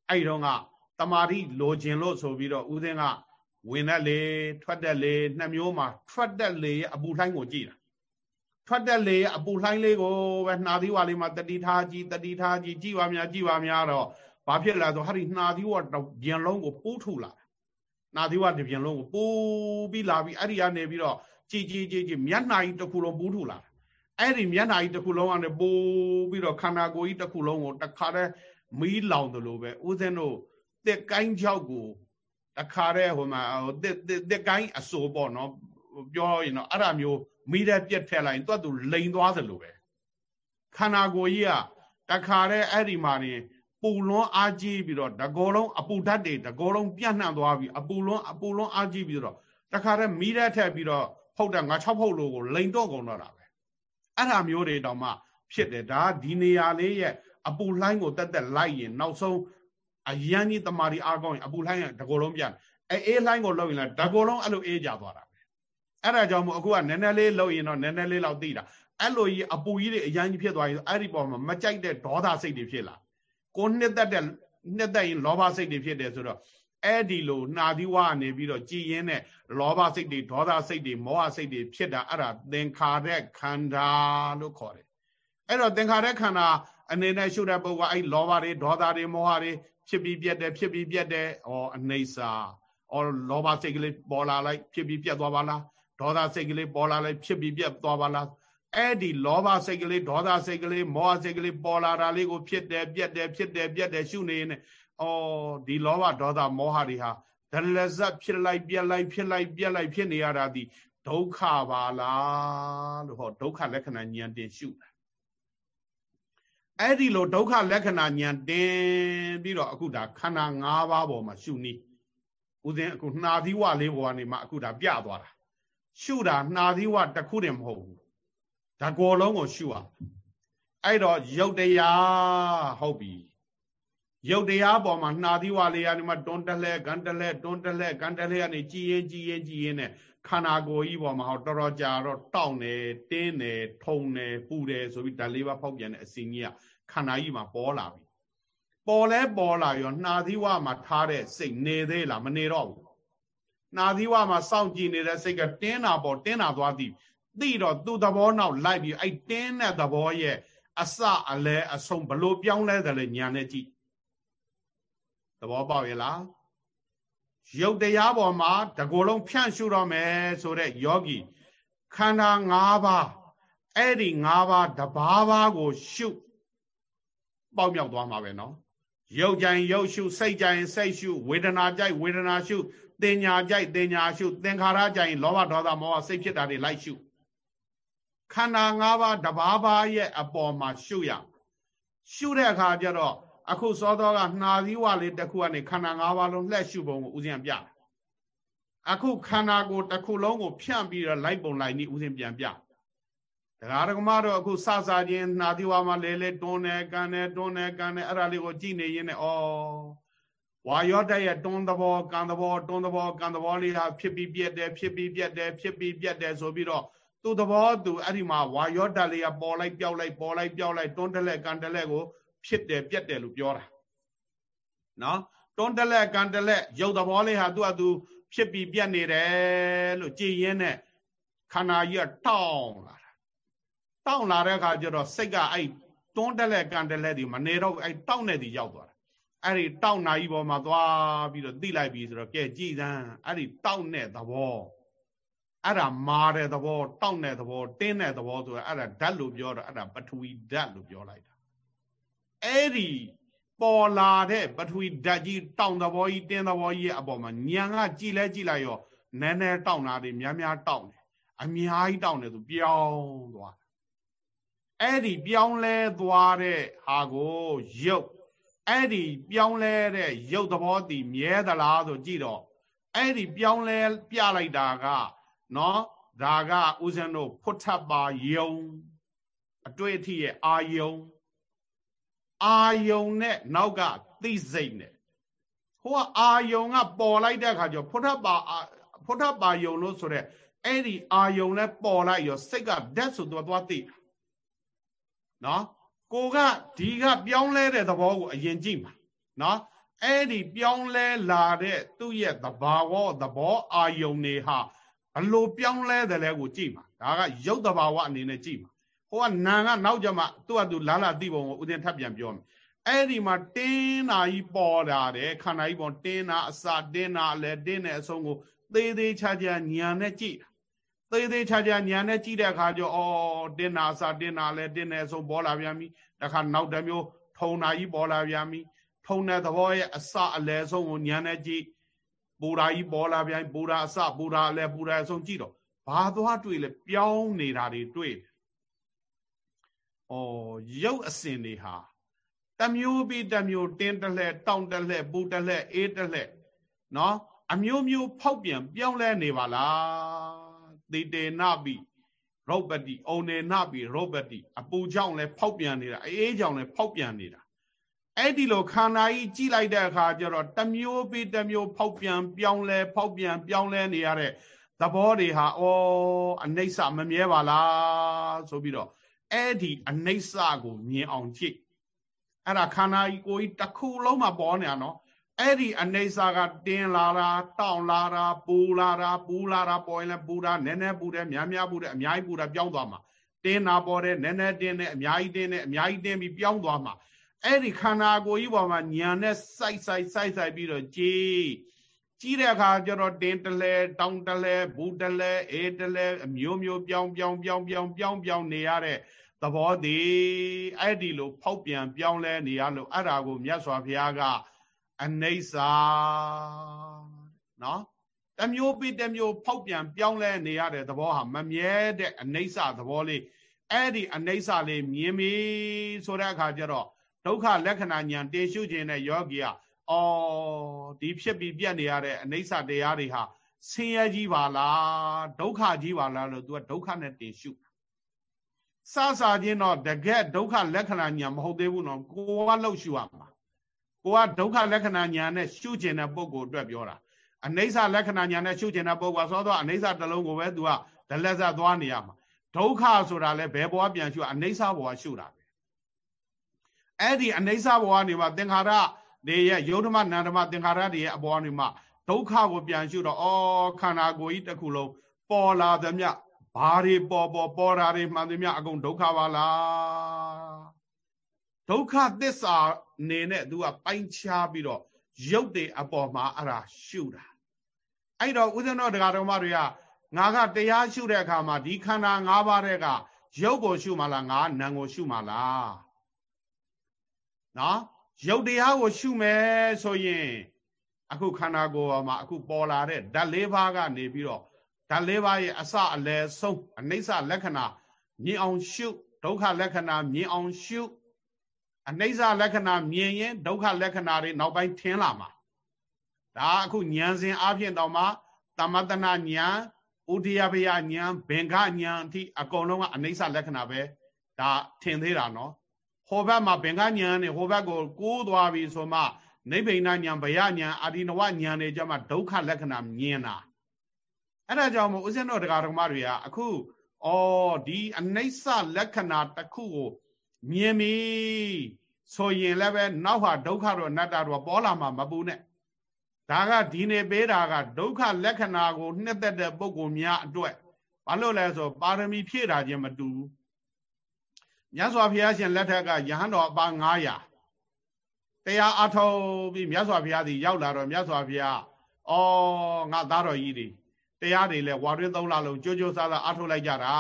အဲ့တုန်းကတမာတိလိုခြင်းလို့ဆိုပြီးတော့ဥစဉ်က ဝင်တဲ့လေထွက်တဲ့လေနှစ်မျိုးမှာထွက်တဲ့လေရဲ့အပူလှိုင်းကိုကြည့်တာထွက်တဲ့လေရဲ့အပူလှိုင်းလေးကိုပဲနှာသီးဝါလေးမှာတတိထားကြည့်တတိထားကြည့်ကြည့်ပါများကြည့်ပါများတော့ဘာဖြစ်လာဆိုဟာဒီနှာသီးဝါပြင်လုံးကိုပိုးထုလာနှာသီးဝါတစ်ပြင်လုံးကိုပိုးပြီးလာပြီးအဲ့ဒီကနေပြီးတော့ကြည်ကြည်ကြည်ကြည်မျက်နှာကြီးတစ်ခုလုံးပိုးထုလာအဲ့ဒီမျက်နှာကြီးတစ်ခုလုံးကနေပိုးပြီးတော့ခန္ဓာကိုယ်ကြီးတစ်ခုလုံးကိုတခါတည်းမီးလောင်တယ်လို့ပဲဦးဇင်းတို့တက်ကိုင်းချောက်ကို တခါတည်းဟိုမှာတက်တက်ကိုင်းအစိုးပေါ့နော်ပြောရင်တော့အဲ့ဒါမျိုးမိတဲ့ပြက်ထက်လိုက်တွတ်သူလိန်သွားသလိုပဲခန္ဓာကိုယ်ကြီးကတခါတည်းအဲ့ဒီမှာနေပူလွန်းအားကြီးပြီးတော့တကောလုံးအပူဓာတ်တွေတကောလုံးပြန့်နှံ့သွားပြီးအပူလွန်းအပူလွန်းအားကြီးပြီးတော့တခါတည်းမိတဲ့ထက်ပြီးတော့ဖုတ်တယ်ငါ၆ဖုတ်လို့ကိုလိန်တော့ကုန်တော့တာပဲအဲ့ဒါမျိုးတွေတောင်မှဖြစ်တယ်ဒါဒီနေရာလေးရဲ့အပူလှိုင်းကိုတက်တက်လိုက်ရင်နောက်ဆုံး အရန်ကြီးတမာရီအားကောင်းရင်အပူလှိုင်းကတကောလုံးပြန်အဲအေးလှိုင်းကိုလောက်ရင်လည်းတကောလုံးအဲ့လိုအေးကြသွားတာပဲအဲ့ဒါကြောင့်မို့အခုကနည်းနည်းလေးလောက်ရင်တော့နည်းနည်းလေးလောက်သိတာအဲ့လိုကြီးအပူကြီးတွေအရန်ကြီးဖြစ်သွားရင်အဲ့ဒီပေါ်မှာမကြိုက်တဲ့ဒေါသစိတ်တွေဖြစ်လာကိုနှစ်သက်တဲ့နှစ်သက်ရင်လောဘစိတ်တွေဖြစ်တယ်ဆိုတော့အဲ့ဒီလိုနှာသီးဝါနေပြီးတော့ကြည်ရင်တဲ့လောဘစိတ်တွေဒေါသစိတ်တွေမောဟစိတ်တွေဖြစ်တာအဲ့ဒါသင်္ခါရခန္ဓာလို့ခေါ်တယ်အဲ့တော့သင်္ခါရခန္ဓာအနေနဲ့ရှုတဲ့ပုဂ္ဂိုလ်အဲ့လောဘတွေဒေါသတွေမောဟတွေ ဖြစ်ပြီးပြတ်တယ်ဖြစ်ပြီးပြတ်တယ်ဩအနေစာဩလောဘစိတ်ကလေးပေါ်လာလိုက်ဖြစ်ပြီးပြတ်သွားပါလားဒေါသစိတ်ကလေးပေါ်လာလိုက်ဖြစ်ပြီးပြတ်သွားပါလားအဲ့ဒီလောဘစိတ်ကလေးဒေါသစိတ်ကလေးမောဟစိတ်ကလေးပေါ်လာတာလေးကိုဖြစ်တယ်ပြတ်တယ်ဖြစ်တယ်ပြတ်တယ်ရှုနေရင်ဩဒီလောဘဒေါသမောဟတွေဟာဒလဇတ်ဖြစ်လိုက်ပြက်လိုက်ဖြစ်လိုက်ပြက်လိုက်ဖြစ်နေရတာဒီဒုက္ခပါလားလို့ဟောဒုက္ခလက္ခဏာဉာဏ်တင်ရှုတာ အဲ့ဒီလိုဒုက္ခလက္ခဏာဉာဏ်တင်ပြီးတော့အခုဒါခန္ဓာ၅ပါးပေါ်မှာရှုနည်းဥစဉ်အခုနှာသီးဝလေးပေါ်ကနေမှအခုဒါပြသွားတာရှုတာနှာသီးဝတစ်ခုတည်းမဟုတ်ဘူးဒါကောလုံးကိုရှုအောင်အဲ့တော့ယုတ်တရားဟုတ်ပြီယုတ်တရားပေါ်မှာနှာသီးဝလေးကနေမှတွန်းတလဲကန်တလဲတွန်းတလဲကန်တလဲကနေကြည်ရင်ကြည်ရင်ကြည်ရင်နဲ့ ခန္ဓာကိုယ်ကြီးပေါ်မှာဟောတော်တော်ကြာတော့တောင့်တယ်တင်းတယ်ထုံတယ်ပူတယ်ဆိုပြီးဓာတ်လေးပါဖောက်ပြန်တဲ့အစီကြီးကခန္ဓာကြီးမှာပေါ်လာပြီပေါ်လဲပေါ်လာရောနှာသီးဝမှာထားတဲ့စိတ်နေသေးလားမနေတော့ဘူးနှာသီးဝမှာစောင့်ကြည့်နေတဲ့စိတ်ကတင်းတာပေါ်တင်းတာသွားသည်သိတော့သူ့သဘောနောက်လိုက်ပြီးအဲ့တင်းတဲ့သဘောရဲ့အစအလဲအဆုံးဘလို့ပြောင်းလဲတယ်လဲညာနဲ့ကြည့်သဘောပေါက်ရဲ့လား ရုပ်တရားပေါ်မှာတကိုယ်လုံးဖြန့်ရှုတော့မယ်ဆိုတဲ့ယောဂီခန္ဓာ၅ပါးအဲ့ဒီ၅ပါးတဘာဘာကိုရှုပေါက်မြောက်သွားမှာပဲနော်ရုပ်ကြိုင်ရုပ်ရှုစိတ်ကြိုင်စိတ်ရှုဝေဒနာကြိုက်ဝေဒနာရှုတင်ညာကြိုက်တင်ညာရှု သင်္ခါရကြိုင်လောဘဒေါသမောဟစိတ်ဖြစ်တာတွေလိုက်ရှုခန္ဓာ၅ပါးတဘာဘာရဲ့အပေါ်မှာရှုရရှုတဲ့အခါကျတော့ အခုစောသောကနှာသီးဝလေးတစ်ခုကနေခန္ဓာ၅ပါးလုံးလှည့်ရှုပုံကိုဥစဉ်ပြအခုခန္ဓာကိုယ်တစ်ခုလုံးကိုဖြန့်ပြီးတော့လိုက်ပုံလိုက်နည်းဥစဉ်ပြန်ပြတရားဓမ္မတော့အခုစစချင်းနှာသီးဝါမှာလဲလဲတွန်းတယ်ကန်တယ်တွန်းတယ်ကန်တယ်အဲ့ဒါလေးကိုကြည့်နေရင်းနဲ့ဩဝါရောတက်ရဲ့တွန်းသဘောကန်သဘောတွန်းသဘောကန်သဘောလေးဟာဖြစ်ပြီးပြက်တယ်ဖြစ်ပြီးပြက်တယ်ဖြစ်ပြီးပြက်တယ်ဆိုပြီးတော့သူ့သဘောသူအဲ့ဒီမှာဝါရောတက်လေးကပေါ်လိုက်ပြောက်လိုက်ပေါ်လိုက်ပြောက်လိုက်တွန်းတက်လက်ကန်တက်လက်ကို ဖြစ်တယ်ပြက်တယ်လို့ပြောတာနော်တွန်းတက်လက်ကန်တက်လက်ရုပ်သဘောလေးဟာသူ့အတူဖြစ်ပြီးပြက်နေတယ်လို့ကြည်ရင်းနဲ့ခန္ဓာကြီးကတောင်းလာတာတောင်းလာတဲ့အခါကျတော့စိတ်ကအဲ့တွန်းတက်လက်ကန်တက်လက်ဒီမနေတော့အဲ့တောင်းနေသည်ရောက်သွားတာအဲ့ဒီတောင်းနာကြီးပေါ်မှာသွားပြီးတော့သိလိုက်ပြီဆိုတော့ကဲကြည်စမ်းအဲ့ဒီတောင်းတဲ့သဘောအဲ့ဒါမာတဲ့သဘောတောင့်တဲ့သဘောတင်းတဲ့သဘောဆိုတော့အဲ့ဒါဓာတ်လို့ပြောတော့အဲ့ဒါပထဝီဓာတ်လို့ပြောလိုက်တာ အဲ့ဒီပေါ်လာတဲ့ပထဝီဓာတ်ကြီးတောင့်သဘောကြီးတင်းသဘောကြီးရဲ့အပေါ်မှာညံကကြည်လဲကြည်လိုက်ရောနည်းနည်းတောင့်တာတွေများများတောင့်တယ်အများကြီးတောင့်တယ်သူပြောင်းသွားအဲ့ဒီပြောင်းလဲသွားတဲ့ဟာကိုရုပ်အဲ့ဒီပြောင်းလဲတဲ့ရုပ်သဘောတည်မြဲသလားဆိုကြည့်တော့အဲ့ဒီပြောင်းလဲပြလိုက်တာကနော်ဒါကဦးဇင်းတို့ဖွတ်ထပ်ပါယုံအတွေ့အထိရဲ့အာယုံ အာယုံနဲ့နောက်ကသိစိတ်နဲ့ဟိုကအာယုံကပေါ်လိုက်တဲ့အခါကျဖွတ်ထပ်ပါဖွတ်ထပ်ပါယုံလို့ဆိုတဲ့အဲ့ဒီအာယုံနဲ့ပေါ်လိုက်ရောစိတ်ကဓာတ်ဆိုတော့သွားသိတာနော်ကိုကဒီကပြောင်းလဲတဲ့သဘောကိုအရင်ကြည့်မှာနော်အဲ့ဒီပြောင်းလဲလာတဲ့သူ့ရဲ့သဘာဝသဘောအာယုံတွေဟာဘလို့ပြောင်းလဲတယ်လဲကိုကြည့်မှာဒါကရုပ်သဘာဝအနေနဲ့ကြည့်မှာ ဟိုကနာကနောက်ကြမှာသူ့အတူလာလာသိပုံကိုဥစဉ်ထပ်ပြန်ပြောမယ်အဲ့ဒီမှာတင်းနာကြီးပေါ်တာတဲ့ခန္ဓာကြီးပေါ်တင်းနာအစာတင်းနာအလဲတင်းတဲ့အဆုံးကိုသေးသေးချာချာညာနဲ့ကြည့်သေးသေးချာချာညာနဲ့ကြည့်တဲ့အခါကျအော်တင်းနာအစာတင်းနာလဲတင်းတဲ့အဆုံးပေါ်လာပြန်ပြီတခါနောက်တစ်မျိုးထုံနာကြီးပေါ်လာပြန်ပြီထုံတဲ့သဘောရဲ့အစအလဲဆုံးကိုညာနဲ့ကြည့်ပူရာကြီးပေါ်လာပြန်ပူရာအစပူရာအလဲပူရာအဆုံးကြည့်တော့ဘာသွားတွေ့လဲပြောင်းနေတာတွေတွေ့တယ်။ အော်ရုပ်အစဉ်တွေဟာတမျိုးပြီးတမျိုးတင်းတလှဲ့တောင့်တလှဲ့ပူတလှဲ့အေးတလှဲ့နော်အမျိုးမျိုးဖောက်ပြန်ပြောင်းလဲနေပါလားသေတေနပိရောပတိဩနေနပိရောပတိအပူကြောင့်လဲဖောက်ပြန်နေတာအေးကြောင့်လဲဖောက်ပြန်နေတာအဲ့ဒီလိုခန္ဓာကြီးကြည့်လိုက်တဲ့အခါကျတော့တမျိုးပြီးတမျိုးဖောက်ပြန်ပြောင်းလဲဖောက်ပြန်ပြောင်းလဲနေရတဲ့သဘောတွေဟာဩအနိစ္စမမြဲပါလားဆိုပြီးတော့ အဲ့ဒီအနိစ္စကိုမြင်အောင်ကြည့်အဲ့ဒါခန္ဓာကြီးကိုကြီးတစ်ခုလုံးမှာပေါ်နေတာနော်အဲ့ဒီအနိစ္စကတင်းလာတာတောင့်လာတာပူလာတာပူလာတာပေါ်ရင်လည်းပူတာနည်းနည်းပူတယ်များများပူတယ်အများကြီးပူတာပြောင်းသွားမှာတင်းတာပေါ်တယ်နည်းနည်းတင်းတယ်အများကြီးတင်းတယ်အများကြီးတင်းပြီးပြောင်းသွားမှာအဲ့ဒီခန္ဓာကိုယ်ကြီးပေါ်မှာညာနဲ့စိုက်စိုက်စိုက်စိုက်ပြီးတော့ကြည် ကြီးတဲ့အခါကျတော့တင်းတလဲတောင်းတလဲဘူးတလဲအေးတလဲအမျိုးမျိုးပြောင်းပြောင်းပြောင်းပြောင်းပြောင်းပြောင်းနေရတဲ့သဘောတည်အဲ့ဒီလိုဖောက်ပြန်ပြောင်းလဲနေရလို့အဲ့ဒါကိုမြတ်စွာဘုရားကအနိစ္စနော်တမျိုးပြီးတမျိုးဖောက်ပြန်ပြောင်းလဲနေရတဲ့သဘောဟာမမြဲတဲ့အနိစ္စသဘောလေးအဲ့ဒီအနိစ္စလေးမြင်ပြီဆိုတဲ့အခါကျတော့ဒုက္ခလက္ခဏာဉာဏ်တင်ရှုခြင်းနဲ့ယောဂီက အော်ဒီဖြစ်ပြီးပြတ်နေရတဲ့အနိစ္စတရားတွေဟာဆင်းရဲကြီးပါလားဒုက္ခကြီးပါလားလို့ तू ကဒုက္ခနဲ့တင်ရှုစစချင်းတော့တကယ်ဒုက္ခလက္ခဏာဉာဏ်မဟုတ်သေးဘူးနော်ကိုကလှုပ်ရှုရမှာကိုကဒုက္ခလက္ခဏာဉာဏ်နဲ့ရှုကျင်တဲ့ပုံကိုအတွက်ပြောတာအနိစ္စလက္ခဏာဉာဏ်နဲ့ရှုကျင်တဲ့ပုံကသောတော့အနိစ္စတလုံးကိုပဲ तू ကဒလက်ဆက်သွားနေရမှာဒုက္ခဆိုတာလဲဘယ်ဘဝပြန်ရှုအနိစ္စဘဝရှုတာပဲအဲ့ဒီအနိစ္စဘဝနေမှာသင်္ခါရ တွေရဲ့ယုဒ္ဓမနန္ဒမသင်္ခါရတွေရဲ့အပေါ်နေမှာဒုက္ခကိုပြန်ရှုတော့အော်ခန္ဓာကိုယ်ကြီးတစ်ခုလုံးပေါ်လာသမျှဘာတွေပေါ်ပေါ်ပေါ်တာတွေမှန်သမျှအကုန်ဒုက္ခပါလားဒုက္ခသစ္စာနေနဲ့သူကပိုင်းခြားပြီးတော့ရုပ်တွေအပေါ်မှာအဲ့ဒါရှုတာအဲ့တော့ဦးဇင်းတော်တရားတော်မတွေကငါကတရားရှုတဲ့အခါမှာဒီခန္ဓာ၅ပါးတဲ့ကရုပ်ကိုရှုမှလားငါနာမ်ကိုရှုမှလားနော် ရုပ်တရားကိုရှုမယ်ဆိုရင်အခုခန္ဓာကိုယ်မှာအခုပေါ်လာတဲ့ဓာတ်၄ပါးကနေပြီးတော့ဓာတ်၄ပါးရဲ့အစအလယ်ဆုံးအနိစ္စလက္ခဏာမြင်အောင်ရှုဒုက္ခလက္ခဏာမြင်အောင်ရှုအနိစ္စလက္ခဏာမြင်ရင်ဒုက္ခလက္ခဏာတွေနောက်ပိုင်းထင်လာမှာဒါအခုဉာဏ်စဉ်အပြင်တော့မှသမတနာဉာဏ်ဥဒိယဘယဉာဏ်ဘင်္ဂဉာဏ်အထိအကုန်လုံးကအနိစ္စလက္ခဏာပဲဒါထင်သေးတာနော် ဟိုဘက်မှာဘင်္ဂဉာဏ်နဲ့ဟိုဘက်ကိုကိုးသွားပြီဆိုမှနိဗ္ဗိဏဉာဏ်ဘယဉာဏ်အာဒီနဝဉာဏ်တွေကြမှာဒုက္ခလက္ခဏာမြင်တာအဲ့ဒါကြောင့်မို့ဦးဇင်းတော်တရားတော်မတွေကအခုဩဒီအနိစ္စလက္ခဏာတစ်ခုကိုမြင်ပြီဆိုရင်လည်းပဲနောက်ဟာဒုက္ခတော့အနတ္တတော့ပေါ်လာမှာမပူနဲ့ဒါကဒီနေပေးတာကဒုက္ခလက္ခဏာကိုနှစ်သက်တဲ့ပုဂ္ဂိုလ်များအတွက်ဘာလို့လဲဆိုပါရမီဖြည့်တာချင်းမတူဘူး မြတ်စွာဘုရားရှင်လက်ထက်ကယဟန်တော်အပါ900တရားအထောက်ပြီးမြတ်စွာဘုရားဒီရောက်လာတော့မြတ်စွာဘုရားအော်ငါသားတော်ကြီးတွေတရားတွေလဲဝါတွင်းသုံးလလုံးကြိုးကြိုးစားစားအထုတ်လိုက်ကြတာ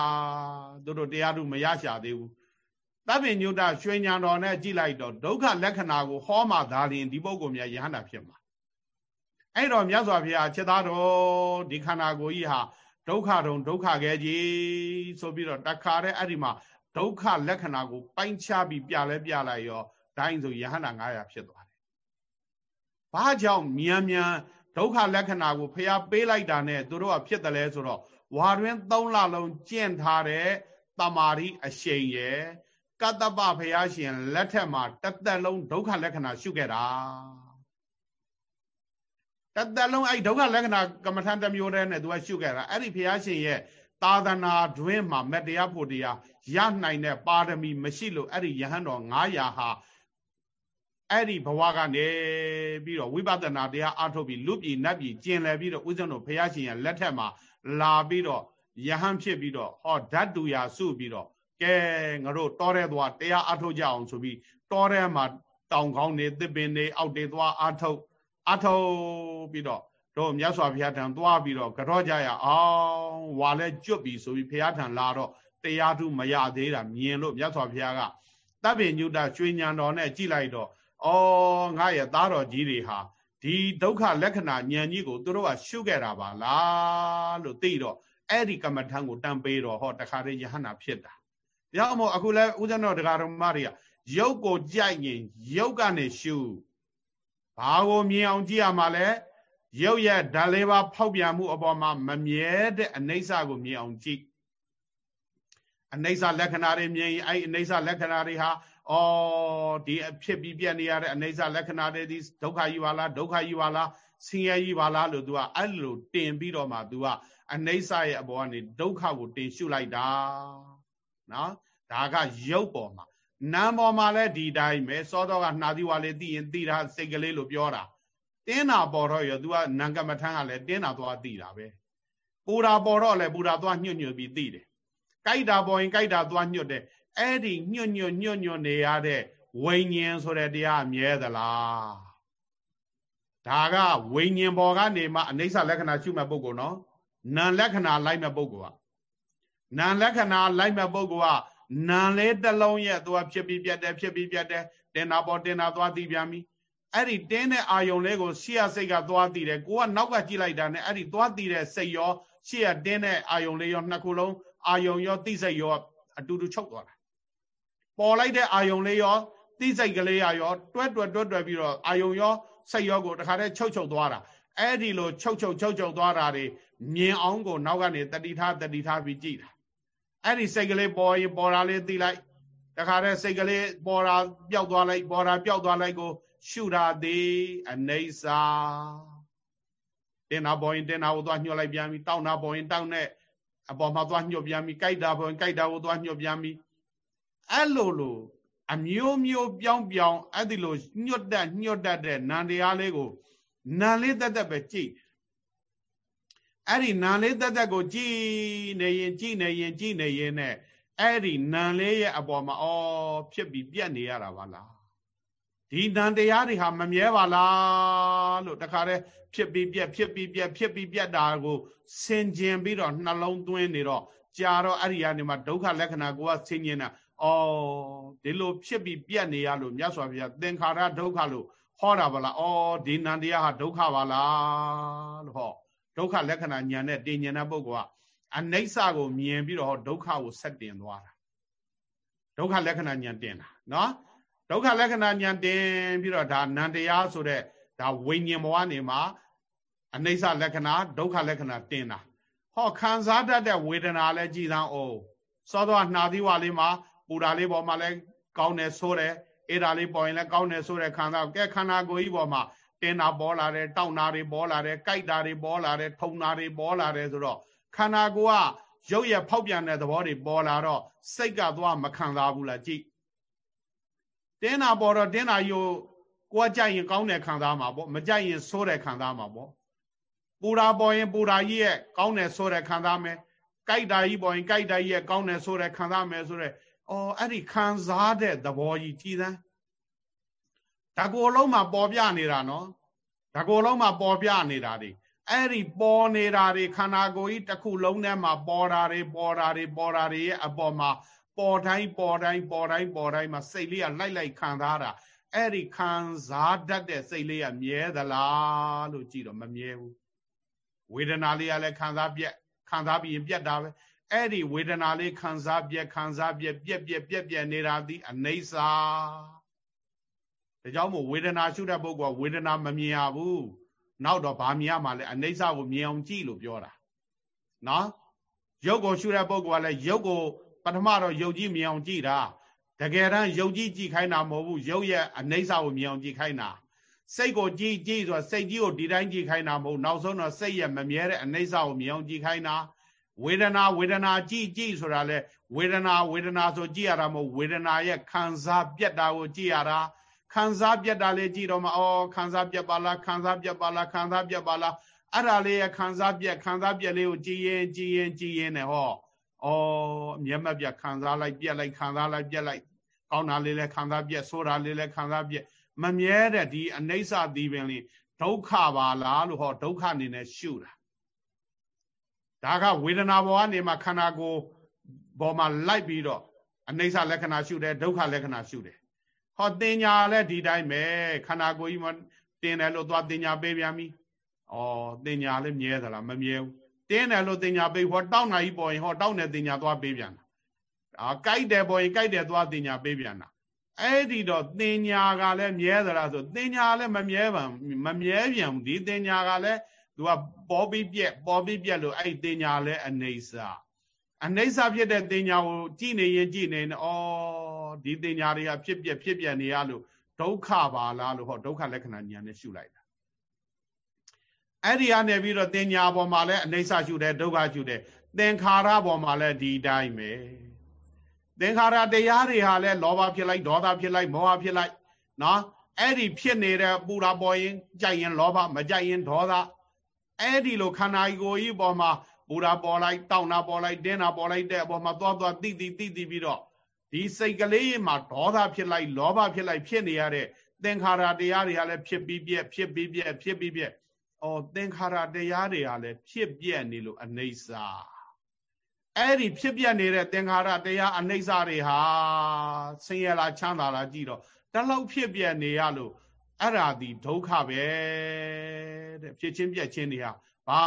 သူတို့တရားတို့မရရှာသေးဘူးတပ်ပင်ညုတရွှေညာတော်နဲ့ကြည့်လိုက်တော့ဒုက္ခလက္ခဏာကိုဟောမှသာလျှင်ဒီပုဂ္ဂိုလ်များယဟန္တာဖြစ်မှာအဲ့တော့မြတ်စွာဘုရားချက်သားတော်ဒီခန္ဓာကိုယ်ကြီးဟာဒုက္ခတုံဒုက္ခခဲကြီးဆိုပြီးတော့တခါတည်းအဲ့ဒီမှာ ဒုက္ခလက္ခဏာကိုပိုင်းခြားပြီးပြလဲပြလိုက်ရောဒိုင်းဆိုယဟန္တာ900ဖြစ်သွားဘာကြောင့်မြန်မြန်ဒုက္ခလက္ခဏာကိုဖျားပေးလိုက်တာနဲ့သူတို့ကဖြစ်တယ်လဲဆိုတော့ဝါတွင်၃လလုံးကျင့်ထားတဲ့တမာရီအရှိန်ရဲ့ကတ္တပဖျားရှင်လက်ထက်မှာတသက်လုံးဒုက္ခလက္ခဏာရှုခဲ့တာတသက်လုံးအဲ့ဒုက္ခလက္ခဏာကမ္မထန်တစ်မျိုးတည်းနဲ့သူကရှုခဲ့တာအဲ့ဒီဘုရားရှင်ရဲ့ သာသနာတွင်မှာမတရားဖို့တရားရနိုင်တဲ့ပါရမီမရှိလို့အဲ့ဒီယဟန်တော်900ဟာအဲ့ဒီဘဝကနေပြီးတော့ဝိပဿနာတရားအထုတ်ပြီးလူပြည်နတ်ပြည်ကျင်လည်ပြီးတော့ဥစ္စံတော်ဘုရားရှင်ရဲ့လက်ထက်မှာလာပြီးတော့ယဟန်ဖြစ်ပြီးတော့ဟောဓာတ်တူရာစုပြီးတော့ကဲငါတို့တောထဲသွားတရားအထုတ်ကြအောင်ဆိုပြီးတောထဲမှာတောင်ကောင်းနေသစ်ပင်တွေအောက်တွေသွားအထုတ်အထုတ်ပြီးတော့ တို့မြတ်စွာဘုရားထံသွားပြီးတော့ကြော့ကြရအောင်ဝါလဲကျွတ်ပြီဆိုပြီးဘုရားထံလာတော့တရားထုမရသေးတာမြင်လို့မြတ်စွာဘုရားကတပ်ပင်ညုတရွှေညံတော်နဲ့ကြည်လိုက်တော့ဩငါရဲ့သားတော်ကြီးတွေဟာဒီဒုက္ခလက္ခဏာဉာဏ်ကြီးကိုသူတို့ကရှုခဲ့တာပါလားလို့သိတော့အဲ့ဒီကမ္မထံကိုတန်ပေးတော့ဟောတခါတည်းယဟနာဖြစ်တာ။ဒါမှမဟုတ်အခုလဲဥဒ္ဒနောဒကာတော်မတွေကရုပ်ကိုကြိုက်ရင်ရုပ်ကနေရှုဘာကိုမြင်အောင်ကြည့်ရမှာလဲ ရုပ်ရဲ့ဓာတ်လေးပါဖောက်ပြန်မှုအပေါ်မှာမမြဲတဲ့အနိစ္စကိုမြင်အောင်ကြည့်အနိစ္စလက္ခဏာတွေမြင်ရင်အဲ့အနိစ္စလက္ခဏာတွေဟာအော်ဒီအဖြစ်ပြီးပြက်နေရတဲ့အနိစ္စလက္ခဏာတွေဒီဒုက္ခကြီးပါလားဒုက္ခကြီးပါလားဆင်းရဲကြီးပါလားလို့ तू ကအဲ့လိုတင်ပြီးတော့မှ तू ကအနိစ္စရဲ့အပေါ်ကနေဒုက္ခကိုတင်ရှုလိုက်တာနော်ဒါကရုပ်ပေါ်မှာနာမ်ပေါ်မှာလည်းဒီတိုင်းပဲစောတော့ကနှာသီးဝါလေးသိရင်သိတာစိတ်ကလေးလို့ပြောတာ တင်းတာပေါ်တော့ရ तू ကနံကမထန်းကလည်းတင်းတာသွားသိတာပဲပူတာပေါ်တော့လည်းပူတာသွားညွတ်ညွတ်ပြီးသိတယ်ကြိုက်တာပေါ်ရင်ကြိုက်တာသွားညွတ်တယ်အဲ့ဒီညွတ်ညွတ်ညွတ်ညွတ်နေရတဲ့ဝိညာဉ်ဆိုတဲ့တရားမြဲသလားဒါကဝိညာဉ်ပေါ်ကနေမှအနိစ္စလက္ခဏာရှုမဲ့ပုဂ္ဂိုလ်နော်နာလက္ခဏာလိုက်မဲ့ပုဂ္ဂိုလ်ကနာလက္ခဏာလိုက်မဲ့ပုဂ္ဂိုလ်ကနာလေးတစ်လုံးရဲ့သူကဖြစ်ပြီးပြတ်တယ်ဖြစ်ပြီးပြတ်တယ်တင်တာပေါ်တင်တာသွားသိပြန်ပြီ အဲ့ဒီတင်းတဲ့အာယုံလေးကိုရှေ့ရစိတ်ကသွားသိတယ်ကိုကနောက်ကကြည့်လိုက်တာနဲ့အဲ့ဒီသွားသိတဲ့စိတ်ရောရှေ့ရတင်းတဲ့အာယုံလေးရောနှစ်ခုလုံးအာယုံရောသိစိတ်ရောအတူတူချုပ်သွားတာပေါ်လိုက်တဲ့အာယုံလေးရောသိစိတ်ကလေးရောတွဲတွဲတွဲတွဲပြီးတော့အာယုံရောစိတ်ရောကိုတခါတည်းချုပ်ချုပ်သွားတာအဲ့ဒီလိုချုပ်ချုပ်ချုပ်ချုပ်သွားတာတွေမြင်အောင်ကိုနောက်ကနေတတိထားတတိထားပြီးကြည့်တာအဲ့ဒီစိတ်ကလေးပေါ်ရင်ပေါ်တာလေးသိလိုက်တခါတည်းစိတ်ကလေးပေါ်တာပျောက်သွားလိုက်ပေါ်တာပျောက်သွားလိုက်ကို ရှုတာသည်အနေစာတင်နာပေါ်ရင်တင်နာကိုသွားညှို့လိုက်ပြန်ပြီတောက်နာပေါ်ရင်တောက်နဲ့အပေါ်မှာသွားညှို့ပြန်ပြီကြိုက်တာပေါ်ရင်ကြိုက်တာကိုသွားညှို့ပြန်ပြီအဲ့လိုလိုအမျိုးမျိုးပြောင်းပြောင်းအဲ့ဒီလိုညှွတ်တက်ညှွတ်တက်တဲ့နန္တရားလေးကိုနံလေးတက်တက်ပဲကြည့်အဲ့ဒီနံလေးတက်တက်ကိုကြည်နေရင်ကြည်နေရင်ကြည်နေရင်နဲ့အဲ့ဒီနံလေးရဲ့အပေါ်မှာအော်ဖြစ်ပြီးပြက်နေရတာပါလား ဒီနံတရားတွေဟာမမြဲပါလားလို့တခါတည်းဖြစ်ပြီးပြက်ဖြစ်ပြီးပြက်ဖြစ်ပြီးပြက်တာကိုဆင်ကျင်ပြီးတော့နှလုံးသွင်းနေတော့ကြာတော့အဲ့ဒီကနေမှဒုက္ခလက္ခဏာကိုကဆင်ကျင်တာအော်ဒီလိုဖြစ်ပြီးပြက်နေရလို့မြတ်စွာဘုရားသင်္ခါရဒုက္ခလို့ဟောတာပါလားအော်ဒီနံတရားဟာဒုက္ခပါလားလို့ဟောဒုက္ခလက္ခဏာညာနဲ့တင်ញင်တဲ့ပုဂ္ဂိုလ်ကအနိစ္စကိုမြင်ပြီးတော့ဒုက္ခကိုဆက်တင်သွားတာဒုက္ခလက္ခဏာညာတင်တာနော် ဒုက္ခလက္ခဏာညာတင်ပြီးတော့ဒါနန္တရားဆိုတဲ့ဒါဝိညာဉ်ဘဝနေမှာအနိစ္စလက္ခဏာဒုက္ခလက္ခဏာတင်တာဟောခံစားတတ်တဲ့ဝေဒနာလည်းကြည်သံအောင်စောတော့နှာသီးဝါလေးမှာပူတာလေးပေါ်မှာလည်းကောင်းတယ်ဆိုတယ်အဲ့ဒါလေးပေါ်ရင်လည်းကောင်းတယ်ဆိုတဲ့ခံစားကဲခန္ဓာကိုယ်ကြီးပေါ်မှာတင်းတာပေါ်လာတယ်တောက်နာတွေပေါ်လာတယ်ကြိုက်တာတွေပေါ်လာတယ်ထုံနာတွေပေါ်လာတယ်ဆိုတော့ခန္ဓာကိုယ်ကရုပ်ရဖောက်ပြန်တဲ့သဘောတွေပေါ်လာတော့စိတ်ကသွားမခံစားဘူးလားကြည့် တင်းတာပေါ်တော့တင်းတာယူကိုကကြိုက်ရင်ကောင်းတယ်ခံစားမှာပေါ့မကြိုက်ရင်ဆိုးတယ်ခံစားမှာပေါ့ပူတာပေါ်ရင်ပူတာကြီးရဲ့ကောင်းတယ်ဆိုးတယ်ခံစားမယ်ကြိုက်တာကြီးပေါ်ရင်ကြိုက်တာကြီးရဲ့ကောင်းတယ်ဆိုးတယ်ခံစားမယ်ဆိုတော့အော်အဲ့ဒီခံစားတဲ့သဘောကြီးကြည်သန်းဓကိုယ်လုံးမှာပေါ်ပြနေတာနော်ဓကိုယ်လုံးမှာပေါ်ပြနေတာတွေအဲ့ဒီပေါ်နေတာတွေခန္ဓာကိုယ်ကြီးတစ်ခုလုံးထဲမှာပေါ်တာတွေပေါ်တာတွေပေါ်တာတွေရဲ့အပေါ်မှာ ပေါ်တိုင်းပေါ်တိုင်းပေါ်တိုင်းပေါ်တိုင်းမှာစိတ်လေးကလိုက်လိုက်ခံစားတာအဲ့ဒီခံစားတတ်တဲ့စိတ်လေးကမြဲသလားလို့ကြည့်တော့မမြဲဘူးဝေဒနာလေးကလည်းခံစားပြက်ခံစားပြီးရင်ပြက်တာပဲအဲ့ဒီဝေဒနာလေးခံစားပြက်ခံစားပြက်ပြက်ပြက်ပြက်ပြက်နေတာဒီအနိစ္စဒါကြောင့်မို့ဝေဒနာရှုတဲ့ပုဂ္ဂိုလ်ကဝေဒနာမမြင်ရဘူးနောက်တော့ဗာမြင်ရမှာလဲအနိစ္စကိုမြင်အောင်ကြည့်လို့ပြောတာနော်ရုပ်ကိုရှုတဲ့ပုဂ္ဂိုလ်ကလည်းရုပ်ကို ပထမတော့ရုပ်ကြီးမြင်အောင်ကြည့်တာတကယ်တမ်းရုပ်ကြီးကြည့်ခိုင်းတာမဟုတ်ဘူးရုပ်ရဲ့အနိစ္စကိုမြင်အောင်ကြည့်ခိုင်းတာစိတ်ကိုကြည့်ကြည့်ဆိုစိတ်ကြီးကိုဒီတိုင်းကြည့်ခိုင်းတာမဟုတ်နောက်ဆုံးတော့စိတ်ရဲ့မမြဲတဲ့အနိစ္စကိုမြင်အောင်ကြည့်ခိုင်းတာဝေဒနာဝေဒနာကြည့်ကြည့်ဆိုတာလေဝေဒနာဝေဒနာဆိုကြည့်ရတာမဟုတ်ဝေဒနာရဲ့ခံစားပြက်တာကိုကြည့်ရတာခံစားပြက်တာလေးကြည့်တော့မှအော်ခံစားပြက်ပါလားခံစားပြက်ပါလားခံစားပြက်ပါလားအဲ့ဒါလေးရဲ့ခံစားပြက်ခံစားပြက်လေးကိုကြည်ရင်ကြည်ရင်ကြည်ရင်နဲ့ဟော ဩမျက်မှတ်ပြက်ခံစားလိုက်ပြက်လိုက်ခံစားလိုက်ပြက်လိုက်ကောင်းတာလေးလည်းခံစားပြက်ဆိုးတာလေးလည်းခံစားပြက်မမြဲတဲ့ဒီအနိစ္စသီးပင်လေးဒုက္ခပါလားလို့ဟောဒုက္ခအနေနဲ့ရှုတာဒါကဝေဒနာဘောကနေမှခန္ဓာကိုယ်ပေါ်မှာလိုက်ပြီးတော့အနိစ္စလက္ခဏာရှုတယ်ဒုက္ခလက္ခဏာရှုတယ်ဟောတင်ညာလည်းဒီတိုင်းပဲခန္ဓာကိုယ်ကြီးမတင်တယ်လို့သွားတင်ညာပေးပြန်ပြီ။အော်တင်ညာလည်းမြဲသလားမမြဲဘူး။ တင်းတယ်လို့တင်ညာပေးဟောတောက်နိုင်ပေါ်ရင်ဟောတောက်နေတင်ညာသွားပေးပြန်တာ။အာကြိုက်တယ်ပေါ်ရင်ကြိုက်တယ်သွားတင်ညာပေးပြန်တာ။အဲ့ဒီတော့တင်ညာကလည်းမြဲသလားဆိုတင်ညာလည်းမမြဲပါမမြဲပြန်ဘူးဒီတင်ညာကလည်းသူကပေါ်ပြီးပြက်ပေါ်ပြီးပြက်လို့အဲ့တင်ညာလည်းအနေစာအနေစာဖြစ်တဲ့တင်ညာကိုကြည်နေရင်ကြည်နေနေဩဒီတင်ညာတွေကဖြစ်ပြက်ဖြစ်ပြက်နေရလို့ဒုက္ခပါလားလို့ဟောဒုက္ခလက္ခဏာဉာဏ်နဲ့ရှုလိုက်တာ အဲ့ဒီကနေပြီးတော့တင်ညာပေါ်မှာလည်းအနေစာရှုတယ်ဒုက္ခရှုတယ်သင်္ခါရပေါ်မှာလည်းဒီတိုင်းပဲသင်္ခါရတရားတွေဟာလည်းလောဘဖြစ်လိုက်ဒေါသဖြစ်လိုက်မောဟဖြစ်လိုက်နော်အဲ့ဒီဖြစ်နေတဲ့ပူရာပေါ်ရင်ကြိုက်ရင်လောဘမကြိုက်ရင်ဒေါသအဲ့ဒီလိုခန္ဓာကိုယ်ကြီးပေါ်မှာပူရာပေါ်လိုက်တောက်နာပေါ်လိုက်တင်းနာပေါ်လိုက်တဲ့အပေါ်မှာသွားသွားတိတိတိတိပြီးတော့ဒီစိတ်ကလေးမှာဒေါသဖြစ်လိုက်လောဘဖြစ်လိုက်ဖြစ်နေရတဲ့သင်္ခါရတရားတွေကလည်းဖြစ်ပြီးပြက်ဖြစ်ပြီးပြက်ဖြစ်ပြီးပြက် အော်သင်္ခါရတရားတွေကလည်းဖြစ်ပြက်နေလို့အနေစာအဲ့ဒီဖြစ်ပြက်နေတဲ့သင်္ခါရတရားအနေစာတွေဟာဆင်းရဲလားချမ်းသာလားကြည့်တော့တလောက်ဖြစ်ပြက်နေရလို့အဲ့ဒါဒီဒုက္ခပဲတဲ့ဖြစ်ချင်းပြက်ချင်းတွေဟာဘာ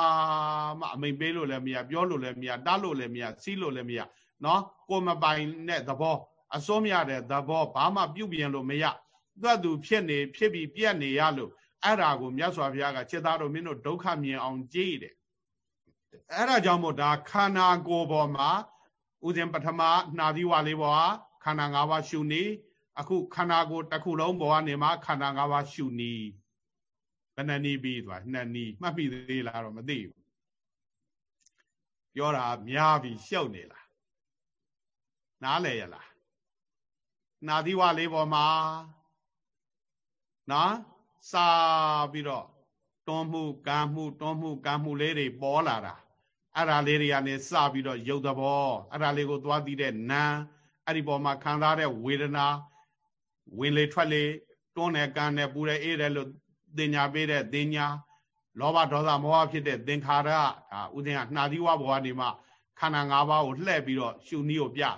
မှအမိန်ပေးလို့လည်းမရပြောလို့လည်းမရတားလို့လည်းမရစီးလို့လည်းမရနော်ကိုမပိုင်တဲ့သဘောအစိုးမရတဲ့သဘောဘာမှပြုပြင်လို့မရသူ့သူဖြစ်နေဖြစ်ပြီးပြက်နေရလို့ အဲ့ဒါကိုမြတ်စွာဘုရားကจิตသားတို့မင်းတို့ဒုက္ခမြင်အောင်ကြည်တယ်အဲ့ဒါကြောင့်မို့ဒါခန္ဓာကိုယ်ပေါ်မှာဥစဉ်ပထမနှာသီးဝါလေးပေါ်ဟာခန္ဓာ၅ပါးရှုနေအခုခန္ဓာကိုယ်တစ်ခုလုံးပေါ်ကနေမှခန္ဓာ၅ပါးရှုနေဘယ်နှနည်းပြီးသွားနှစ်နည်းမှတ်မိသေးလားတော့မသိဘူးပြောတာများပြီးရှုပ်နေလားနားလဲရလားနာသီဝလေးပေါ်မှာနော် စာပြီးတော့တွန်းမှုကံမှုတွန်းမှုကံမှုလေးတွေပေါ်လာတာအဲ့ဒါလေးတွေကနေစပြီးတော့ရုပ်သဘောအဲ့ဒါလေးကိုသွားသိတဲ့နာအဲ့ဒီပေါ်မှာခံစားတဲ့ဝေဒနာဝင်လေထွက်လေတွန်းတယ်ကံတယ်ပူတယ်အေးတယ်လို့တင်ညာပေးတဲ့တင်ညာလောဘဒေါသမောဟဖြစ်တဲ့သင်္ခါရဒါဥစဉ်ကနှာသီးဝဘဝနေမှာခန္ဓာ၅ပါးကိုလှည့်ပြီးတော့ရှုနည်းကိုပြတာ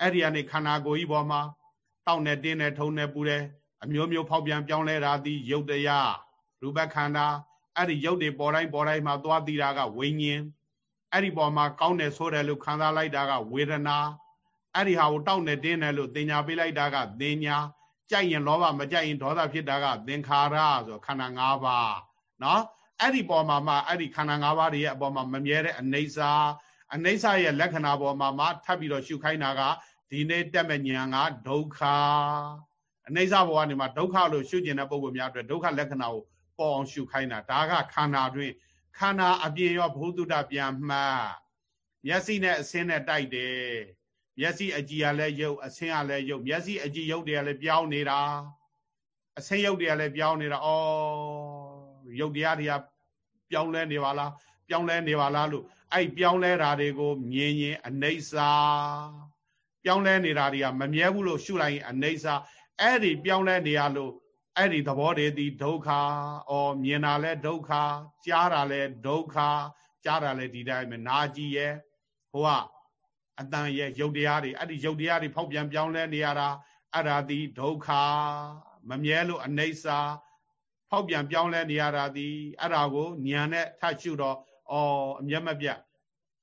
အဲ့ဒီကနေခန္ဓာကိုယ်ကြီးပေါ်မှာတောက်နေတင်းနေထုံနေပူတယ် အမျိုးမျိုးဖောက်ပြန်ပြောင်းလဲတာသည်ယုတ်တရားရူပခန္ဓာအဲ့ဒီယုတ်တွေပေါ်တိုင်းပေါ်တိုင်းမှာသွားတည်တာကဝိညာဉ်အဲ့ဒီပေါ်မှာကောင်းတယ်ဆိုတယ်လို့ခံစားလိုက်တာကဝေဒနာအဲ့ဒီဟာကိုတောက်နေတင်းတယ်လို့တင်ညာပေးလိုက်တာကသင်ညာကြိုက်ရင်လောဘမကြိုက်ရင်ဒေါသဖြစ်တာကသင်္ခါရဆိုခန္ဓာ၅ပါးနော်အဲ့ဒီပေါ်မှာမှအဲ့ဒီခန္ဓာ၅ပါးတွေရဲ့အပေါ်မှာမမြဲတဲ့အနေစာအနေစာရဲ့လက္ခဏာပေါ်မှာမှထပ်ပြီးတော့ရှုခိုင်းတာကဒီနေ့တက်မဲ့ဉာဏ်ကဒုက္ခ အနေစာဘဝနေမှာဒုက္ခလို့ရှုကျင်တဲ့ပုံပေါ်များအတွက်ဒုက္ခလက္ခဏာကိုပေါ်အောင်ရှုခိုင်းတာဒါကခန္ဓာတွင်ခန္ဓာအပြင်ရောဘုဒ္ဓတပြန်မှတ်မျက်စိနဲ့အစင်းနဲ့တိုက်တယ်မျက်စိအကြည်ကလည်းရုပ်အဆင်းကလည်းရုပ်မျက်စိအကြည်ရုပ်တွေကလည်းပြောင်းနေတာအဆင်းရုပ်တွေကလည်းပြောင်းနေတာဩရုပ်တရားတွေကပြောင်းလဲနေပါလားပြောင်းလဲနေပါလားလို့အဲ့ပြောင်းလဲတာတွေကိုမြင်ရင်အနိစ္စပြောင်းလဲနေတာတွေကမမြဲဘူးလို့ရှုလိုက်ရင်အနိစ္စ အဲ့ဒီပြောင်းလဲနေရလို့အဲ့ဒီသဘောတွေဒီဒုက္ခဩမြင်တာလဲဒုက္ခကြားတာလဲဒုက္ခကြားတာလဲဒီတိုင်းပဲနာကြည့်ရဲ့ဟိုကအတန်ရဲ့ရုပ်တရားတွေအဲ့ဒီရုပ်တရားတွေဖောက်ပြန်ပြောင်းလဲနေရတာအဲ့ဒါဒီဒုက္ခမမြဲလို့အနိစ္စဖောက်ပြန်ပြောင်းလဲနေရတာဒီအဲ့ဒါကိုဉာဏ်နဲ့ထပ်ရှုတော့ဩအမျက်မပြတ်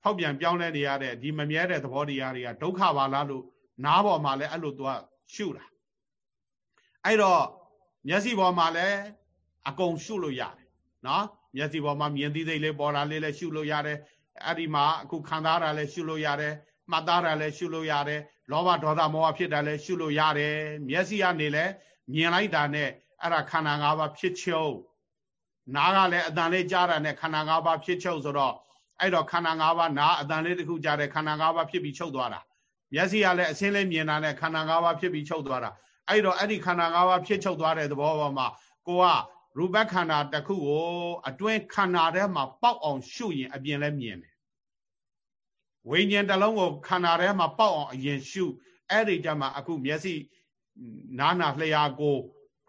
ဖောက်ပြန်ပြောင်းလဲနေရတဲ့ဒီမမြဲတဲ့သဘောတရားတွေကဒုက္ခပါလားလို့နားပေါ်မှာလဲအဲ့လိုသူကရှုတာ အဲ့တော့မျက်စိပေါ်မှာလည်းအကုန်ရှုလို့ရတယ်နော်မျက်စိပေါ်မှာမြင်သိသိလေးပေါ်တာလေးလည်းရှုလို့ရတယ်အဲ့ဒီမှာအခုခံစားတာလည်းရှုလို့ရတယ်မှတ်သားတာလည်းရှုလို့ရတယ်လောဘဒေါသမောဟဖြစ်တာလည်းရှုလို့ရတယ်မျက်စိကနေလည်းမြင်လိုက်တာနဲ့အဲ့ဒါခန္ဓာ၅ပါးဖြစ်ချုပ်နားကလည်းအတန်လေးကြားတာနဲ့ခန္ဓာ၅ပါးဖြစ်ချုပ်ဆိုတော့အဲ့တော့ခန္ဓာ၅ပါးနားအတန်လေးတစ်ခုကြားတယ်ခန္ဓာ၅ပါးဖြစ်ပြီးချုပ်သွားတာမျက်စိကလည်းအစင်းလေးမြင်တာနဲ့ခန္ဓာ၅ပါးဖြစ်ပြီးချုပ်သွားတာ အဲ့တော့အဲ့ဒီခန္ဓာ၅ပါးဖြစ်ချုပ်သွားတဲ့သဘောပေါ်မှာကိုကရူပခန္ဓာတစ်ခုကိုအတွင်းခန္ဓာထဲမှာပေါက်အောင်ရှုရင်အပြင်လည်းမြင်တယ်ဝိညာဉ်တစ်လုံးကိုခန္ဓာထဲမှာပေါက်အောင်အရင်ရှုအဲ့ဒီကြမှာအခုမျက်စိနားနာလျှာကို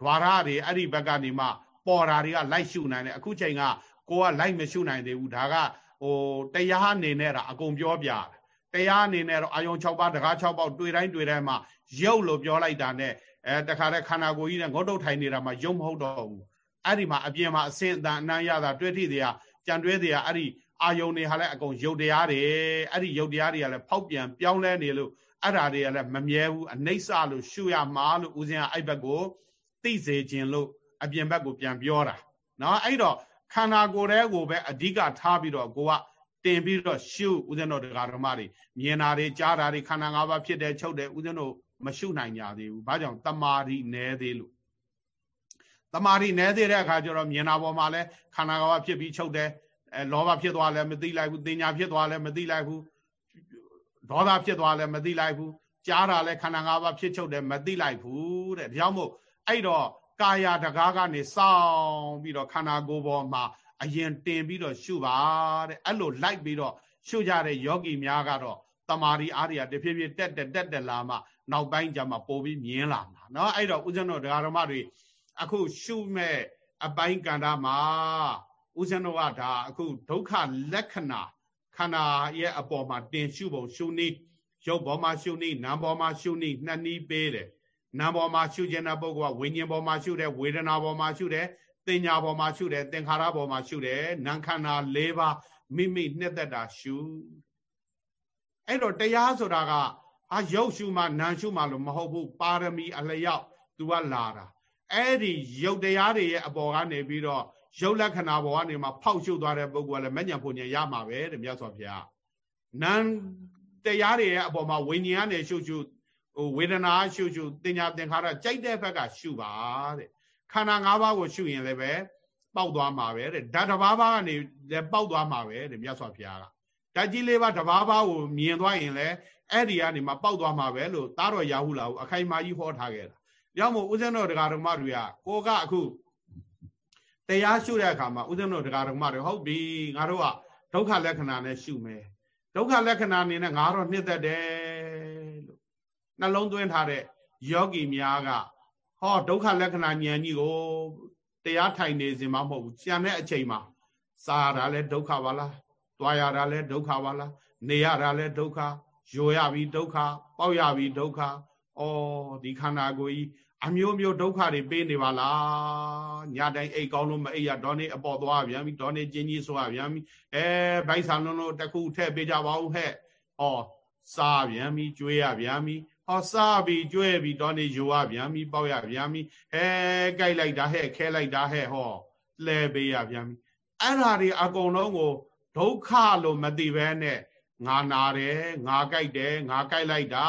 ဓွာရတွေအဲ့ဒီဘက်ကနေမှပေါ်တာတွေကလိုက်ရှုနိုင်တယ်အခုချိန်ကကိုကလိုက်မရှုနိုင်သေးဘူးဒါကဟိုတရားအနေနဲ့တာအကုန်ပြောပြတရားအနေနဲ့တော့အာယုံ6ပါးတကား6ပေါက်တွေ့တိုင်းတွေ့တိုင်းမှာ ရုပ်လို့ပြောလိုက်တာနဲ့အဲတခါတည်းခန္ဓာကိုယ်ကြီးနဲ့ငုတ်တုတ်ထိုင်နေတာမှာယုံမဟုတ်တော့ဘူးအဲ့ဒီမှာအပြင်မှာအစင်အတန်အနံ့ရတာတွေ့ထိတွေကကြံတွဲတွေကအဲ့ဒီအာယုံတွေဟာလည်းအကုန်ယုတ်တရားတွေအဲ့ဒီယုတ်တရားတွေကလည်းဖောက်ပြန်ပြောင်းလဲနေလို့အဲ့ဓာတွေကလည်းမမြဲဘူးအနှိမ့်စလို့ရှုရမှာလို့ဦးဇင်းကအဲ့ဘက်ကိုသိစေခြင်းလို့အပြင်ဘက်ကိုပြန်ပြောတာနော်အဲ့တော့ခန္ဓာကိုယ်ရဲ့ကိုပဲအဓိကထားပြီးတော့ကိုကတင်ပြီးတော့ရှုဦးဇင်းတော်တရားဓမ္မတွေမြင်တာတွေကြားတာတွေခန္ဓာ၅ပါးဖြစ်တယ်ချုပ်တယ်ဦးဇင်းတို့ မရှုနိုင်ကြသေးဘူး။ဘာကြောင့်တမာရီနဲသေးလို့တမာရီနဲသေးတဲ့အခါကျတော့မြင်တာပေါ်မှာလဲခန္ဓာ၅ပါးဖြစ်ပြီးချုပ်တယ်အဲလောဘဖြစ်သွားလဲမသိလိုက်ဘူးတင်ညာဖြစ်သွားလဲမသိလိုက်ဘူးဒေါသဖြစ်သွားလဲမသိလိုက်ဘူးကြားတာလဲခန္ဓာ၅ပါးဖြစ်ချုပ်တယ်မသိလိုက်ဘူးတဲ့ဒါကြောင့်မို့အဲ့တော့ကာယတကားကနေစောင်းပြီးတော့ခန္ဓာကိုယ်ပေါ်မှာအရင်တင်ပြီးတော့ရှုပါတဲ့အဲ့လိုလိုက်ပြီးတော့ရှုကြတဲ့ယောဂီများကတော့ တမာရီအားရတဖြည်းဖြည်းတက်တက်တက်တက်လာမှနောက်ပိုင်းကျမှပို့ပြီးမြင်လာမှာเนาะအဲ့တော့ဦးဇင်းတို့ဒကာတော်မတွေအခုရှုမဲ့အပိုင်းကန္တာမှာဦးဇင်းတို့ကဒါအခုဒုက္ခလက္ခဏာခန္ဓာရဲ့အပေါ်မှာတင်ရှုပုံရှုနည်းရုပ်ပေါ်မှာရှုနည်းနာမ်ပေါ်မှာရှုနည်းနှစ်နည်းပေးတယ်နာမ်ပေါ်မှာရှုခြင်းတဲ့ပုဂ္ဂိုလ်ကဝိညာဉ်ပေါ်မှာရှုတယ်ဝေဒနာပေါ်မှာရှုတယ်တင်ညာပေါ်မှာရှုတယ်သင်္ခါရပေါ်မှာရှုတယ်နာမ်ခန္ဓာ၄ပါးမိမိနှစ်သက်တာရှု အဲ့တော့တရားဆိုတာကအာရုပ်ရှုမှနာမ်ရှုမှလို့မဟုတ်ဘူးပါရမီအလျောက် तू ကလာတာအဲ့ဒီရုပ်တရားတွေရဲ့အပေါ်ကနေပြီးတော့ရုပ်လက္ခဏာပေါ်ကနေမှဖောက်ရှုသွားတဲ့ပုဂ္ဂိုလ်ကလည်းမညံဖို့ညံရမှာပဲတဲ့မြတ်စွာဘုရားနာမ်တရားတွေရဲ့အပေါ်မှာဝိညာဉ်ကနေရှုရှုဟိုဝေဒနာရှုရှုတင်ညာသင်္ခါရကြိုက်တဲ့ဘက်ကရှုပါတဲ့ခန္ဓာ၅ပါးကိုရှုရင်လည်းပဲပေါက်သွားမှာပဲတဲ့ဓာတ်တစ်ပါးပါးကနေလည်းပေါက်သွားမှာပဲတဲ့မြတ်စွာဘုရားက ဓာတ်ကြီးလေးပါးတစ်ပါးပါးကိုမြင်သွားရင်လည်းအဲ့ဒီကနေမှပေါက်သွားမှာပဲလို့သားတော်ရာဟုလာကိုအခိုင်အမာကြီးဟောထားခဲ့တာ။ကြောင့်မို့ဦးဇင်းတော်တရားဓမ္မတွေကကိုကအခုတရားရှုတဲ့အခါမှာဦးဇင်းတော်တရားဓမ္မတွေဟုတ်ပြီငါတို့ကဒုက္ခလက္ခဏာနဲ့ရှုမယ်။ဒုက္ခလက္ခဏာအနေနဲ့ငါတော့နှစ်သက်တယ်လို့နှလုံးသွင်းထားတဲ့ယောဂီများကဟောဒုက္ခလက္ခဏာဉာဏ်ကြီးကိုတရားထိုင်နေစင်မှမဟုတ်ဘူး။ကြံတဲ့အချိန်မှာစားရတာလည်းဒုက္ခပါလား။ တွားရတာလည်းဒုက္ခပါလား။နေရတာလည်းဒုက္ခယိုရပြီဒုက္ခပေါက်ရပြီဒုက္ခဩဒီခန္ဓာကိုယ်ကြီးအမျိုးမျိုးဒုက္ခတွေပေးနေပါလားညတိုင်းအိတ်ကောင်းလို့မအိတ်ရဒေါနေအပေါ်သွားပြန်ပြီဒေါနေကျင်းကြီးဆိုရပြန်ပြီအဲဘိုက်ဆာလုံးလုံးတစ်ခုထည့်ပေးကြပါဦးဟဲ့ဩစားပြန်ပြီကျွေးရပြန်ပြီဟောစားပြီကျွဲပြီဒေါနေယိုရပြန်ပြီပေါက်ရပြန်ပြီဟဲကြိုက်လိုက်တာဟဲ့ခဲလိုက်တာဟဲ့ဟောလဲပေးရပြန်ပြီအဲ့ဓာတွေအကုန်လုံးကို ဒုက္ခလို့မသိဘဲနဲ့ငါနာတယ်ငါကြိုက်တယ်ငါကြိုက်လိုက်တာ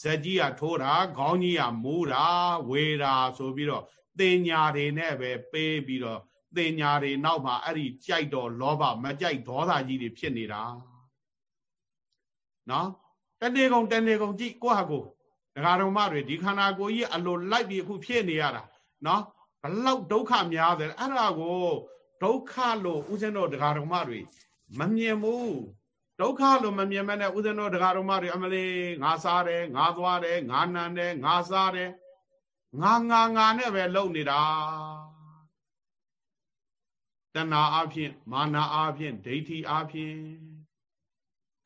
ဇက်ကြီးကထိုးတာခေါင်းကြီးကမူးတာဝေတာဆိုပြီးတော့တင်ညာတွေနဲ့ပဲပေးပြီးတော့တင်ညာတွေနောက်မှာအဲ့ဒီကြိုက်တော့လောဘမကြိုက်ဒေါသကြီးတွေဖြစ်နေတာနော်တနေ့ကုန်တနေ့ကုန်ကြည့်ကိုဟာကိုဒကာတော်မတွေဒီခန္ဓာကိုယ်ကြီးအလိုလိုက်ပြီးအခုဖြစ်နေရတာနော်ဘလောက်ဒုက္ခများတယ်အဲ့ဒါကိုဒုက္ခလို့ဥစဉ်တော့ဒကာတော်မတွေ မမြင်ဘူးဒုက္ခလို့မမြင်မနဲ့ဥဒ္ဒနောတရားတော်မတွေအမလေးငါစားတယ်ငါသွားတယ်ငါနန်တယ်ငါစားတယ်ငါငါငါနဲ့ပဲလုံနေတာတဏှာအဖြစ်မာနာအဖြစ်ဒိဋ္ဌိအဖြစ်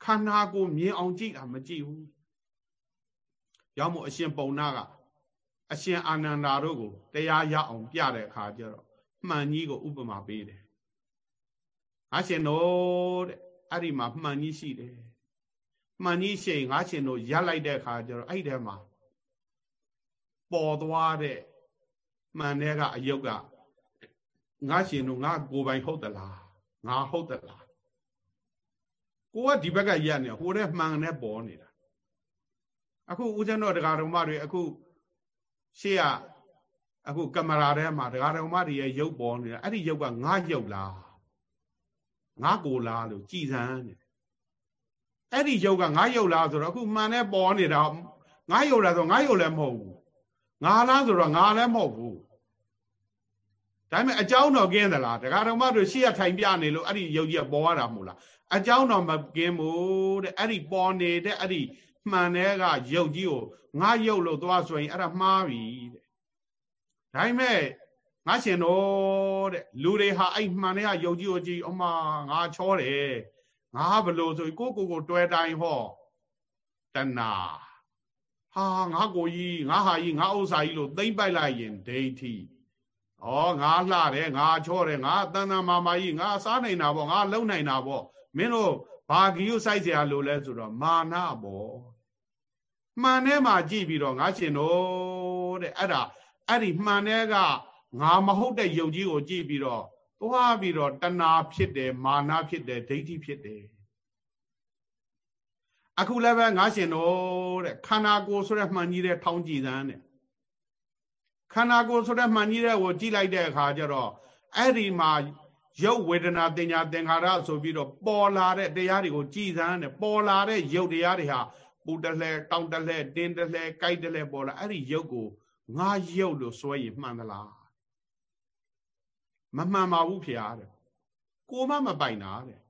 ခန္ဓာကိုမြင်အောင်ကြည့်တာမကြည့်ဘူးရောက်မို့အရှင်ပုံနာကအရှင်အာနန္ဒာတို့ကိုတရားရအောင်ပြတဲ့အခါကျတော့မှန်ကြီးကိုဥပမာပေးတယ် အရှင်တို့တဲ့အဲ့ဒီမှာမှန်ကြီးရှိတယ်မှန်ကြီးရှိရင်ငါရှင်တို့ရက်လိုက်တဲ့အခါကျတော့အဲ့ဒီထဲမှာပေါ်သွားတဲ့မှန်တဲ့ကအယုတ်ကငါရှင်တို့ငါကိုယ်ပိုင်ဟုတ်သလားငါဟုတ်သလားကိုကဒီဘက်ကရက်နေဟိုတဲ့မှန်နဲ့ပေါ်နေတာအခုဦးဇင်းတော်တရားတော်မတွေအခုရှေ့ကအခုကင်မရာထဲမှာတရားတော်မတွေရဲ့ရုပ်ပေါ်နေတာအဲ့ဒီရုပ်ကငါရုပ်လား ငါကိုလားလို့ကြည်စမ်းတယ်အဲ့ဒီယုတ်ကငါယုတ်လားဆိုတော့အခုမှန်နဲ့ပေါ်နေတာငါယုတ်လားဆိုငါယုတ်လည်းမဟုတ်ဘူးငါလားဆိုတော့ငါလည်းမဟုတ်ဘူးဒါပေမဲ့အကြောင်းတော့ကင်းသလားဒကာတော်မတို့ရှေ့ရထိုင်ပြနေလို့အဲ့ဒီယုတ်ကြီးကပေါ်ရတာမဟုတ်လားအကြောင်းတော့မကင်းဘူးတဲ့အဲ့ဒီပေါ်နေတဲ့အဲ့ဒီမှန်တဲ့ကယုတ်ကြီးကိုငါယုတ်လို့သွားဆိုရင်အဲ့ဒါမှားပြီတဲ့ဒါပေမဲ့ ငါရှင်တော်တဲ့လူတွေဟာအဲ့မှန်တဲ့ကရုပ်ကြီးကိုကြည့်အမငါချောတယ်ငါဘလို့ဆိုကိုကိုကိုတွဲတိုင်းဟောတဏဟာငါကိုကြီးငါဟာကြီးငါဥစ္စာကြီးလို့သိမ့်ပိုက်လိုက်ရင်ဒိဋ္ဌိဩငါလှတယ်ငါချောတယ်ငါတန်တန်မာမာကြီးငါစားနိုင်တာပေါ့ငါလုံနိုင်တာပေါ့မင်းတို့ဘာဂီယုစိုက်เสียလို့လဲဆိုတော့မာနပေါ့မှန်ထဲမှာကြည့်ပြီးတော့ငါရှင်တို့တဲ့အဲ့ဒါအဲ့ဒီမှန်ထဲက ငါမဟုတ်တဲ့ယုံကြီးကိုကြည့်ပြီးတော့သွားပြီးတော့တဏှာဖြစ်တယ်မာနဖြစ်တယ်ဒိဋ္ဌိဖြစ်တယ်အခုလည်းပဲငါရှင်တို့တဲ့ခန္ဓာကိုယ်ဆိုတဲ့မှန်ကြီးတဲ့ထောင်းကြည်သန်းတဲ့ခန္ဓာကိုယ်ဆိုတဲ့မှန်ကြီးတဲ့ကိုကြည့်လိုက်တဲ့အခါကျတော့အဲ့ဒီမှာရုပ်ဝေဒနာတင်ညာသင်္ခါရဆိုပြီးတော့ပေါ်လာတဲ့တရားတွေကိုကြည်သန်းတယ်ပေါ်လာတဲ့ရုပ်တရားတွေဟာပူတလဲတောင်းတလဲတင်းတလဲကြိုက်တလဲပေါ်လာအဲ့ဒီရုပ်ကိုငါရုပ်လို့စွဲရင်မှန်သလား မမှန်ပါဘူးဖေအားတဲ့ကိုမမပိုင်တာတဲ့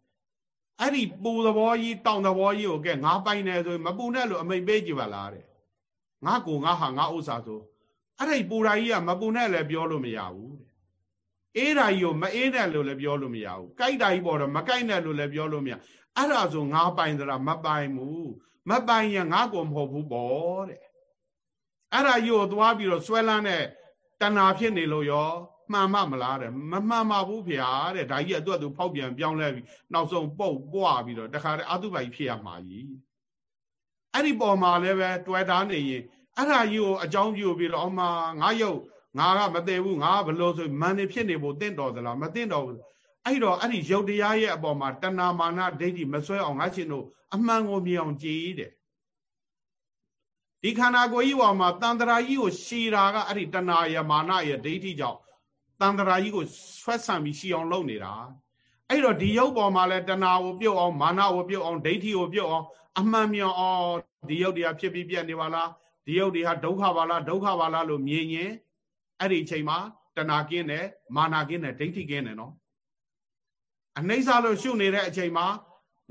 အဲ့ဒီပူသဘောကြီးတောင်းသဘောကြီးကိုကဲငါပိုင်တယ်ဆိုရင်မပူနဲ့လို့အမိတ်ပေးကြည့်ပါလားတဲ့ငါကိုငါဟာငါဥစ္စာဆိုအဲ့ဒီပူဓာကြီးကမပူနဲ့လည်းပြောလို့မရဘူးတဲ့အေးဓာကြီးကိုမအေးနဲ့လို့လည်းပြောလို့မရဘူးကြိုက်ဓာကြီးပေါ်တော့မကြိုက်နဲ့လို့လည်းပြောလို့မရအဲ့ဒါဆိုငါပိုင်သလားမပိုင်ဘူးမပိုင်ရင်ငါကိုမဟုတ်ဘူးပေါ့တဲ့အဲ့ဒါကြီးကိုသွားပြီးတော့ဆွဲလန်းတဲ့တဏှာဖြစ်နေလို့ရော မှန်မမလားတဲ့မမှန်ပါဘူးဖေဟာတဲ့ဒါကြီးအတွက်သူဖောက်ပြန်ပြောင်းလဲပြီးနောက်ဆုံးပုတ်ပွားပြီးတော့တခါတည်းအတုပိုင်ဖြစ်ရမှာကြီးအဲ့ဒီပေါ်မှာလည်းပဲတွဲတားနေရင်အဲ့ဒါကြီးကိုအကြောင်းပြုပြီးတော့အမငါရုပ်ငါကမသိဘူးငါဘလို့ဆိုမန်နေဖြစ်နေဖို့တင့်တော်သလားမတင့်တော်ဘူးအဲ့တော့အဲ့ဒီရုပ်တရားရဲ့အပေါ်မှာတဏမာနဒိဋ္ဌိမဆွဲအောင်ငါရှင်တို့အမှန်ကိုမြင်အောင်ကြည်တဲ့ဒီခန္ဓာကိုယ်ကြီးပေါ်မှာတန်တရာကြီးကိုရှည်တာကအဲ့ဒီတဏယမာနရဲ့ဒိဋ္ဌိကြောင့် တန်တရာကြီးကိုဆွဲဆန့်ပြီးရှည်အောင်လုပ်နေတာအဲ့တော့ဒီရုပ်ပေါ်မှာလဲတဏကိုပြုတ်အောင်မာနကိုပြုတ်အောင်ဒိဋ္ဌိကိုပြုတ်အောင်အမှန်မြောင်အောင်ဒီရုပ်တရားဖြစ်ပြီးပြတ်နေပါလားဒီရုပ်တွေဟာဒုက္ခပါလားဒုက္ခပါလားလို့မြင်ရင်အဲ့ဒီအချိန်မှာတဏကင်းတယ်မာနာကင်းတယ်ဒိဋ္ဌိကင်းတယ်နော်အနှိမ့်စားလို့ရှုနေတဲ့အချိန်မှာ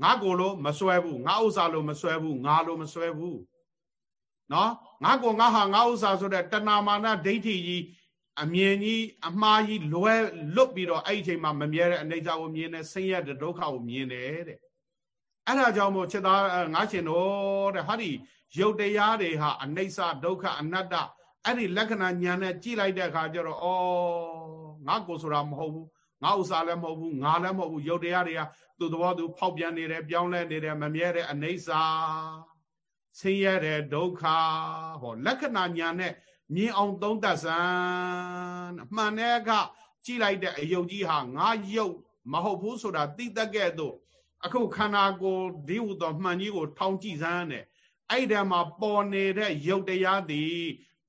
ငါကိုလို့မစွဲဘူးငါဥစ္စာလို့မစွဲဘူးငါလို့မစွဲဘူးနော်ငါကိုငါဟာငါဥစ္စာဆိုတဲ့တဏမာနဒိဋ္ဌိကြီး အမြင်ကြီးအမှားကြီးလွဲလွတ်ပြီးတော့အဲ့ဒီအချိန်မှာမမြဲတဲ့အနိစ္စကိုမြင်တယ်ဆင်းရဲတဲ့ဒုက္ခကိုမြင်တယ်တဲ့အဲ့ဒါကြောင့်မို့ချက်သားငါရှင်တော်တဲ့ဟာဒီရုပ်တရားတွေဟာအနိစ္စဒုက္ခအနတ္တအဲ့ဒီလက္ခဏာညာနဲ့ကြည့်လိုက်တဲ့အခါကျတော့ဩငါကိုဆိုတာမဟုတ်ဘူးငါဥစ္စာလည်းမဟုတ်ဘူးငါလည်းမဟုတ်ဘူးရုပ်တရားတွေကသူ့သဘောသူဖောက်ပြန်နေတယ်ပြောင်းလဲနေတယ်မမြဲတဲ့အနိစ္စဆင်းရဲတဲ့ဒုက္ခဟောလက္ခဏာညာနဲ့ မြင်အောင်သုံးသပ်စမ်းအမှန်တဲ့ကကြည့်လိုက်တဲ့အယုတ်ကြီးဟာငါယုတ်မဟုတ်ဘူးဆိုတာသိတတ်ခဲ့တော့အခုခန္ဓာကိုယ်ဒီဟုသောမှန်ကြီးကိုထောင်ကြည့်စမ်းတယ်အဲ့ဒီမှာပေါ်နေတဲ့ရုပ်တရားသည်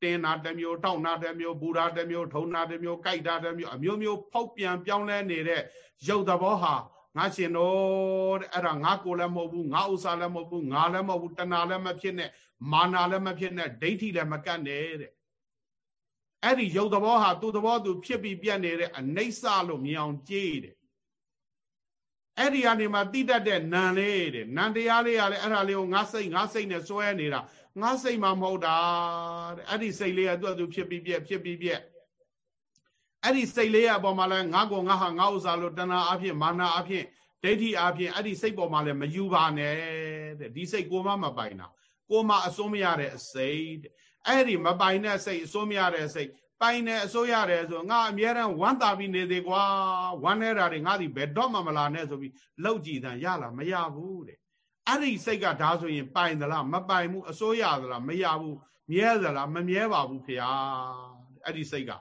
တင်းနာတစ်မျိုးတောက်နာတစ်မျိုးဘူရာတစ်မျိုးထုံနာတစ်မျိုးကြိုက်တာတစ်မျိုးအမျိုးမျိုးဖောက်ပြန်ပြောင်းလဲနေတဲ့ရုပ်သဘောဟာငါရှင်တော်တဲ့အဲ့ဒါငါကိုလည်းမဟုတ်ဘူးငါဥစ္စာလည်းမဟုတ်ဘူးငါလည်းမဟုတ်ဘူးတဏှာလည်းမဖြစ်နဲ့မာနာလည်းမဖြစ်နဲ့ဒိဋ္ဌိလည်းမကတ်နဲ့တဲ့ အဲ့ဒီရုပ်သဘောဟာသူ့သဘောသူဖြစ်ပြီးပြတ်နေတဲ့အနိစ္စလို့မြင်အောင်ကြည့်တယ်အဲ့ဒီကနေမှတိတတ်တဲ့နံလေးတဲ့နံတရားလေးကလည်းအဲ့ဒါလေးကိုငါစိတ်ငါစိတ်နဲ့စွဲနေတာငါစိတ်မှမဟုတ်တာတဲ့အဲ့ဒီစိတ်လေးကသူ့အတူဖြစ်ပြီးပြက်ဖြစ်ပြီးပြက်အဲ့ဒီစိတ်လေးရဲ့အပေါ်မှာလဲငါကိုငါဟာငါဥစ္စာလို့တဏှာအဖြစ်မာနအဖြစ်ဒိဋ္ဌိအဖြစ်အဲ့ဒီစိတ်ပေါ်မှာလဲမယူပါနဲ့တဲ့ဒီစိတ်ကိုမှမပိုင်တာကိုမှအစိုးမရတဲ့အစိတ်တဲ့ အဲ့ဒီမပိုင်တဲ့စိတ်အစိုးမရတဲ့စိတ်ပိုင်တယ်အစိုးရတယ်ဆိုငါအမြဲတမ်းဝမ်းသာပြီးနေသေးကွာဝမ်းနေတာတွေငါဒီဘယ်တော့မှမလာနဲ့ဆိုပြီးလောက်ကြည်တန်ရလားမရဘူးတဲ့အဲ့ဒီစိတ်ကဒါဆိုရင်ပိုင်သလားမပိုင်ဘူးအစိုးရသလားမရဘူးမြဲသလားမမြဲပါဘူးဖေဟာအဲ့ဒီစိတ်က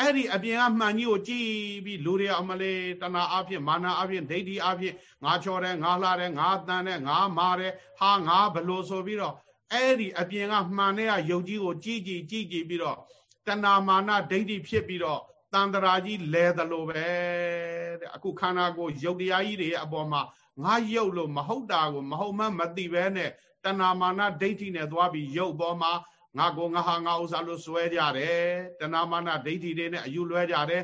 အဲ့ဒီအပြင်ကမှန်ကြီးကိုကြည်ပြီးလူတွေအမလေးတဏှာအဖြစ်မာနအဖြစ်ဒိဋ္ဌိအဖြစ်ငါချော်တယ်ငါလှတယ်ငါတန်တယ်ငါမာတယ်ဟာငါဘလို့ဆိုပြီးတော့ အဲ့ဒီအပြင်ကမှန်တဲ့ယုတ်ကြီးကိုကြည်ကြည်ကြည်ကြည်ပြီးတော့တဏှာမာနဒိဋ္ဌိဖြစ်ပြီးတော့တန်တရာကြီးလဲသလိုပဲတဲ့အခုခန္ဓာကိုယ်ယုတ်တရားကြီးတွေအပေါ်မှာငါယုတ်လို့မဟုတ်တာကိုမဟုတ်မှမသိပဲနဲ့တဏမာနဒိဋ္ဌိနဲ့သွားပြီးယုတ်ပေါ်မှာငါကိုငါဟာငါဥစ္စာလို့စွဲကြတယ်တဏမာနဒိဋ္ဌိတွေနဲ့အယူလွဲကြတယ်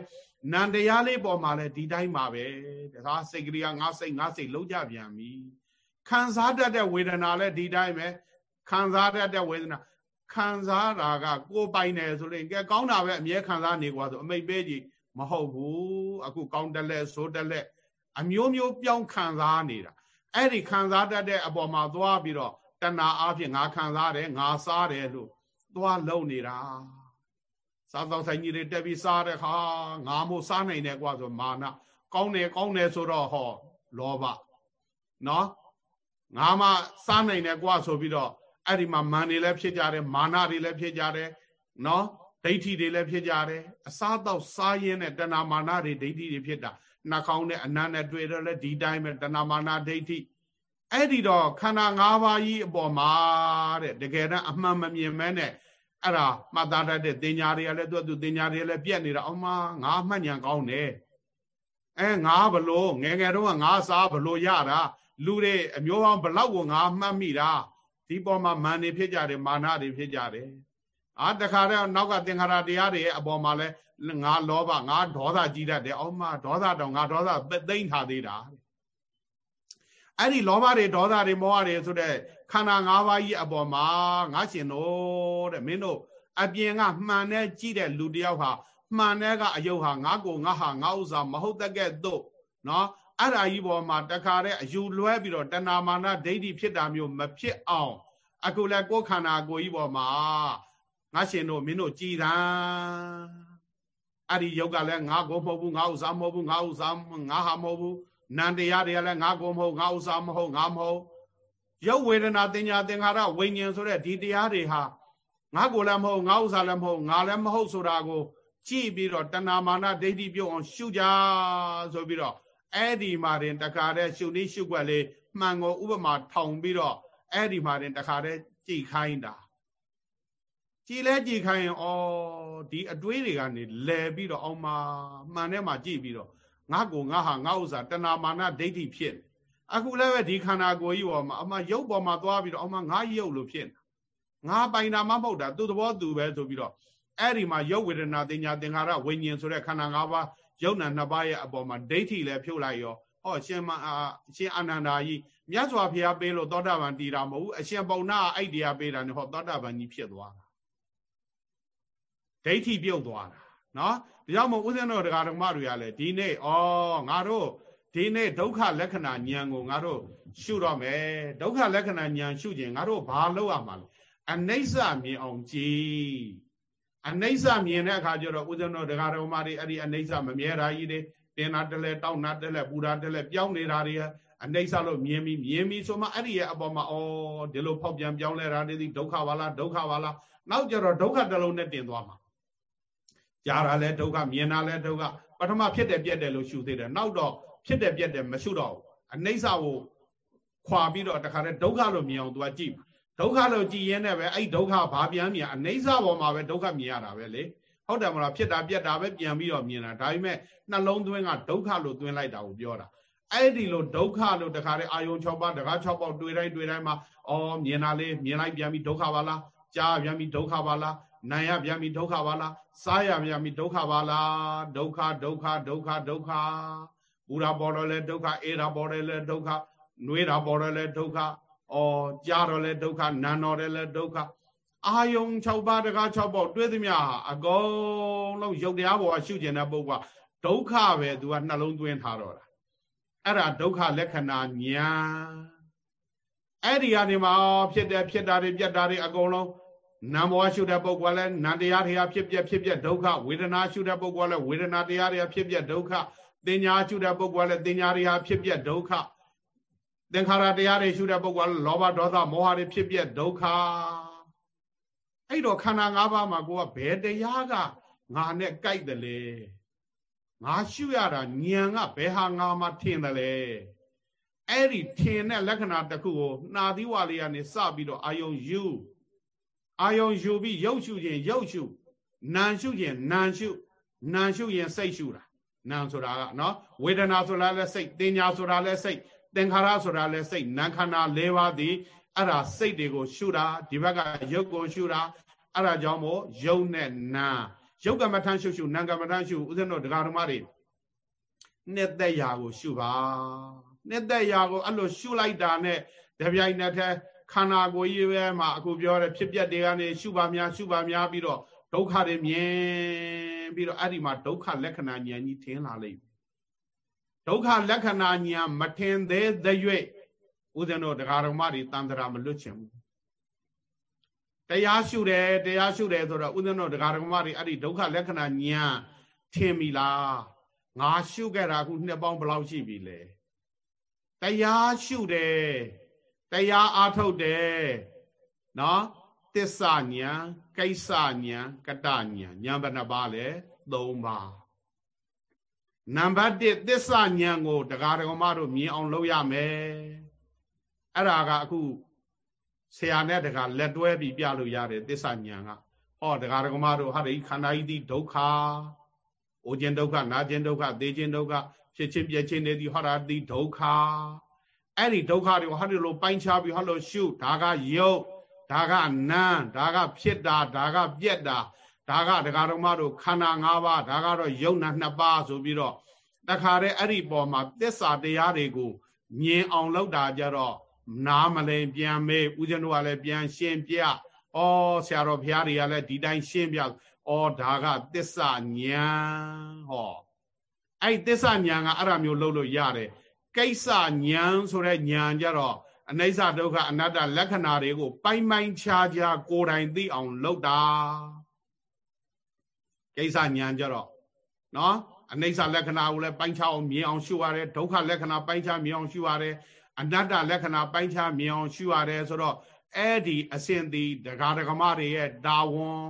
နန္တရားလေးပေါ်မှာလည်းဒီတိုင်းပါပဲဒါစိတ်ကလေးကငါစိတ်ငါစိတ်လုံးကြပြန်ပြီခံစားတတ်တဲ့ဝေဒနာလည်းဒီတိုင်းပဲ ခံစားတတ်တဲ့ဝေဒနာခံစားတာကကိုယ်ပိုင်တယ်ဆိုရင်ကဲကောင်းတာပဲအမြဲခံစားနေကွာဆိုအမိတ်ပေးကြည့်မဟုတ်ဘူးအခုကောင်းတက်လက်ဆိုးတက်လက်အမျိုးမျိုးပြောင်းခံစားနေတာအဲ့ဒီခံစားတတ်တဲ့အပေါ်မှာသွားပြီးတော့တဏှာအဖြစ်ငါခံစားတယ်ငါစားတယ်လို့သွားလုံနေတာစားတော့ဆိုင်ကြီးတွေတက်ပြီးစားတဲ့ခါငါမို့စားနိုင်တယ်ကွာဆိုမာနကောင်းတယ်ကောင်းတယ်ဆိုတော့ဟောလောဘနော်ငါမှစားနိုင်တယ်ကွာဆိုပြီးတော့ အဲ့ဒီမှာမာန်တွေလည်းဖြစ်ကြတယ်မာနတွေလည်းဖြစ်ကြတယ်နော်ဒိဋ္ဌိတွေလည်းဖြစ်ကြတယ်အစားတော့စားရင်းနဲ့တဏမာနတွေဒိဋ္ဌိတွေဖြစ်တာနှာခေါင်းနဲ့အနံ့နဲ့တွေ့တော့လဲဒီတိုင်းပဲတဏမာနဒိဋ္ဌိအဲ့ဒီတော့ခန္ဓာ၅ပါးကြီးအပေါ်မှာတဲ့တကယ်တော့အမှန်မမြင်မဲနဲ့အဲ့ဒါမှတ်သားတတ်တဲ့တင်ညာတွေကလည်းသူ့သူတင်ညာတွေလည်းပြက်နေတာအောင်မငါမှတ်ညံကောင်းတယ်အဲငါဘလို့ငယ်ငယ်တော့ငါစားဘလို့ရတာလူတွေအမျိုးပေါင်းဘလောက်ကိုငါမှတ်မိတာ ဒီပေါ်မှာမာနေဖြစ်ကြတယ်မာနတွေဖြစ်ကြတယ်အာတခါတော့နောက်ကသင်္ခါရတရားတွေရဲ့အပေါ်မှာလဲငါလောဘငါဒေါသကြီးတတ်တယ်အောင်မဒေါသတောင်ငါဒေါသသိမ့်ထားသေးတာအဲ့ဒီလောဘတွေဒေါသတွေမောဟတွေဆိုတဲ့ခန္ဓာ၅ပါးကြီးအပေါ်မှာငါရှင်တို့တဲ့မင်းတို့အပြင်ကမှန်တဲ့ကြည့်တဲ့လူတယောက်ဟာမှန်တဲ့ကအယုတ်ဟာငါကိုငါဟာငါဥစ္စာမဟုတ်တဲ့ကဲ့သို့နော် အဲ့ဒါကြီးပေါ်မှာတခါတဲ့အယူလွဲပြီးတော့တဏမာနဒိဋ္ဌိဖြစ်တာမျိုးမဖြစ်အောင်အခုလည်းကိုယ်ခန္ဓာကိုယ်ကြီးပေါ်မှာငါရှင်တို့မင်းတို့ကြည်တာအဲ့ဒီယုတ်ကလည်းငါကိုမဟုတ်ဘူးငါဥစ္စာမဟုတ်ဘူးငါဥစ္စာငါဟာမဟုတ်ဘူးနန္တရားတွေကလည်းငါကိုမဟုတ်ငါဥစ္စာမဟုတ်ငါမဟုတ်ရုပ်ဝေဒနာတင်ညာသင်္ခါရဝိညာဉ်ဆိုတဲ့ဒီတရားတွေဟာငါကိုလည်းမဟုတ်ငါဥစ္စာလည်းမဟုတ်ငါလည်းမဟုတ်ဆိုတာကို ကြည့်ပြီးတော့တဏမာနဒိဋ္ဌိပြုတ်အောင်ရှုကြဆိုပြီးတော့ အဲ့ဒီမှာတင်တခါတည်းရှုနည်းရှုွက်လေးမှန်ကိုဥပမာထောင်ပြီးတော့အဲ့ဒီမှာတင်တခါတည်းကြည်ခိုင်းတာကြည်လဲကြည်ခိုင်းရင်ဩဒီအတွေးတွေကနေလဲပြီးတော့အောင်မှာမှန်ထဲမှာကြည်ပြီးတော့ငါကိုငါဟာငါဥစ္စာတဏမာနဒိဋ္ဌိဖြစ်အခုလည်းပဲဒီခန္ဓာကိုယ်ကြီးပေါ်မှာအမှရုပ်ပေါ်မှာသွားပြီးတော့အမှငါရုပ်လို့ဖြစ်ငါပိုင်တာမမဟုတ်တာသူ့သဘောသူပဲဆိုပြီးတော့အဲ့ဒီမှာရုပ်ဝေဒနာတင်ညာသင်္ခါရဝိညာဉ်ဆိုတဲ့ခန္ဓာ၅ပါး ယုံနာနှစ်ပါးရဲ့အပေါ်မှာဒိဋ္ဌိလည်းဖြုတ်လိုက်ရောဟောရှင်မရှင်အာနန္ဒာကြီးမြတ်စွာဘုရားပေးလို့သောတာပန်တည်တာမဟုတ်ဘူးအရှင်ပုံနာအဲ့တရားပေးတာနဲ့ဟောသောတာပန်ကြီးဖြစ်သွားတာဒိဋ္ဌိပြုတ်သွားတာနော်ဒါကြောင့်မို့ဦးဇင်းတော်တရားဓမ္မတွေကလည်းဒီနေ့ဩငါတို့ဒီနေ့ဒုက္ခလက္ခဏာဉာဏ်ကိုငါတို့ရှုတော့မယ်ဒုက္ခလက္ခဏာဉာဏ်ရှုခြင်းငါတို့ဘာလုပ်ရမှာလဲအနိစ္စမြင်အောင်ကြည် အနိစ္စမြင်တဲ့အခါကျတော့ဦးဇင်းတော်တရားဓမ္မတွေအဲ့ဒီအနိစ္စမမြဲတာကြီးတွေတင်တာတလဲတောက်တာတလဲပူတာတလဲပြောင်းနေတာတွေအနိစ္စလို့မြင်ပြီးမြင်ပြီးဆိုမှအဲ့ဒီရဲ့အပေါ်မှာဩဒီလိုဖောက်ပြန်ပြောင်းလဲတာတွေဒုက္ခပါလားဒုက္ခပါလားနောက်ကျတော့ဒုက္ခတစ်လုံးနဲ့တင်သွားမှာကြားတာလဲဒုက္ခမြင်တာလဲဒုက္ခပထမဖြစ်တယ်ပြက်တယ်လို့ရှုသေးတယ်နောက်တော့ဖြစ်တယ်ပြက်တယ်မရှုတော့ဘူးအနိစ္စကိုခွာပြီးတော့တခါတည်းဒုက္ခလို့မြင်အောင်သူကကြည့် ဒုက္ခလို့ကြည်ရင်းနဲ့ပဲအဲ့ဒုက္ခဘာပြန်မြင်အနိစ္စပေါ်မှာပဲဒုက္ခမြင်ရတာပဲလေဟုတ်တယ်မလားဖြစ်တာပြက်တာပဲပြန်ပြီးတော့မြင်တာဒါပေမဲ့နှလုံးသွင်းကဒုက္ခလို့သွင်းလိုက်တာကိုပြောတာအဲ့ဒီလိုဒုက္ခလို့တခါတည်းအာယုံ6ပါးတကား6ပေါက်တွေ့တိုင်းတွေ့တိုင်းမှာအော်မြင်တာလေးမြင်လိုက်ပြန်ပြီးဒုက္ခပါလားကြားပြန်ပြီးဒုက္ခပါလားနာရပြန်ပြီးဒုက္ခပါလားစားရပြန်ပြီးဒုက္ခပါလားဒုက္ခဒုက္ခဒုက္ခဒုက္ခပူရာပေါ်တော့လဲဒုက္ခအေးရာပေါ်တယ်လဲဒုက္ခနှွေးရာပေါ်တယ်လဲဒုက္ခ အော်ကြားတော့လဲဒုက္ခနာတော်တယ်လဲဒုက္ခအာယုံ6ပါးတကား6ပေါက်တွေးသမျှအကုန်လုံးရုပ်တရားပေါ်ကရှုကျင်တဲ့ပုဂ္ဂိုလ်ကဒုက္ခပဲသူကနှလုံးသွင်းထားတော့တာအဲ့ဒါဒုက္ခလက္ခဏာညာအဲ့ဒီကနေမှဖြစ်တယ်ဖြစ်တာတွေပြတ်တာတွေအကုန်လုံးနာမ်ဘောရှုတဲ့ပုဂ္ဂိုလ်လည်းနာမ်တရားတွေဖြစ်ပြဖြစ်ပြဒုက္ခဝေဒနာရှုတဲ့ပုဂ္ဂိုလ်လည်းဝေဒနာတရားတွေဖြစ်ပြဒုက္ခသင်ညာရှုတဲ့ပုဂ္ဂိုလ်လည်းသင်ညာတွေဖြစ်ပြဒုက္ခ သင်္ခါရတရားတွေရှုတဲ့ပုဂ္ဂိုလ်လည်းလောဘဒေါသမောဟတွေဖြစ်ပြဒုက္ခအဲ့တော့ခန္ဓာ၅ပါးမှာကိုကဘယ်တရားကငါနဲ့ကြိုက်တယ်လေငါရှုရတာညံကဘယ်ဟာငါမှထင်တယ်လေအဲ့ဒီထင်တဲ့လက္ခဏာတစ်ခုကိုနှာသီးဝါလေးကနေစပြီးတော့အာယုံယူအာယုံယူပြီးရုပ်ရှုခြင်းရုပ်ရှုနာရှုခြင်းနာရှုနာရှုရင်စိတ်ရှုတာနာဆိုတာကနော်ဝေဒနာဆိုတာလည်းစိတ်တင်ညာဆိုတာလည်းစိတ် သင်္ခါရဆိုတာလည်းစိတ်နာခန္ဓာ၄ပါးသည်အဲ့ဒါစိတ်တွေကိုရှုတာဒီဘက်ကရုပ်ကိုရှုတာအဲ့ဒါကြောင့်မို့ယုံနဲ့နာယုတ်ကမ္မထန်ရှုရှုနာကမ္မထန်ရှုဥစဉ်တို့ဒကာဓမ္မတွေနှစ်သက်ရာကိုရှုပါနှစ်သက်ရာကိုအဲ့လိုရှုလိုက်တာနဲ့တပြိုင်နက်တည်းခန္ဓာကိုယ်ကြီးပဲမှာအခုပြောတဲ့ဖြစ်ပျက်တွေကနေရှုပါများရှုပါများပြီးတော့ဒုက္ခတွေမြင်ပြီးတော့အဲ့ဒီမှာဒုက္ခလက္ခဏာဉာဏ်ကြီးထင်လာလိမ့်မယ် ဒုက္ခလက္ခဏာဉာဏ်မထင်သေးတဲ့၍ဦးဇင်းတို့တရားတော်မတွေတန်ត្រာမလွတ်ချင်ဘူးတရားရှုတယ်တရားရှုတယ်ဆိုတော့ဦးဇင်းတို့တရားတော်မတွေအဲ့ဒီဒုက္ခလက္ခဏာဉာဏ်ထင်ပြီလားငါရှုခဲ့တာခုနှစ်ပေါင်းဘယ်လောက်ရှိပြီလဲတရားရှုတယ်တရားအားထုတ်တယ်နော်တစ္ဆာညာကိစ္စညာကတညာညာဘယ်နှပါလဲ၃ပါး နံပါတ်1သစ္စာဉာဏ်ကိုတရားတော်မတို့မြင်အောင်လုပ်ရမယ်အဲ့ဒါကအခုဆရာနဲ့တကလက်တွဲပြီးပြလို့ရတယ်သစ္စာဉာဏ်ကဟောတရားတော်မတို့ဟာဒီခန္ဓာကြီးဒီဒုက္ခအိုခြင်းဒုက္ခနာခြင်းဒုက္ခသေခြင်းဒုက္ခဖြစ်ခြင်းပြည့်ခြင်းတွေဒီဟောတာဒီဒုက္ခအဲ့ဒီဒုက္ခတွေကိုဟာဒီလိုပိုင်းခြားပြီးဟောလို့ရှုဒါကယုတ်ဒါကနန်းဒါကဖြစ်တာဒါကပြက်တာ ဒါကဒကာတော်မတို့ခန္ဓာ၅ပါးဒါကတော့ယုံနာနှစ်ပါးဆိုပြီးတော့တခါတည်းအဲ့ဒီပေါ်မှာသစ္စာတရားတွေကိုမြင်အောင်လုပ်တာကြတော့နားမလင်ပြန်မေးဦးဇင်းတို့ကလည်းပြန်ရှင်းပြဩဆရာတော်ဘုရားတွေကလည်းဒီတိုင်းရှင်းပြဩဒါကသစ္စာညာဟောအဲ့သစ္စာညာကအဲ့ဒါမျိုးလုပ်လို့ရတယ်ကိစ္စညာဆိုတဲ့ညာကြတော့အနိစ္စဒုက္ခအနတ္တလက္ခဏာတွေကို ပိုင်ပိုင်ခြားခြားကိုယ်တိုင်သိအောင်လုပ်တာ ကိစ္စညာကြတော့နော်အနိစ္စလက္ခဏာကိုလည်းပိုင်းခြားအောင်မြင်အောင်ရှုရတယ်ဒုက္ခလက္ခဏာပိုင်းခြားမြင်အောင်ရှုရတယ်အနတ္တလက္ခဏာပိုင်းခြားမြင်အောင်ရှုရတယ်ဆိုတော့အဲ့ဒီအစဉ်ဒီဒကာဒကမတွေရဲ့ဒါဝန်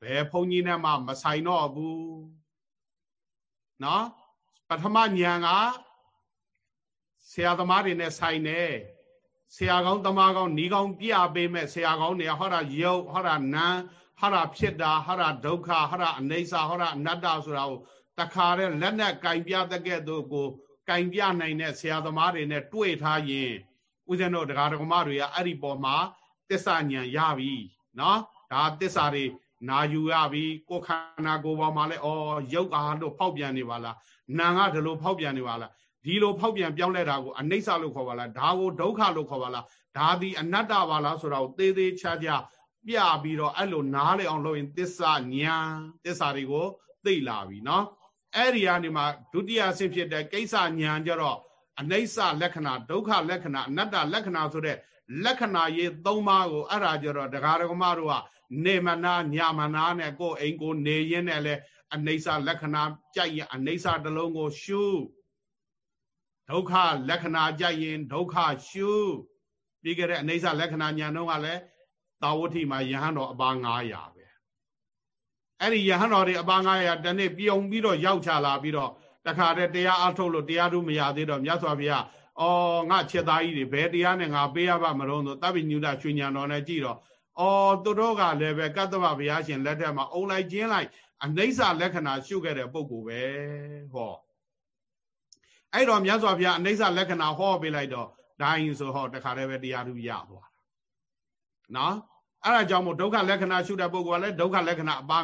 ဘယ်ဘုန်းကြီးနဲ့မှမဆိုင်တော့ဘူးနော်ပထမဉာဏ်ကဆရာသမားတွေနဲ့ဆိုင်နေဆရာကောင်းသမားကောင်းဤကောင်းပြပေးမဲ့ဆရာကောင်းတွေဟောတာယုတ်ဟောတာနံ ဟောတာဖြစ်တာဟောတာဒုက္ခဟောတာအနိစ္စဟောတာအနတ္တဆိုတာကိုတခါတည်းလက်နဲ့ကင်ပြတဲ့ကဲ့သို့ကိုကင်ပြနိုင်တဲ့ဆရာသမားတွေနဲ့တွေ့ထားရင်ဦးဇင်းတို့တရားတော်မတွေကအဲ့ဒီပေါ်မှာတစ္ဆာဉာဏ်ရပြီနော်ဒါတစ္ဆာတွေနာယူရပြီကိုယ်ခန္ဓာကိုယ်ပေါ်မှာလဲဩရုပ်အားလို့ဖောက်ပြန်နေပါလားနာငါဒီလိုဖောက်ပြန်နေပါလားဒီလိုဖောက်ပြန်ပြောင်းလဲတာကိုအနိစ္စလို့ခေါ်ပါလားဒါကိုဒုက္ခလို့ခေါ်ပါလားဒါသည်အနတ္တပါလားဆိုတာကိုသေးသေးချာချာ ပြပြီးတော့အဲ့လိုနားလေအောင်လုပ်ရင်သစ္စာညာသစ္စာတွေကိုသိလာပြီเนาะအဲ့ဒီကနေမှဒုတိယအဆင့်ဖြစ်တဲ့ကိစ္စညာကြတော့အနိစ္စလက္ခဏာဒုက္ခလက္ခဏာအနတ္တလက္ခဏာဆိုတဲ့လက္ခဏာရေး၃ပါးကိုအဲ့ဒါကြတော့ဒကာဒကမတို့ကနေမနာညမနာနဲ့ကိုယ်အိမ်ကိုနေရင်းနဲ့လဲအနိစ္စလက္ခဏာကြိုက်ရင်အနိစ္စတလုံးကိုရှုဒုက္ခလက္ခဏာကြိုက်ရင်ဒုက္ခရှုပြီးကြတဲ့အနိစ္စလက္ခဏာညာတော့ကလည်း တာဝတိမှာယဟန်တော်အပါ900ပဲအဲ့ဒီယဟန်တော်တွေအပါ900တနေ့ပြုံပြီးတော့ရောက်ချလာပြီးတော့တခါတည်းတရားအထုတ်လို့တရားထုမရသေးတော့မြတ်စွာဘုရားအော်ငါချက်သားကြီးတွေဘယ်တရားနဲ့ငါပေးရပါမလို့ဆိုတပ်ပိညုဒရွှေညာတော်နဲ့ကြည့်တော့အော်သူတို့ကလည်းပဲကတ္တဗဘုရားရှင်လက်ထက်မှာအုံလိုက်ကျင်းလိုက်အနိစ္စလက္ခဏာရှုခဲ့တဲ့ပုံကိုပဲဟောအဲ့တော့မြတ်စွာဘုရားအနိစ္စလက္ခဏာဟောပေးလိုက်တော့ဒိုင်းဆိုဟောတခါတည်းပဲတရားထုရသွားတာနော် အဲ့ဒါကြောင့်မို့ဒုက္ခလက္ခဏာရှုတဲ့ပုဂ္ဂိုလ်ကလည်းဒုက္ခလက္ခဏာအပါ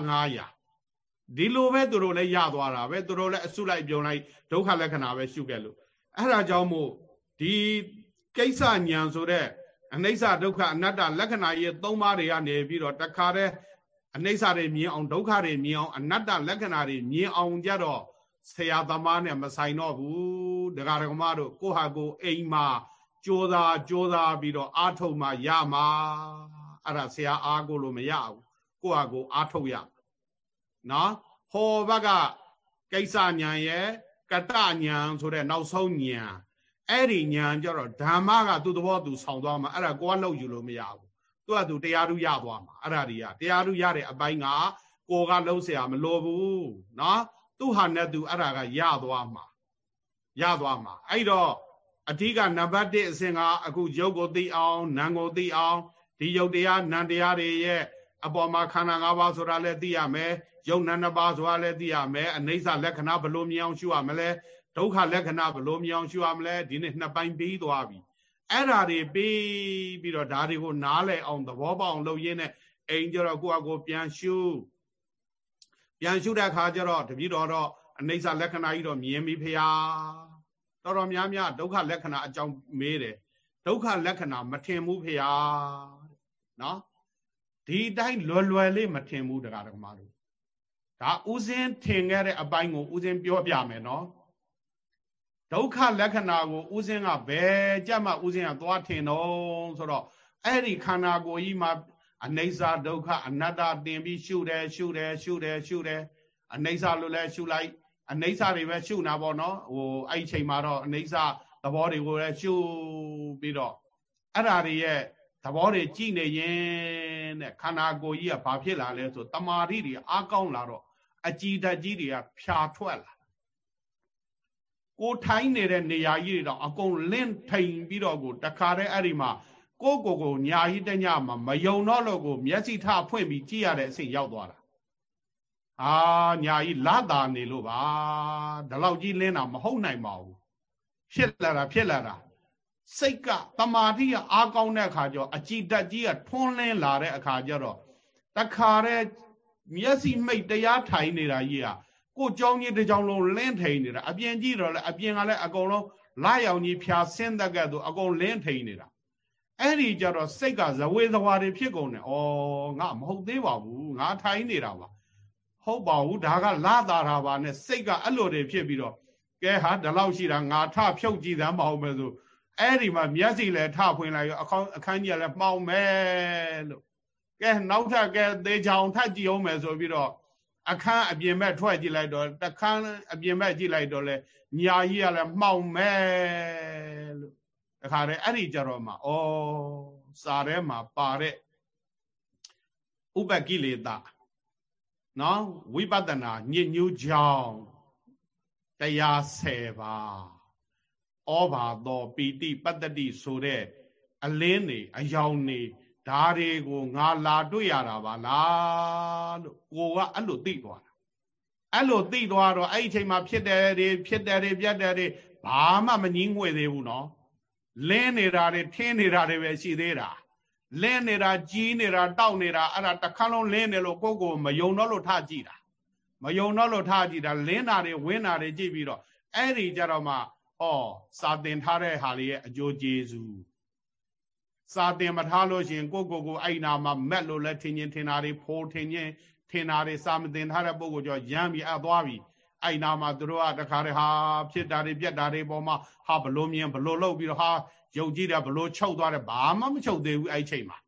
900ဒီလိုပဲသူတို့လည်းရသွားတာပဲသူတို့လည်းအစုလိုက်ပြုံလိုက်ဒုက္ခလက္ခဏာပဲရှုခဲ့လို့အဲ့ဒါကြောင့်မို့ဒီကိစ္စဉာဏ်ဆိုတဲ့အနိစ္စဒုက္ခအနတ္တလက္ခဏာရဲ့သုံးပါးတွေကနေပြီးတော့တခါတည်းအနိစ္စတွေမြင်အောင်ဒုက္ခတွေမြင်အောင်အနတ္တလက္ခဏာတွေမြင်အောင်ကြတော့ဆရာသမားနဲ့မဆိုင်တော့ဘူးဒကာဒကမတို့ကိုဟာကိုအိမ်မှာကြိုးစားကြိုးစားပြီးတော့အာထုတ်မှရမှာ အဲ့ဒါဆရာအားကိုလို့မရဘူးကိုဟာကိုအာထုတ်ရနော်ဟောဘက်ကကိစ္စညာရဲ့ကတညာဆိုတဲ့နောက်ဆုံးညာအဲ့ဒီညာကြတော့ဓမ္မကသူ့သဘောသူဆောင်သွားမှာအဲ့ဒါကိုကလောက်ယူလို့မရဘူးသူကသူတရားဓုရသွားမှာအဲ့ဒါတွေကတရားဓုရတဲ့အပိုင်းက ကိုကလုံးเสียမလိုဘူးနော်သူ့ဟာနဲ့သူအဲ့ဒါကရသွားမှာရသွားမှာအဲ့တော့အဓိကနံပါတ်1အစဉ်ကအခုရုပ်ကိုသိအောင်နာမ်ကိုသိအောင် ဒီရုပ်တရားနာမ်တရားတွေရဲ့အပေါ်မှာခန္ဓာ၅ပါးဆိုတာလည်းသိရမယ်ယုံနာနှစ်ပါးဆိုတာလည်းသိရမယ်အနိစ္စလက္ခဏာဘလို့မြင်အောင်ရှုရမလဲဒုက္ခလက္ခဏာဘလို့မြင်အောင်ရှုရမလဲဒီနေ့နှစ်ပိုင်းပြီးသွားပြီအဲ့ဓာတွေပြီးပြီးတော့ဓာတွေကိုနားလည်အောင်သဘောပေါက်အောင်လုပ်ရင်းနဲ့အိမ်ကျတော့ကိုယ့်အကိုပြန်ရှုပြန်ရှုတဲ့အခါကျတော့တပည့်တော်တော့အနိစ္စလက္ခဏာကြီးတော့မြင်ပြီဖေဟာတော်တော်များများဒုက္ခလက္ခဏာအကြောင်းမေးတယ်ဒုက္ခလက္ခဏာမထင်ဘူးဖေဟာ နော်ဒီတိုင်းလွယ်လွယ်လေးမထင်ဘူးတရားဓမ္မတို့ဒါဥစဉ်ထင်ခဲ့တဲ့အပိုင်းကိုဥစဉ်ပြောပြမယ်နော်ဒုက္ခလက္ခဏာကိုဥစဉ်ကဘယ်ကြက်မှဥစဉ်ကသွားထင်တော့ဆိုတော့အဲ့ဒီခန္ဓာကိုယ်ကြီးမှာအနိစ္စဒုက္ခအနတ္တတင်ပြီးရှုတယ်ရှုတယ်ရှုတယ်ရှုတယ်အနိစ္စလို့လည်းရှုလိုက်အနိစ္စတွေပဲရှုနာပေါ့နော်ဟိုအဲ့ဒီချိန်မှာတော့အနိစ္စသဘောတွေကိုလည်းရှုပြီးတော့အဲ့ဓာတွေရဲ့သ ဘောတွေကြည့်နေရင်တဲ့ခန္ဓာကိုယ်ကြီးကဘာဖြစ်လာလဲဆိုတမာတိတွေအားကောင်းလာတော့အကြည်ဓာတ်ကြီးတွေကဖြာထွက်လာကိုထိုင်းနေတဲ့နေရာကြီးတွေတော့အကုန်လင့်ထိန်ပြီးတော့ကိုတခါတည်းအဲ့ဒီမှာကိုကိုကိုညာကြီးတညမှာမယုံတော့လို့ကိုမျက်စိထဖွင့်ပြီးကြည့်ရတဲ့အဆင့်ရောက်သွားတာအာညာကြီးလာတာနေလို့ပါဒီလောက်ကြီးလင်းတာမဟုတ်နိုင်ပါဘူးဖြစ်လာတာဖြစ်လာတာ စိတ်ကတမာတိကအားကောင်းတဲ့အခါကျတော့အကြည်တက်ကြီးကထွန်းလင်းလာတဲ့အခါကျတော့တခါတဲ့မျက်စိမိတ်တရားထိုင်နေတာကြီးကကိုကြောင်းကြီးတစ်ကြောင်းလုံးလင်းထိန်နေတာအပြင်ကြီးတော့လေအပြင်ကလည်းအကုန်လုံးလာရောင်ကြီးဖြာဆင်းတက်ကဲ့သို့အကုန်လင်းထိန်နေတာအဲ့ဒီကြတော့စိတ်ကဇဝေဇဝါတွေဖြစ်ကုန်တယ်။အော်ငါမဟုတ်သေးပါဘူး။ငါထိုင်နေတာပါ။ဟုတ်ပါဘူး။ဒါကလာတာတာပါနဲ့စိတ်ကအဲ့လိုတွေဖြစ်ပြီးတော့ကဲဟာဒီလောက်ရှိတာငါထဖြုတ်ကြည့်သမ်းမအောင်ပဲဆို။ အဲ့ဒီမှာမျက်စိလည်းထဖွင့်လိုက်ရောအခန်းအခန်းကြီးလည်းမှောင်မယ်လို့ကဲနောက်ထပ်ကဲသေချောင်ထပ်ကြည့်အောင်မယ်ဆိုပြီးတော့အခန်းအပြင်ဘက်ထွက်ကြည့်လိုက်တော့တခန်းအပြင်ဘက်ကြည့်လိုက်တော့လေညာကြီးကလည်းမှောင်မယ်လို့တခါတည်းအဲ့ဒီကြတော့မှဩစာထဲမှာပါတဲ့ဥပကိလေသာနော်ဝိပဿနာညစ်ညူးကြောင်းတရား10ပါ ဩဘာသောပီတိပတ္တတိဆိုတဲ့အလင်းနေအယောင်နေဓာတွေကိုငါလာတွေ့ရတာပါလားလို့ကိုကအဲ့လိုသိသွားတာအဲ့လိုသိသွားတော့အဲ့ဒီအချိန်မှာဖြစ်တယ်တွေဖြစ်တယ်တွေပြတ်တယ်တွေဘာမှမငြင်းငွေသေးဘူးနော်လင်းနေတာတွေထင်းနေတာတွေပဲရှိသေးတာလင်းနေတာကြီးနေတာတောက်နေတာအဲ့ဒါတစ်ခါလုံးလင်းနေလို့ကိုယ့်ကိုမယုံတော့လို့ထကြည့်တာမယုံတော့လို့ထကြည့်တာလင်းတာတွေဝင်းတာတွေကြည့်ပြီးတော့အဲ့ဒီကြတော့မှ ဩစာတင်ထားတဲ့ဟာလေးရဲ့အကျိုးကျေးဇူးစာတင်မထားလို့ရှင်ကိုကိုကိုအဲ့နာမှာမက်လို့လဲထင်ချင်းထင်တာတွေဖိုးထင်ချင်းထင်တာတွေစာမတင်ထားတဲ့ပုဂ္ဂိုလ်ကြောင့်ရမ်းပြီးအသွားပြီအဲ့နာမှာသူတို့ကတခါတည်းဟာဖြစ်တာတွေပြက်တာတွေပေါ်မှာဟာဘလို့မြင်ဘလို့လောက်ပြီးတော့ဟာယုံကြည်တယ်ဘလို့ချုပ်သွားတယ်ဘာမှမချုပ်သေးဘူးအဲ့ချိန်မှာ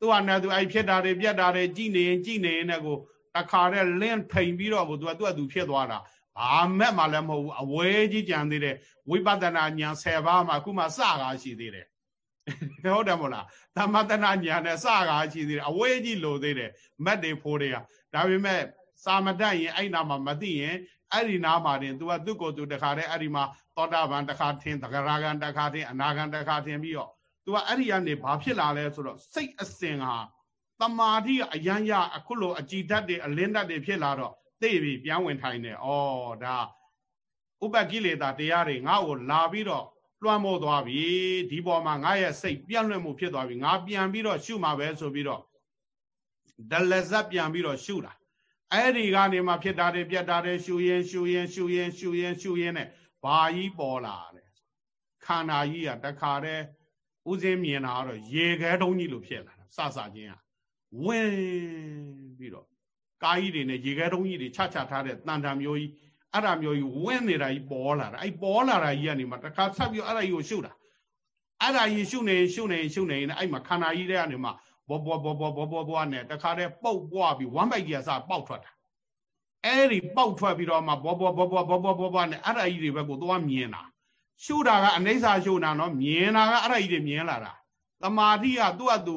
သူကနဲ့သူအဲ့ဖြစ်တာတွေပြက်တာတွေကြည်နေရင်ကြည်နေရင်လည်းကိုတခါတည်းလင်းထိန်ပြီးတော့ကိုသူကသူကသူဖြစ်သွားတာ ဘာမဲ့မှလည်းမဟုတ်ဘူးအဝဲကြီးကြံသေးတယ်ဝိပဿနာဉာဏ်10ပါးမှာအခုမှစကားရှိသေးတယ်ဟုတ်တယ်မို့လားသမတနာဉာဏ်နဲ့စကားရှိသေးတယ်အဝဲကြီးလိုသေးတယ်မက်တွေဖိုးတွေကဒါပေမဲ့စာမတတ်ရင်အဲ့နာမှာမသိရင်အဲ့ဒီနာမှာတင် तू ကသူ့ကိုယ်သူတခါတည်းအဲ့ဒီမှာသောတာပန်တခါထင်သဂရာဂံတခါထင်အနာဂံတခါထင်ပြီးတော့ तू ကအဲ့ဒီကနေဘာဖြစ်လာလဲဆိုတော့စိတ်အစဉ်ဟာတမာတိကအယံရအခုလိုအကြည်ဓာတ်တွေအလင်းဓာတ်တွေဖြစ်လာတော့ သိပြီပြန်ဝင်ထိုင်တယ်ဩဒါဥပကိလေသာတရားတွေငါ့ကိုလာပြီးတော့လွှမ်းမိုးသွားပြီဒီပေါ်မှာငါရဲ့စိတ်ပြန့်လွင့်မှုဖြစ်သွားပြီငါပြန်ပြီးတော့ရှုမှာပဲဆိုပြီးတော့ဒလဇတ်ပြန်ပြီးတော့ရှုတာအဲ့ဒီကနေမှဖြစ်တာတွေပြတ်တာတွေရှုရင်ရှုရင်ရှုရင်ရှုရင်ရှုရင်နဲ့ဘာကြီးပေါ်လာတယ်ခန္ဓာကြီးကတခါတည်းဥစဉ်မြင်တာတော့ရေခဲတုံးကြီးလိုဖြစ်လာတာစစချင်းကဝင်ပြီးတော့ ကားကြီးတွေနဲ့ရေခဲတုံးကြီးတွေချချထားတဲ့တန်တံမျိုးကြီးအဲ့ဒါမျိုးကြီးဝင်းနေတာကြီးပေါ်လာတာအဲ့ပေါ်လာတာကြီးကနေမှတခါဆက်ပြီးအဲ့ဒါကြီးကိုရှုတာအဲ့ဒါကြီးရှုနေရှုနေရှုနေနေအဲ့မှာခန္ဓာကြီးတွေကနေမှဘောဘောဘောဘောဘောဘောဘောနဲ့တခါတည်းပုတ်ပွားပြီးဝမ်းပိုက်ကြီးကစပေါက်ထွက်တာအဲ့ဒီပေါက်ထွက်ပြီးတော့မှဘောဘောဘောဘောဘောဘောဘောဘောနဲ့အဲ့ဒါကြီးတွေဘက်ကိုသွားမြင်တာရှုတာကအနိစ္စရှုတာနော်မြင်တာကအဲ့ဒါကြီးတွေမြင်လာတာတမာတိကသူ့အတူ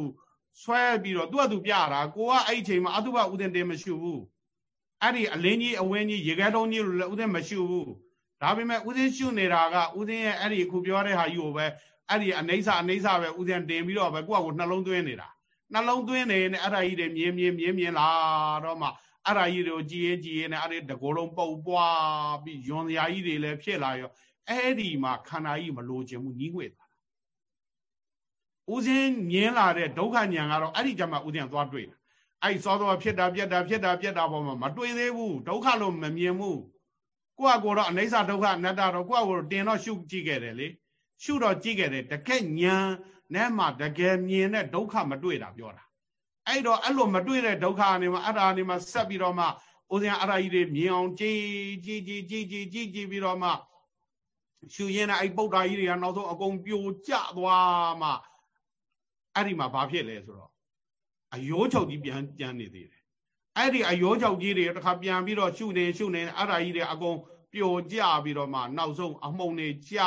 ဆွဲပြီးတော့သူ့အတူပြတာကိုကအဲ့ဒီချိန်မှာအတုပဥဒင်တင်မရှုဘူးအဲ့ဒီအလင်းကြီးအဝင်းကြီးရေခဲတုံးကြီးလို့လည်းဥစဉ်မရှိဘူးဒါပေမဲ့ဥစဉ်ရှုနေတာကဥစဉ်ရဲ့အဲ့ဒီအခုပြောတဲ့ဟာကြီးကိုပဲအဲ့ဒီအနေဆာအနေဆာပဲဥစဉ်တင်ပြီးတော့ပဲကိုယ့်အကိုနှလုံးသွင်းနေတာနှလုံးသွင်းနေနဲ့အဲ့ဒါကြီးတွေမြင်မြင်မြင်မြင်လာတော့မှအဲ့ဒါကြီးတွေကိုကြည်ရင်ကြည်ရင်နဲ့အဲ့ဒီတကိုယ်လုံးပုတ်ပွားပြီးယွန်စရာကြီးတွေလည်းဖြစ်လာရောအဲ့ဒီမှာခန္ဓာကြီးမလိုချင်ဘူးညီးငွေသွား တာဥစဉ်မြင်လာတဲ့ဒုက္ခဉာဏ်ကတော့အဲ့ဒီကြမှာဥစဉ်သွားတွေ့တာအဲ့စောစောဖြစ်တာပြက်တာဖြစ်တာပြက်တာပေါ်မှာမတွေ့သေးဘူးဒုက္ခလို့မမြင်ဘူးကိုယ့်အကိုတော့အနိစ္စဒုက္ခအနတ္တတော့ကိုယ့်အကိုတင်တော့ရှုကြည့်ခဲ့တယ်လေရှုတော့ကြည့်ခဲ့တယ်တကက်ဉာဏ်နဲ့မှတကယ်မြင်တဲ့ဒုက္ခမတွေ့တာပြောတာအဲ့တော့အဲ့လိုမတွေ့တဲ့ဒုက္ခအနေမှာအဲ့ဒါအနေမှာဆက်ပြီးတော့မှဦးဇင်းအရာကြီးတွေမြင်အောင်ကြည်ကြည်ကြည်ကြည်ကြည်ကြည်ကြည်ပြီးတော့မှရှုရင်းနဲ့အဲ့ပုဒ္ဒါကြီးတွေကနောက်ဆုံးအကုန်ပြိုကျသွားမှ အဲ့ဒီမှာဘာဖြစ်လဲဆိုတော့အယောချုပ်ကြီးပြန်ပြန်နေသေးတယ်အဲ့ဒီအယောချုပ်ကြီးတွေတခါပြန်ပြီးတော့ရှုနေရှုနေအဲ့ဒါကြီးတွေအကုန်ပြိုကျပြီးတော့မှနောက်ဆုံးအမှုန်တွေကျ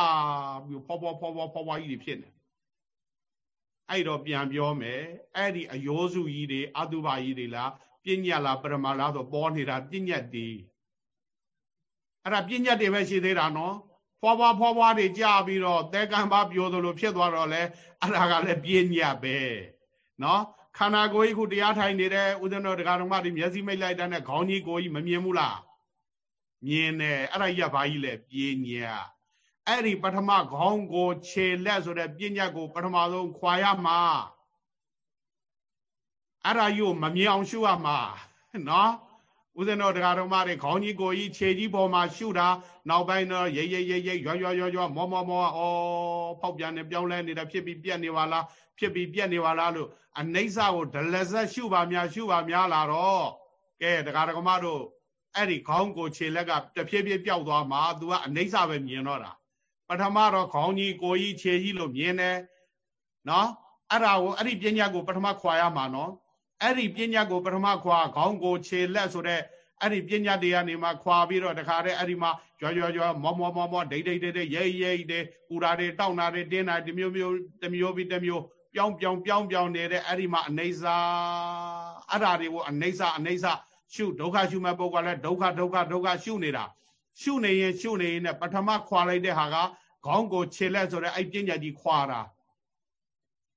ပြီးဖောဖောဖောဖောဖောဖောကြီးတွေဖြစ်နေအဲ့တော့ပြန်ပြောမယ်အဲ့ဒီအယောစုကြီးတွေအတုပါကြီးတွေလားပညာလားပရမလားဆိုပေါ်နေတာပညာတည်အဲ့ဒါပညာတွေပဲရှိသေးတာနော် ဖွာဖွာဖွာဖွာတွေကြပြီးတော့တဲကံပါပြောသလိုဖြစ်သွားတော့လဲအဲ့ဒါကလည်းပညာပဲနော်ခန္ဓာကိုယ်ကြီးခုတရားထိုင်နေတဲ့ဥဒ္ဒနောတရားတော်မတွေမျက်စိမိတ်လိုက်တဲ့နဲ့ခေါင်းကြီးကိုယ်ကြီးမမြင်ဘူးလားမြင်တယ်အဲ့ဒါကြီးကဘာကြီးလဲပညာအဲ့ဒီပထမခေါင်းကိုခြေလက်ဆိုတဲ့ပညာကိုပထမဆုံးခွာရမှာအဲ့ဒါကြီးကိုမမြင်အောင်ရှုရမှာနော် ဦးဇင်းတော်တရားတော်မတွေခေါင်းကြီးကိုကြီးခြေကြီးပေါ်မှာရှုတာနောက်ပိုင်းတော့ရိတ်ရိတ်ရိတ်ရိတ်ရွရွရွရွမောမောမောဩဖောက်ပြန်နေပြောင်းလဲနေတာဖြစ်ပြီးပြက်နေပါလားဖြစ်ပြီးပြက်နေပါလားလို့အနိစ္စကိုဒလဇက်ရှုပါများရှုပါများလာတော့ကဲတရားတော်မတို့အဲ့ဒီခေါင်းကိုခြေလက်ကတဖြည်းဖြည်းပျောက်သွားမှာ तू ကအနိစ္စပဲမြင်တော့တာပထမတော့ခေါင်းကြီးကိုကြီးခြေကြီးလို့မြင်တယ်နော်အဲ့ဒါကိုအဲ့ဒီပညာကိုပထမခွာရမှာနော် အဲ့ဒီပညာကိုပထမခွာခေါင်းကိုခြေလက်ဆိုတဲ့အဲ့ဒီပညာတရားနေမှာခွာပြီးတော့တခါတည်းအဲ့ဒီမှာကြွကြွကြွမောမောမောမောဒိတ်ဒိတ်ဒိတ်ရိတ်ရိတ်တဲ့ပူတာတွေတောက်တာတွေတင်းတာဒီမျိုးမျိုးတမျိုးပြီးတမျိုးပြောင်းပြောင်းပြောင်းပြောင်းနေတဲ့အဲ့ဒီမှာအနေစာအဲ့ဓာတွေကိုအနေစာအနေစာရှုဒုက္ခရှုမဲ့ပုဂ္ဂိုလ်ကလည်းဒုက္ခဒုက္ခဒုက္ခရှုနေတာရှုနေရင်ရှုနေရင်ပထမခွာလိုက်တဲ့ဟာကခေါင်းကိုခြေလက်ဆိုတဲ့အဲ့ပညာကြီးခွာတာ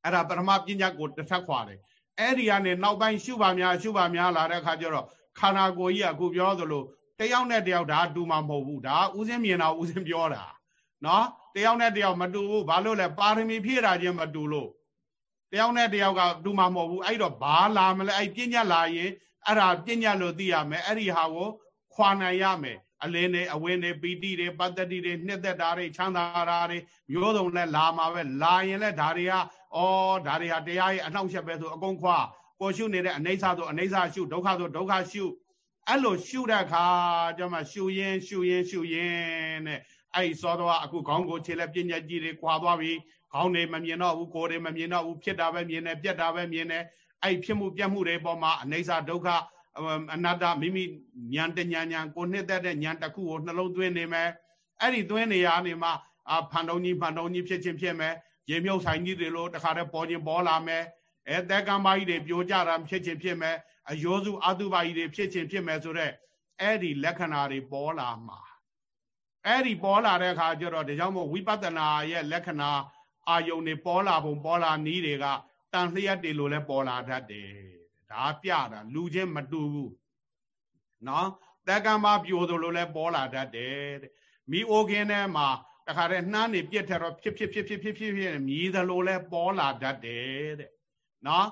အဲ့ဒါပထမပညာကိုတစ်ထပ်ခွာတယ် အဲ့ဒီကနေနောက်ပိုင်းရှုပါများရှုပါများလာတဲ့အခါကျတော့ခန္ဓာကိုယ်ကြီးကအခုပြောသလိုတယောက်နဲ့တယောက်ဒါတူမှာမဟုတ်ဘူးဒါဥစဉ်မြင်တာဥစဉ်ပြောတာနော်တယောက်နဲ့တယောက်မတူဘူးဘာလို့လဲပါရမီဖြည့်တာချင်းမတူလို့တယောက်နဲ့တယောက်ကတူမှာမဟုတ်ဘူးအဲ့တော့ဘာလာမလဲအဲ့ပညာလာရင်အဲ့ဒါပညာလို့သိရမယ်အဲ့ဒီဟာကိုခွာနိုင်ရမယ် အလင်းတွေအဝင်းတွေပီတိတွေပတ္တတိတွေနှစ်သက်တာတွေချမ်းသာတာတွေမျိုးစုံနဲ့လာမှာပဲလာရင်လည်းဒါတွေကဩဒါတွေဟာတရားရဲ့အနှောင့်အယှက်ပဲဆိုအကုန်ခွာကိုရှုနေတဲ့အနေဆာဆိုအနေဆာရှုဒုက္ခဆိုဒုက္ခရှုအဲ့လိုရှုတဲ့အခါကျမှရှုရင်ရှုရင်ရှုရင်တဲ့အဲ့စောတော့အခုခေါင်းကိုခြေလက်ပြညက်ကြီးတွေခွာသွားပြီခေါင်းတွေမမြင်တော့ဘူးကိုယ်တွေမမြင်တော့ဘူးဖြစ်တာပဲမြင်တယ်ပြက်တာပဲမြင်တယ်အဲ့ဖြစ်မှုပြက်မှုတွေပေါ်မှာအနေဆာဒုက္ခ အနတ္တမိမိဉာဏ်တဉာဏ်ဉာဏ်ကိုနှစ်သက်တဲ့ဉာဏ်တစ်ခုကိုနှလုံးသွင်းနေမယ်အဲ့ဒီသွင်းနေရနေမှာအဖန်တုံကြီးဖန်တုံကြီးဖြစ်ချင်းဖြစ်မယ်ရေမြုပ်ဆိုင်ကြီးတွေလို့တခါတည်းပေါ်ချင်းပေါ်လာမယ်အဲတက်ကံပါကြီးတွေပြိုကျတာဖြစ်ချင်းဖြစ်မယ်အယောစုအတုပါကြီးတွေဖြစ်ချင်းဖြစ်မယ်ဆိုတော့အဲ့ဒီလက္ခဏာတွေပေါ်လာမှာအဲ့ဒီပေါ်လာတဲ့အခါကျတော့ဒါကြောင့်မို့ဝိပဿနာရဲ့လက္ခဏာအာယုန်တွေပေါ်လာပုံပေါ်လာနည်းတွေကတန်လျက်တွေလို့လဲပေါ်လာတတ်တယ် ဒါပြတာလူချင်းမတူဘူးနော်တက္ကမပြိုသလိုလဲပေါ်လာတတ်တယ်တဲ့မိအိုကင်းထဲမှာတခါတည်းနှမ်းနေပြစ်ထက်တော့ဖြစ်ဖြစ်ဖြစ်ဖြစ်ဖြစ်ဖြစ်ဖြစ်မြည်သလိုလဲပေါ်လာတတ်တယ်တဲ့နော်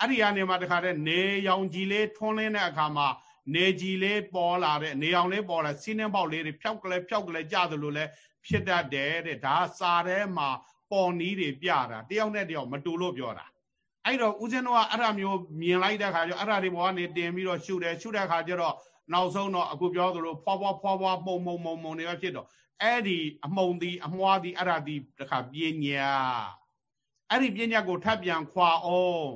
အဲ့ဒီကနေမှတခါတည်းနေရောင်ကြီးလေးထွန်းလင်းတဲ့အခါမှာနေကြီးလေးပေါ်လာတဲ့နေအောင်လေးပေါ်လာစီးနှင်းပေါက်လေးတွေဖြောက်ကလေးဖြောက်ကလေးကြသလိုလဲဖြစ်တတ်တယ်တဲ့ဒါစာထဲမှာပေါ်နီးတွေပြတာတယောက်နဲ့တယောက်မတူလို့ပြောတာ အဲ့တော့ဦးဇင်းတို့ကအဲ့ဒါမျိုးမြင်လိုက်တဲ့ခါကျတော့အဲ့ဒါတွေဘောကနေတင်ပြီးတော့ရှုတယ်ရှုတဲ့ခါကျတော့နောက်ဆုံးတော့အခုပြောသလိုဖွာဖွာဖွာဖွာပုံပုံပုံပုံတွေဖြစ်တော့အဲ့ဒီအမုံဒီအမွှားဒီအဲ့ဒါဒီတခါပညာအဲ့ဒီပညာကိုထပ်ပြန်ခွာအောင်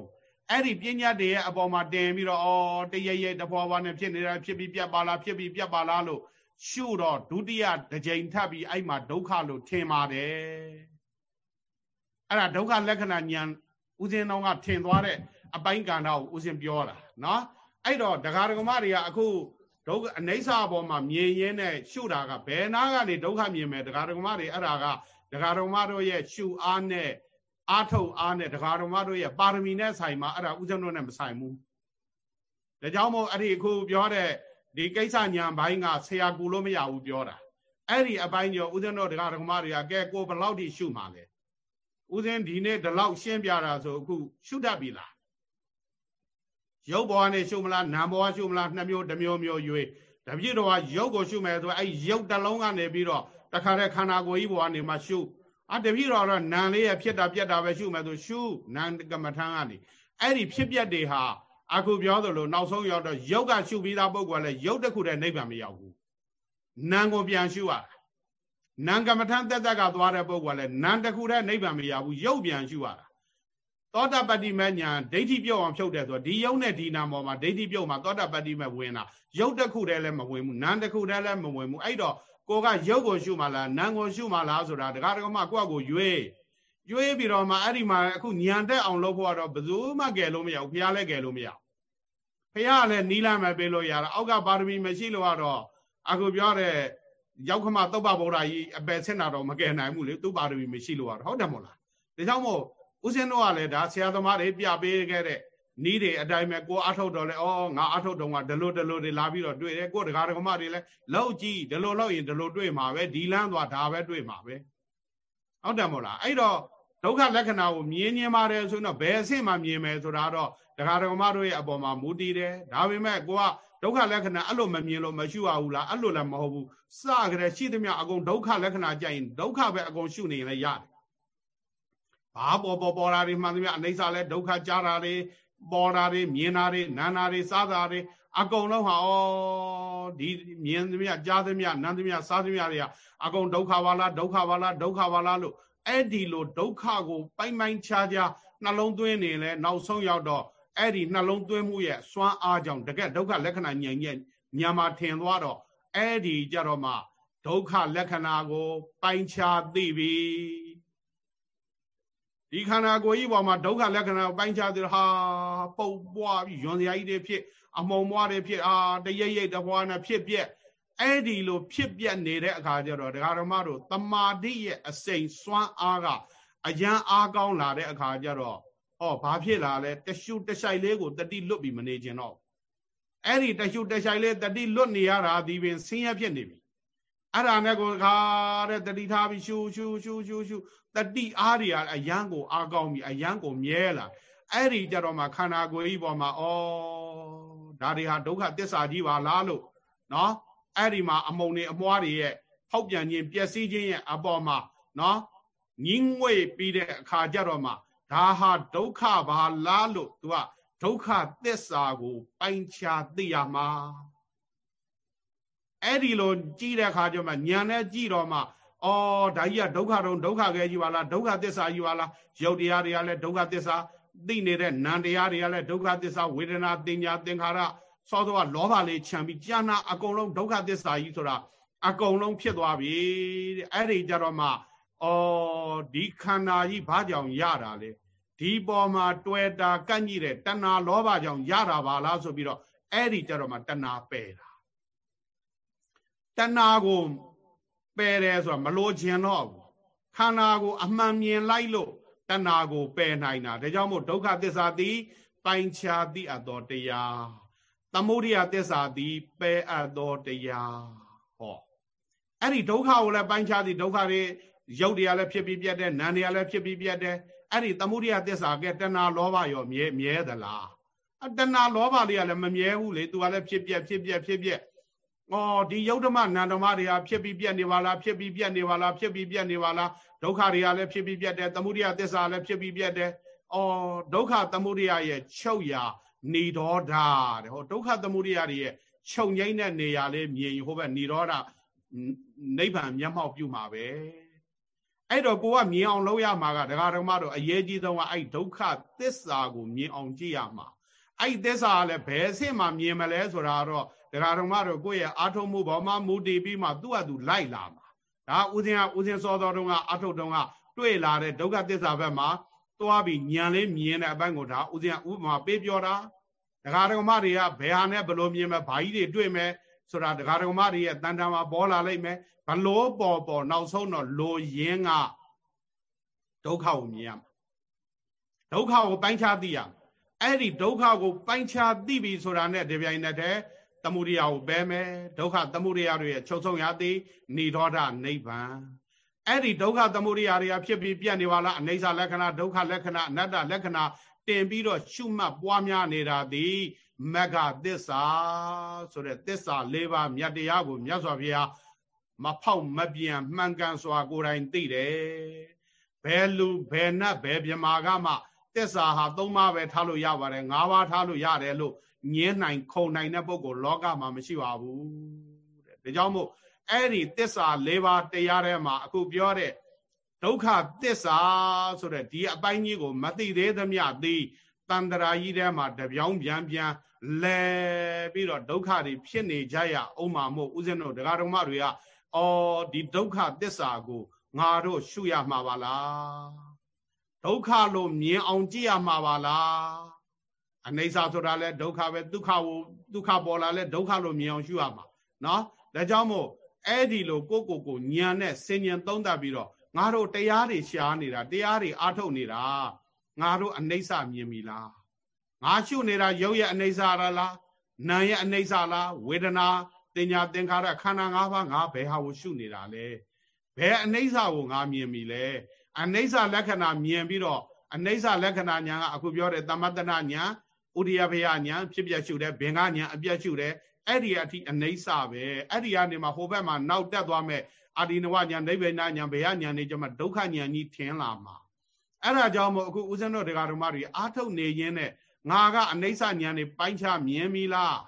အဲ့ဒီပညာတွေရဲ့အပေါ်မှာတင်ပြီးတော့အော်တရရဲ့တဖွာဖွာနဲ့ဖြစ်နေတာဖြစ်ပြီးပြတ်ပါလားဖြစ်ပြီးပြတ်ပါလားလို့ရှုတော့ဒုတိယတစ်ကြိမ်ထပ်ပြီးအဲ့မှာဒုက္ခလို့ထင်ပါတယ်အဲ့ဒါဒုက္ခလက္ခဏာဉာဏ် ဥစဉ်တော်ကထင်သွားတဲ့အပိုင်းကဏ္ဍကိုဥစဉ်ပြောတာနော်အဲ့တော့ဒကာဒကမတွေကအခုဒုက္ခအနိစ္စအပေါ်မှာမြင်ရင်းနဲ့ရှုတာကဘယ်နာကနေဒုက္ခမြင်မယ်တရားတော်မတွေအဲ့ဒါကတရားတော်မတို့ရဲ့ရှုအားနဲ့အာထုတ်အားနဲ့တရားတော်မတို့ရဲ့ပါရမီနဲ့ဆိုင်မှာအဲ့ဒါဥစ္စံတို့နဲ့မဆိုင်ဘူးဒါကြောင့်မို့အဲ့ဒီအခုပြောတဲ့ဒီကိစ္စညာဘိုင်းကဆရာကူလို့မရဘူးပြောတာအဲ့ဒီအပိုင်းကျော်ဥစ္စံတို့တရားတော်မတွေကကဲကိုဘယ်လောက်ထိရှုမှာလဲ ဥစဉ်ဒီနေ့ဒီလောက်ရှင်းပြတာဆိုအခုရှုတတ်ပြီလားရုပ်ဘဝနဲ့ရှုမလားနာမ်ဘဝရှုမလားနှစ်မျိုးတစ်မျိုးမျိုးရွေးတပြည့်တော်ကရုပ်ကိုရှုမယ်ဆိုအဲ့ရုပ်တစ်လုံးကနေပြီးတော့တခါတည်းခန္ဓာကိုယ်ကြီးဘဝနေမှာရှုအတပြည့်တော်တော့နာမ်လေးရဖြစ်တာပြက်တာပဲရှုမယ်ဆိုရှုနာမ်ကမ္မထံကနေအဲ့ဒီဖြစ်ပြက်တွေဟာအခုပြောသလိုနောက်ဆုံးရောက်တော့ရုပ်ကရှုပြီးသားပုဂ္ဂိုလ်ကလည်းရုပ်တစ်ခုတည်းနိဗ္ဗာန်မရောက်ဘူးနာမ်ကိုပြန်ရှုရတာ နာမ်ကမ္မထံတက်တက်ကသွားတဲ့ပုဂ္ဂိုလ်ကလည်းနာမ်တစ်ခုတည်းနိဗ္ဗာန်မရဘူးရုပ်ပြန်ရှုရတာသောတာပတ္တိမညာဒိဋ္ဌိပြုတ်အောင်ဖြုတ်တယ်ဆိုတော့ဒီယုံနဲ့ဒီနာပေါ်မှာဒိဋ္ဌိပြုတ်မှာသောတာပတ္တိမဝင်တာယုတ်တစ်ခုတည်းလည်းမဝင်ဘူးနာမ်တစ်ခုတည်းလည်းမဝင်ဘူးအဲ့တော့ကိုကယုတ်ကိုရှုမှလားနာမ်ကိုရှုမှလားဆိုတာဒကာဒကမကိုယ့်ကိုရွေးရွေးပြီးတော့မှအဲ့ဒီမှာအခုညံတက်အောင်လုပ်ဖို့ကတော့ဘယ်သူမှကယ်လို့မရဘူးဖះလည်းကယ်လို့မရဘူးဖះလည်းနီးလာမယ်ပေးလို့ရတာအောက်ကပါရမီမရှိလို့ကတော့အခုပြောတဲ့ ရောက်ခမသုပ္ပဗုဒ္ဓကြီးအပယ်ဆင့်တာတော့မကယ်နိုင်ဘူးလေသူပါရမီမရှိလို့ကတော့ဟုတ်တယ်မို့လားဒါကြောင့်မို့ဦးဇင်းတို့ကလည်းဒါဆရာသမားတွေပြပေးခဲ့တဲ့နီးတွေအတိုင်းပဲကိုအထုတ်တော့လဲဩငါအထုတ်တော့ကဒလိုဒလိုတွေလာပြီးတော့တွေ့တယ်ကိုတကားတကမတွေလဲလောက်ကြည့်ဒလိုလောက်ရင်ဒလိုတွေ့မှာပဲဒီလန်းသွားဒါပဲတွေ့မှာပဲဟုတ်တယ်မို့လားအဲ့တော့ဒုက္ခလက္ခဏာကိုမြင်မြင်ပါတယ်ဆိုတော့ဘယ်အဆင့်မှမြင်မယ်ဆိုတာတော့တကားတကမတို့ရဲ့အပေါ်မှာမူတည်တယ်ဒါပေမဲ့ကိုက ဒုက္ခလက္ခဏာအဲ့လိုမမြင်လို့မရှိရဘူးလားအဲ့လိုလည်းမဟုတ်ဘူးစကြတဲ့ရှိသမျှအကုန်ဒုက္ခလက္ခဏာကြရင်ဒုက္ခပဲအကုန်ရှုနေရင်လည်းရတယ်ဘာပေါ်ပေါ်ပေါ်တာတွေမှန်သမျှအနိစ္စလဲဒုက္ခကြားတာတွေပေါ်တာတွေမြင်တာတွေနာနာတွေစားတာတွေအကုန်လုံးဟာဩဒီမြင်သမျှကြားသမျှနားသမျှစားသမျှတွေကအကုန်ဒုက္ခပါလားဒုက္ခပါလားဒုက္ခပါလားလို့အဲ့ဒီလိုဒုက္ခကို ပိုင်ပိုင်ခြားခြားနှလုံးသွင်းနေလဲနောက်ဆုံးရောက်တော့ အဲ့ဒီနှလုံးသွင်းမှုရဲ့စွမ်းအားကြောင့်တကယ်ဒုက္ခလက္ခဏာညံ့ညံ့ညံမှာထင်သွားတော့အဲ့ဒီကြတော့မှဒုက္ခလက္ခဏာကို ပိုင်ခြားသိပြီဒီခန္ဓာကိုယ်ကြီးပေါ်မှာဒုက္ခလက္ခဏာပိုင်းခြားသေးဟာပုတ်ပွားပြီးယွန်စရာကြီးတွေဖြစ်အမုံမွားတွေဖြစ်အာတရရိတ်တပွားနဲ့ဖြစ်ပြက်အဲ့ဒီလိုဖြစ်ပြက်နေတဲ့အခါကျတော့ဒကာဓမ္မတို့တမာတိရဲ့အစိမ်စွမ်းအားကအယံအားကောင်းလာတဲ့အခါကျတော့ ဟောဘာဖြစ်လာလဲတရှုတရှိုက်လေးကိုတတိလွတ်ပြီးမနေခြင်းတော့အဲ့ဒီတရှုတရှိုက်လေးတတိလွတ်နေရတာဒီပင်ဆင်းရဲဖြစ်နေပြီအဲ့ဒါနဲ့ကိုခါတဲ့တတိထားပြီးရှူရှူရှူရှူရှူတတိအားတွေကအယံကိုအားကောင်းပြီးအယံကိုမြဲလာအဲ့ဒီကြတော့မှခန္ဓာကိုယ်ကြီးပေါ်မှာဩဒါတွေဟာဒုက္ခသစ္စာကြီးပါလားလို့နော်အဲ့ဒီမှာအမုံတွေအမွားတွေရဲ့ဟောက်ပြန်ခြင်းပျက်စီးခြင်းရဲ့အပေါ်မှာနော်ညင်းငွေပြီးတဲ့အခါကြတော့မှ ဒါဟာဒုက္ခပါလားလို့ तू ကဒုက္ခသစ္စာကို ပိုင်ခြားသိရမှာအဲ့ဒီလိုကြည့်တဲ့အခါကျမှညာနဲ့ကြည့်တော့မှအော်ဒါကြီးကဒုက္ခတုံဒုက္ခခဲကြီးပါလားဒုက္ခသစ္စာကြီးပါလားရုပ်တရားတွေကလည်းဒုက္ခသစ္စာသိနေတဲ့နာမ်တရားတွေကလည်းဒုက္ခသစ္စာဝေဒနာတင်ညာသင်္ခါရစောစောကလောဘလေးခြံပြီးကြာနာအကုန်လုံးဒုက္ခသစ္စာကြီးဆိုတာအကုန်လုံးဖြစ်သွားပြီတဲ့အဲ့ဒီကြတော့မှအော်ဒီခန္ဓာကြီးဘာကြောင့်ရတာလဲ ဒီပေါ်မှာတွေ့တာကန့်ကြီးတဲ့တဏှာလောဘကြောင့်ရတာပါလားဆိုပြီးတော့အဲ့ဒီကြတော့မှတဏှာပယ်တာတဏှာကိုပယ်တယ်ဆိုတာမလို့ခြင်းတော့ဘူးခန္ဓာကိုအမှန်မြင်လိုက်လို့တဏှာကိုပယ်နိုင်တာဒါကြောင့်မို့ဒုက္ခသစ္စာသည်ပိုင်ခြားသည့်အပ်သောတရားသမုဒိယသစ္စာသည်ပယ်အပ်သောတရားဟောအဲ့ဒီဒုက္ခကိုလည်းပိုင်းခြားသည်ဒုက္ခတွေရုပ်တွေကလည်းဖြစ်ပြီးပြတ်တယ်နာမ်တွေကလည်းဖြစ်ပြီးပြတ်တယ် အဲ့ဒီသမုဒိယသစ္စာကတဏှာလောဘရောမြဲမြဲသလားအတဏှာလောဘလေးကလည်းမမြဲဘူးလေသူကလည်းဖြစ်ပြက်ဖြစ်ပြက်ဖြစ်ပြက်ဩဒီယုတ်ဓမ္မနန္ဓမ္မတွေဟာဖြစ်ပြီးပြက်နေပါလားဖြစ်ပြီးပြက်နေပါလားဖြစ်ပြီးပြက်နေပါလားဒုက္ခတွေကလည်းဖြစ်ပြီးပြက်တယ်သမုဒိယသစ္စာလည်းဖြစ်ပြီးပြက်တယ်ဩဒုက္ခသမုဒိယရဲ့ချုပ်ရာနေဒေါဒတဲ့ဟောဒုက္ခသမုဒိယတွေရဲ့ချုပ်ငိမ့်တဲ့နေရာလေးမြင်ဟိုဘက်နေဒေါဒနိဗ္ဗာန်မျက်မှောက်ပြုမှာပဲ အဲ့တော့ကိုကမြင်အောင်လုပ်ရမှာကဒကာဒကမတို့အရေးကြီးဆုံးကအဲ့ဒုက္ခသစ္စာကိုမြင်အောင်ကြည့်ရမှာအဲ့သစ္စာကလည်းဘယ်အဆင့်မှမြင်မလဲဆိုတာတော့ဒကာတော်မတို့ကိုယ့်ရဲ့အာထုံမှုဘောမှာမူတည်ပြီးမှသူ့ဟာသူလိုက်လာမှာဒါဥစဉ်ကဥစဉ်စောတော်တုန်းကအာထုတုန်းကတွေ့လာတဲ့ဒုက္ခသစ္စာဘက်မှာသွားပြီးညံလေးမြင်တဲ့အပိုင်းကိုဒါဥစဉ်ကဥပမာပေးပြောတာဒကာတော်မတွေကဘယ်ဟာနဲ့ဘယ်လိုမြင်မဘာကြီးတွေတွေ့မယ်ဆိုတာဒကာဒကမတွေရဲ့တန်တန်မှာပေါ်လာလိမ့်မယ်ဘ လို့ပေါ်ပေါ်နောက်ဆုံးတော့လိုရင်းကဒုက္ခကိုမြင်ရမှာဒုက္ခကိုပိုင်းခြားသိရအဲ့ဒီဒုက္ခကိုပိုင်းခြားသိပြီဆိုတာနဲ့ဒီပြိုင်နက်တည်းသမုဒိယကိုပဲမယ်ဒုက္ခသမုဒိယတွေရဲ့ချုပ်ဆုံးရသည်និရောဓနိဗ္ဗာန်အဲ့ဒီဒုက္ခသမုဒိယတွေကဖြစ်ပြီးပြတ်နေပါလားအနေစာလက္ခဏာဒုက္ခလက္ခဏာအနတ္တလက္ခဏာတင်ပြီးတော့ရှုမှတ်ပွားများနေတာသည်မဂ္ဂသစ္စာဆိုတဲ့သစ္စာ၄ပါးမြတ်တရားကိုမြတ်စွာဘုရား မဖောက်မပြန်မှန်ကန်စွာကိုယ်တိုင်သိတယ်ဘယ်လူဘယ်နတ်ဘယ်မြမာကမှသစ္စာဟာ၃ပါးပဲထားလို့ရပါတယ်၅ပါးထားလို့ရတယ်လို့ညင်းနိုင်ခုံနိုင်တဲ့ပုဂ္ဂိုလ်လောကမှာမရှိပါဘူးတဲ့ဒါကြောင့်မို့အဲ့ဒီသစ္စာ၄ပါးတရားထဲမှာအခုပြောတဲ့ဒုက္ခသစ္စာဆိုတဲ့ဒီအပိုင်းကြီးကိုမသိသေးသမျှသည်တန်တရာကြီးထဲမှာတပြောင်းပြန်ပြန်လဲပြီးတော့ဒုက္ခတွေဖြစ်နေကြရအောင်မှာမို့ဦးဇင်းတို့ဒကာတော်မတွေက အော်ဒီဒုက္ခသစ္စာကိုငါတို့ရှုရမှာပါလားဒုက္ခလို့မြင်အောင်ကြည့်ရမှာပါလားအနေစာဆိုတာလဲဒုက္ခပဲဒုက္ခကိုဒုက္ခပေါ်လာလဲဒုက္ခလို့မြင်အောင်ရှုရမှာနော်ဒါကြောင့်မို့အဲ့ဒီလိုကိုကိုကိုညံနဲ့စင်ញံသုံးသပ်ပြီးတော့ငါတို့တရားတွေရှားနေတာတရားတွေအားထုတ်နေတာငါတို့အနေဆမြင်ပြီလားငါရှုနေတာရုပ်ရဲ့အနေဆရလားနာမ်ရဲ့အနေဆလားဝေဒနာ တင်ညာသင်္ခါရခန္ဓာ၅ပါးငါဘယ်ဟာကိုရှုနေတာလဲဘယ်အနေဆကိုငါမြင်ပြီလဲအနေဆလက္ခဏာမြင်ပြီးတော့အနေဆလက္ခဏာညာကအခုပြောတဲ့သမတနာညာဥရိယဘယညာဖြစ်ပြရှုတယ်ဘင်္ဂညာအပြတ်ရှုတယ်အဲ့ဒီအထိအနေဆပဲအဲ့ဒီကနေမှဟိုဘက်မှာနောက်တက်သွားမဲ့အာဒီနဝညာနိဗ္ဗာန်ညာဘယညာနေကြမှာဒုက္ခညာကြီးထင်လာမှာအဲ့ဒါကြောင့်မို့အခုဦးဇင်းတို့တရားဓမ္မတွေအာထုတ်နေရင်းနဲ့ငါကအနိစ္စဉာဏ်နေပိုင်းခြားမြင်ပြီလား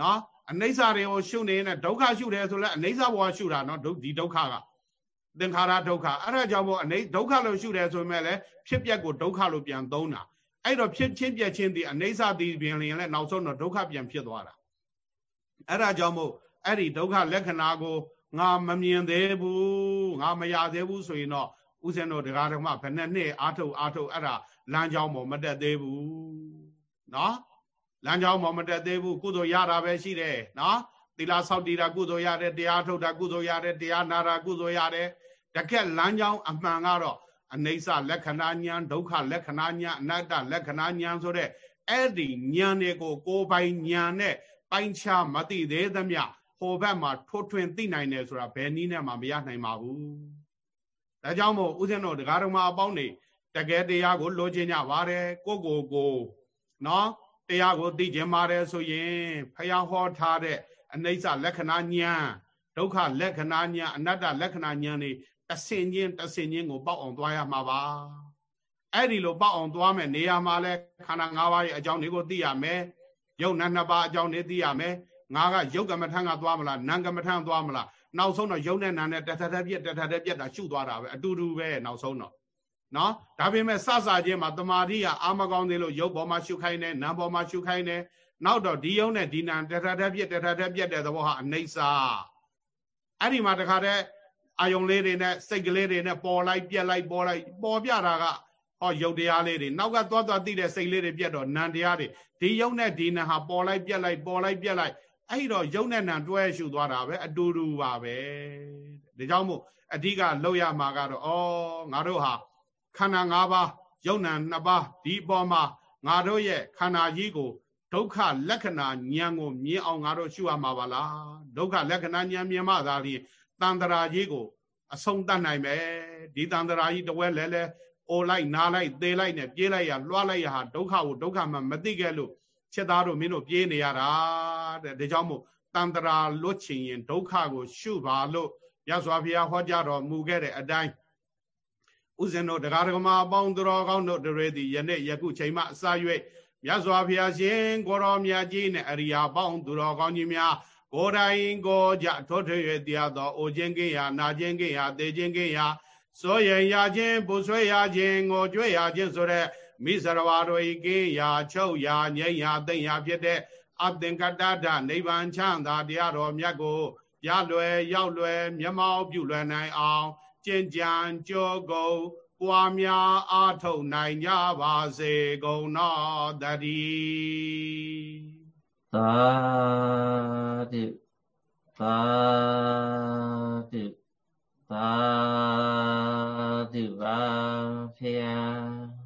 နော် အနိစ္စတွေကိုရှုနေနဲ့ဒုက္ခရှုတယ်ဆိုလဲအနိစ္စဘဝရှုတာနော်ဒီဒုက္ခကသင်္ခါရဒုက္ခအဲ့ဒါကြောင့်မို့အနိဒုက္ခလို့ရှုတယ်ဆိုမဲ့လည်းဖြစ်ပျက်ကိုဒုက္ခလို့ပြန်သုံးတာအဲ့တော့ဖြစ်ချင်းပြက်ချင်းဒီအနိစ္စဒီပြင်လျင်လည်းနောက်ဆုံးတော့ဒုက္ခပြန်ဖြစ်သွားတာအဲ့ဒါကြောင့်မို့အဲ့ဒီဒုက္ခလက္ခဏာကိုငါမမြင်သေးဘူးငါမရသေးဘူးဆိုရင်တော့ဥစဉ်တို့တရားဓမ္မဘယ်နဲ့နှစ်အာထုတ်အာထုတ်အဲ့ဒါလမ်းကြောင်းပေါ်မတက်သေးဘူးနော် လမ်းကြောင်းပေါ်မတက်သေးဘူးကုသိုလ်ရတာပဲရှိတယ်နော်သီလဆောက်တည်တာကုသိုလ်ရတယ်တရားထုတ်တာကုသိုလ်ရတယ်တရားနာတာကုသိုလ်ရတယ်တကက်လမ်းကြောင်းအမှန်ကတော့အနိစ္စလက္ခဏာဉာဏ်ဒုက္ခလက္ခဏာဉာဏ်အနတ္တလက္ခဏာဉာဏ်ဆိုတဲ့အဲ့ဒီဉာဏ်တွေကိုကိုယ်ပိုင်ဉာဏ်နဲ့ပိုင်းခြားမသိသေးသမျှဟိုဘက်မှာထိုးထွင်းသိနိုင်တယ်ဆိုတာဘယ်နည်းနဲ့မှမရနိုင်ပါဘူးဒါကြောင့်မို့ဦးဇင်းတို့တရားတော်မှာအပေါင်းနေတကယ်တရားကိုလိုချင်ကြပါတယ်ကိုကိုကိုနော် တရားကိုသိကျင်ပါတယ်ဆိုရင်ဖះဟောထားတဲ့အနိစ္စလက္ခဏာဉာဏ်ဒုက္ခလက္ခဏာဉာဏ်အနတ္တလက္ခဏာဉာဏ်တွေတဆင်ချင်းတဆင်ချင်းကိုပေါက်အောင်သွားရမှာပါအဲ့ဒီလိုပေါက်အောင်သွားမယ်နေရာမှာလဲခန္ဓာ၅ပါးရဲ့အကြောင်းတွေကိုသိရမယ်ယုတ်နံနှစ်ပါးအကြောင်းတွေသိရမယ်ငါကယုတ်ကမ္မထံကသွားမလားနံကမ္မထံသွားမလားနောက်ဆုံးတော့ယုတ်နဲ့နံနဲ့တထထပြက်တထထပြက်တာရှုသွားတာပဲအတူတူပဲနောက်ဆုံးတော့ နော်ဒါပေမဲ့စစချင်းမှာတမာတိကအာမကောင်းသေးလို့ရုပ်ပေါ်မှာရှုခိုင်းတယ်နာမ်ပေါ်မှာရှုခိုင်းတယ်နောက်တော့ဒီယုံနဲ့ဒီနံတထထပြက်တထထပြက်တဲ့သဘောဟာအနိစ္စအဲ့ဒီမှာတခါတည်းအာယုံလေးတွေနဲ့စိတ်ကလေးတွေနဲ့ပေါ်လိုက်ပြက်လိုက်ပေါ်လိုက်ပေါ်ပြတာကဟောယုတ်တရားလေးတွေနောက်ကသွားသွားသိတဲ့စိတ်လေးတွေပြက်တော့နံတရားတွေဒီယုံနဲ့ဒီနံဟာပေါ်လိုက်ပြက်လိုက်ပေါ်လိုက်ပြက်လိုက်အဲ့တော့ယုံနဲ့နံတွဲရှုသွားတာပဲအတူတူပါပဲဒါကြောင့်မို့အဓိကလောက်ရမှာကတော့ဩငါတို့ဟာ ခန္ဓာ၅ပါးယုံနံနှစ်ပါးဒီအပေါ်မှာငါတို့ရဲ့ခန္ဓာကြီးကိုဒုက္ခလက္ခဏာဉာဏ်ကိုမြင်အောင်ငါတို့ရှုရမှာပါလားဒုက္ခလက္ခဏာဉာဏ်မြင်မှသာလျှင်တန်တရာကြီးကိုအဆုံးတတ်နိုင်မယ်ဒီတန်တရာကြီးတဝဲလဲလဲအိုလိုက်နားလိုက်သေးလိုက်နဲ့ပြေးလိုက်ရလွှားလိုက်ရဟာဒုက္ခကိုဒုက္ခမှမသိခဲ့လို့ချက်သားတို့မင်းတို့ပြေးနေရတာတဲ့ဒါကြောင့်မို့တန်တရာလွတ်ချင်ရင်ဒုက္ခကိုရှုပါလို့ရသော်ဘုရားဟောကြားတော်မူခဲ့တဲ့အတိုင်း ဥစဉ်တို့တရားဓမ္မအပေါင်းသူတော်ကောင်းတို့တွေသည်ယနေ့ယခုချိန်မှအစာ၍မြတ်စွာဘုရားရှင်ကိုရောမြတ်ကြီးနဲ့အရိယာပေါင်းသူတော်ကောင်းကြီးများကိုယ်တိုင်ကိုကြထွတ်ထွေတရားတော်အိုခြင်းကင်းရာနာခြင်းကင်းရာသေခြင်းကင်းရာစိုးရင်ရခြင်းပူဆွေးရခြင်းငိုကြွေးရခြင်းဆိုတဲ့မိစရဝါတို့ဤကင်းရာချုပ်ရာငြိမ်းရာသိမ့်ရာဖြစ်တဲ့အသင်္ကတဒနိဗ္ဗာန်ချမ်းသာတရားတော်မြတ်ကိုရလွယ်ရောက်လွယ်မျက်မှောက်ပြုလွယ်နိုင်အောင် ကျင့်ကြံကြောကုန်ပွားများအားထုတ်နိုင်ကြပါစေကုန်တော်တည်းသာဓုသာဓုသာဓုပါဖေယ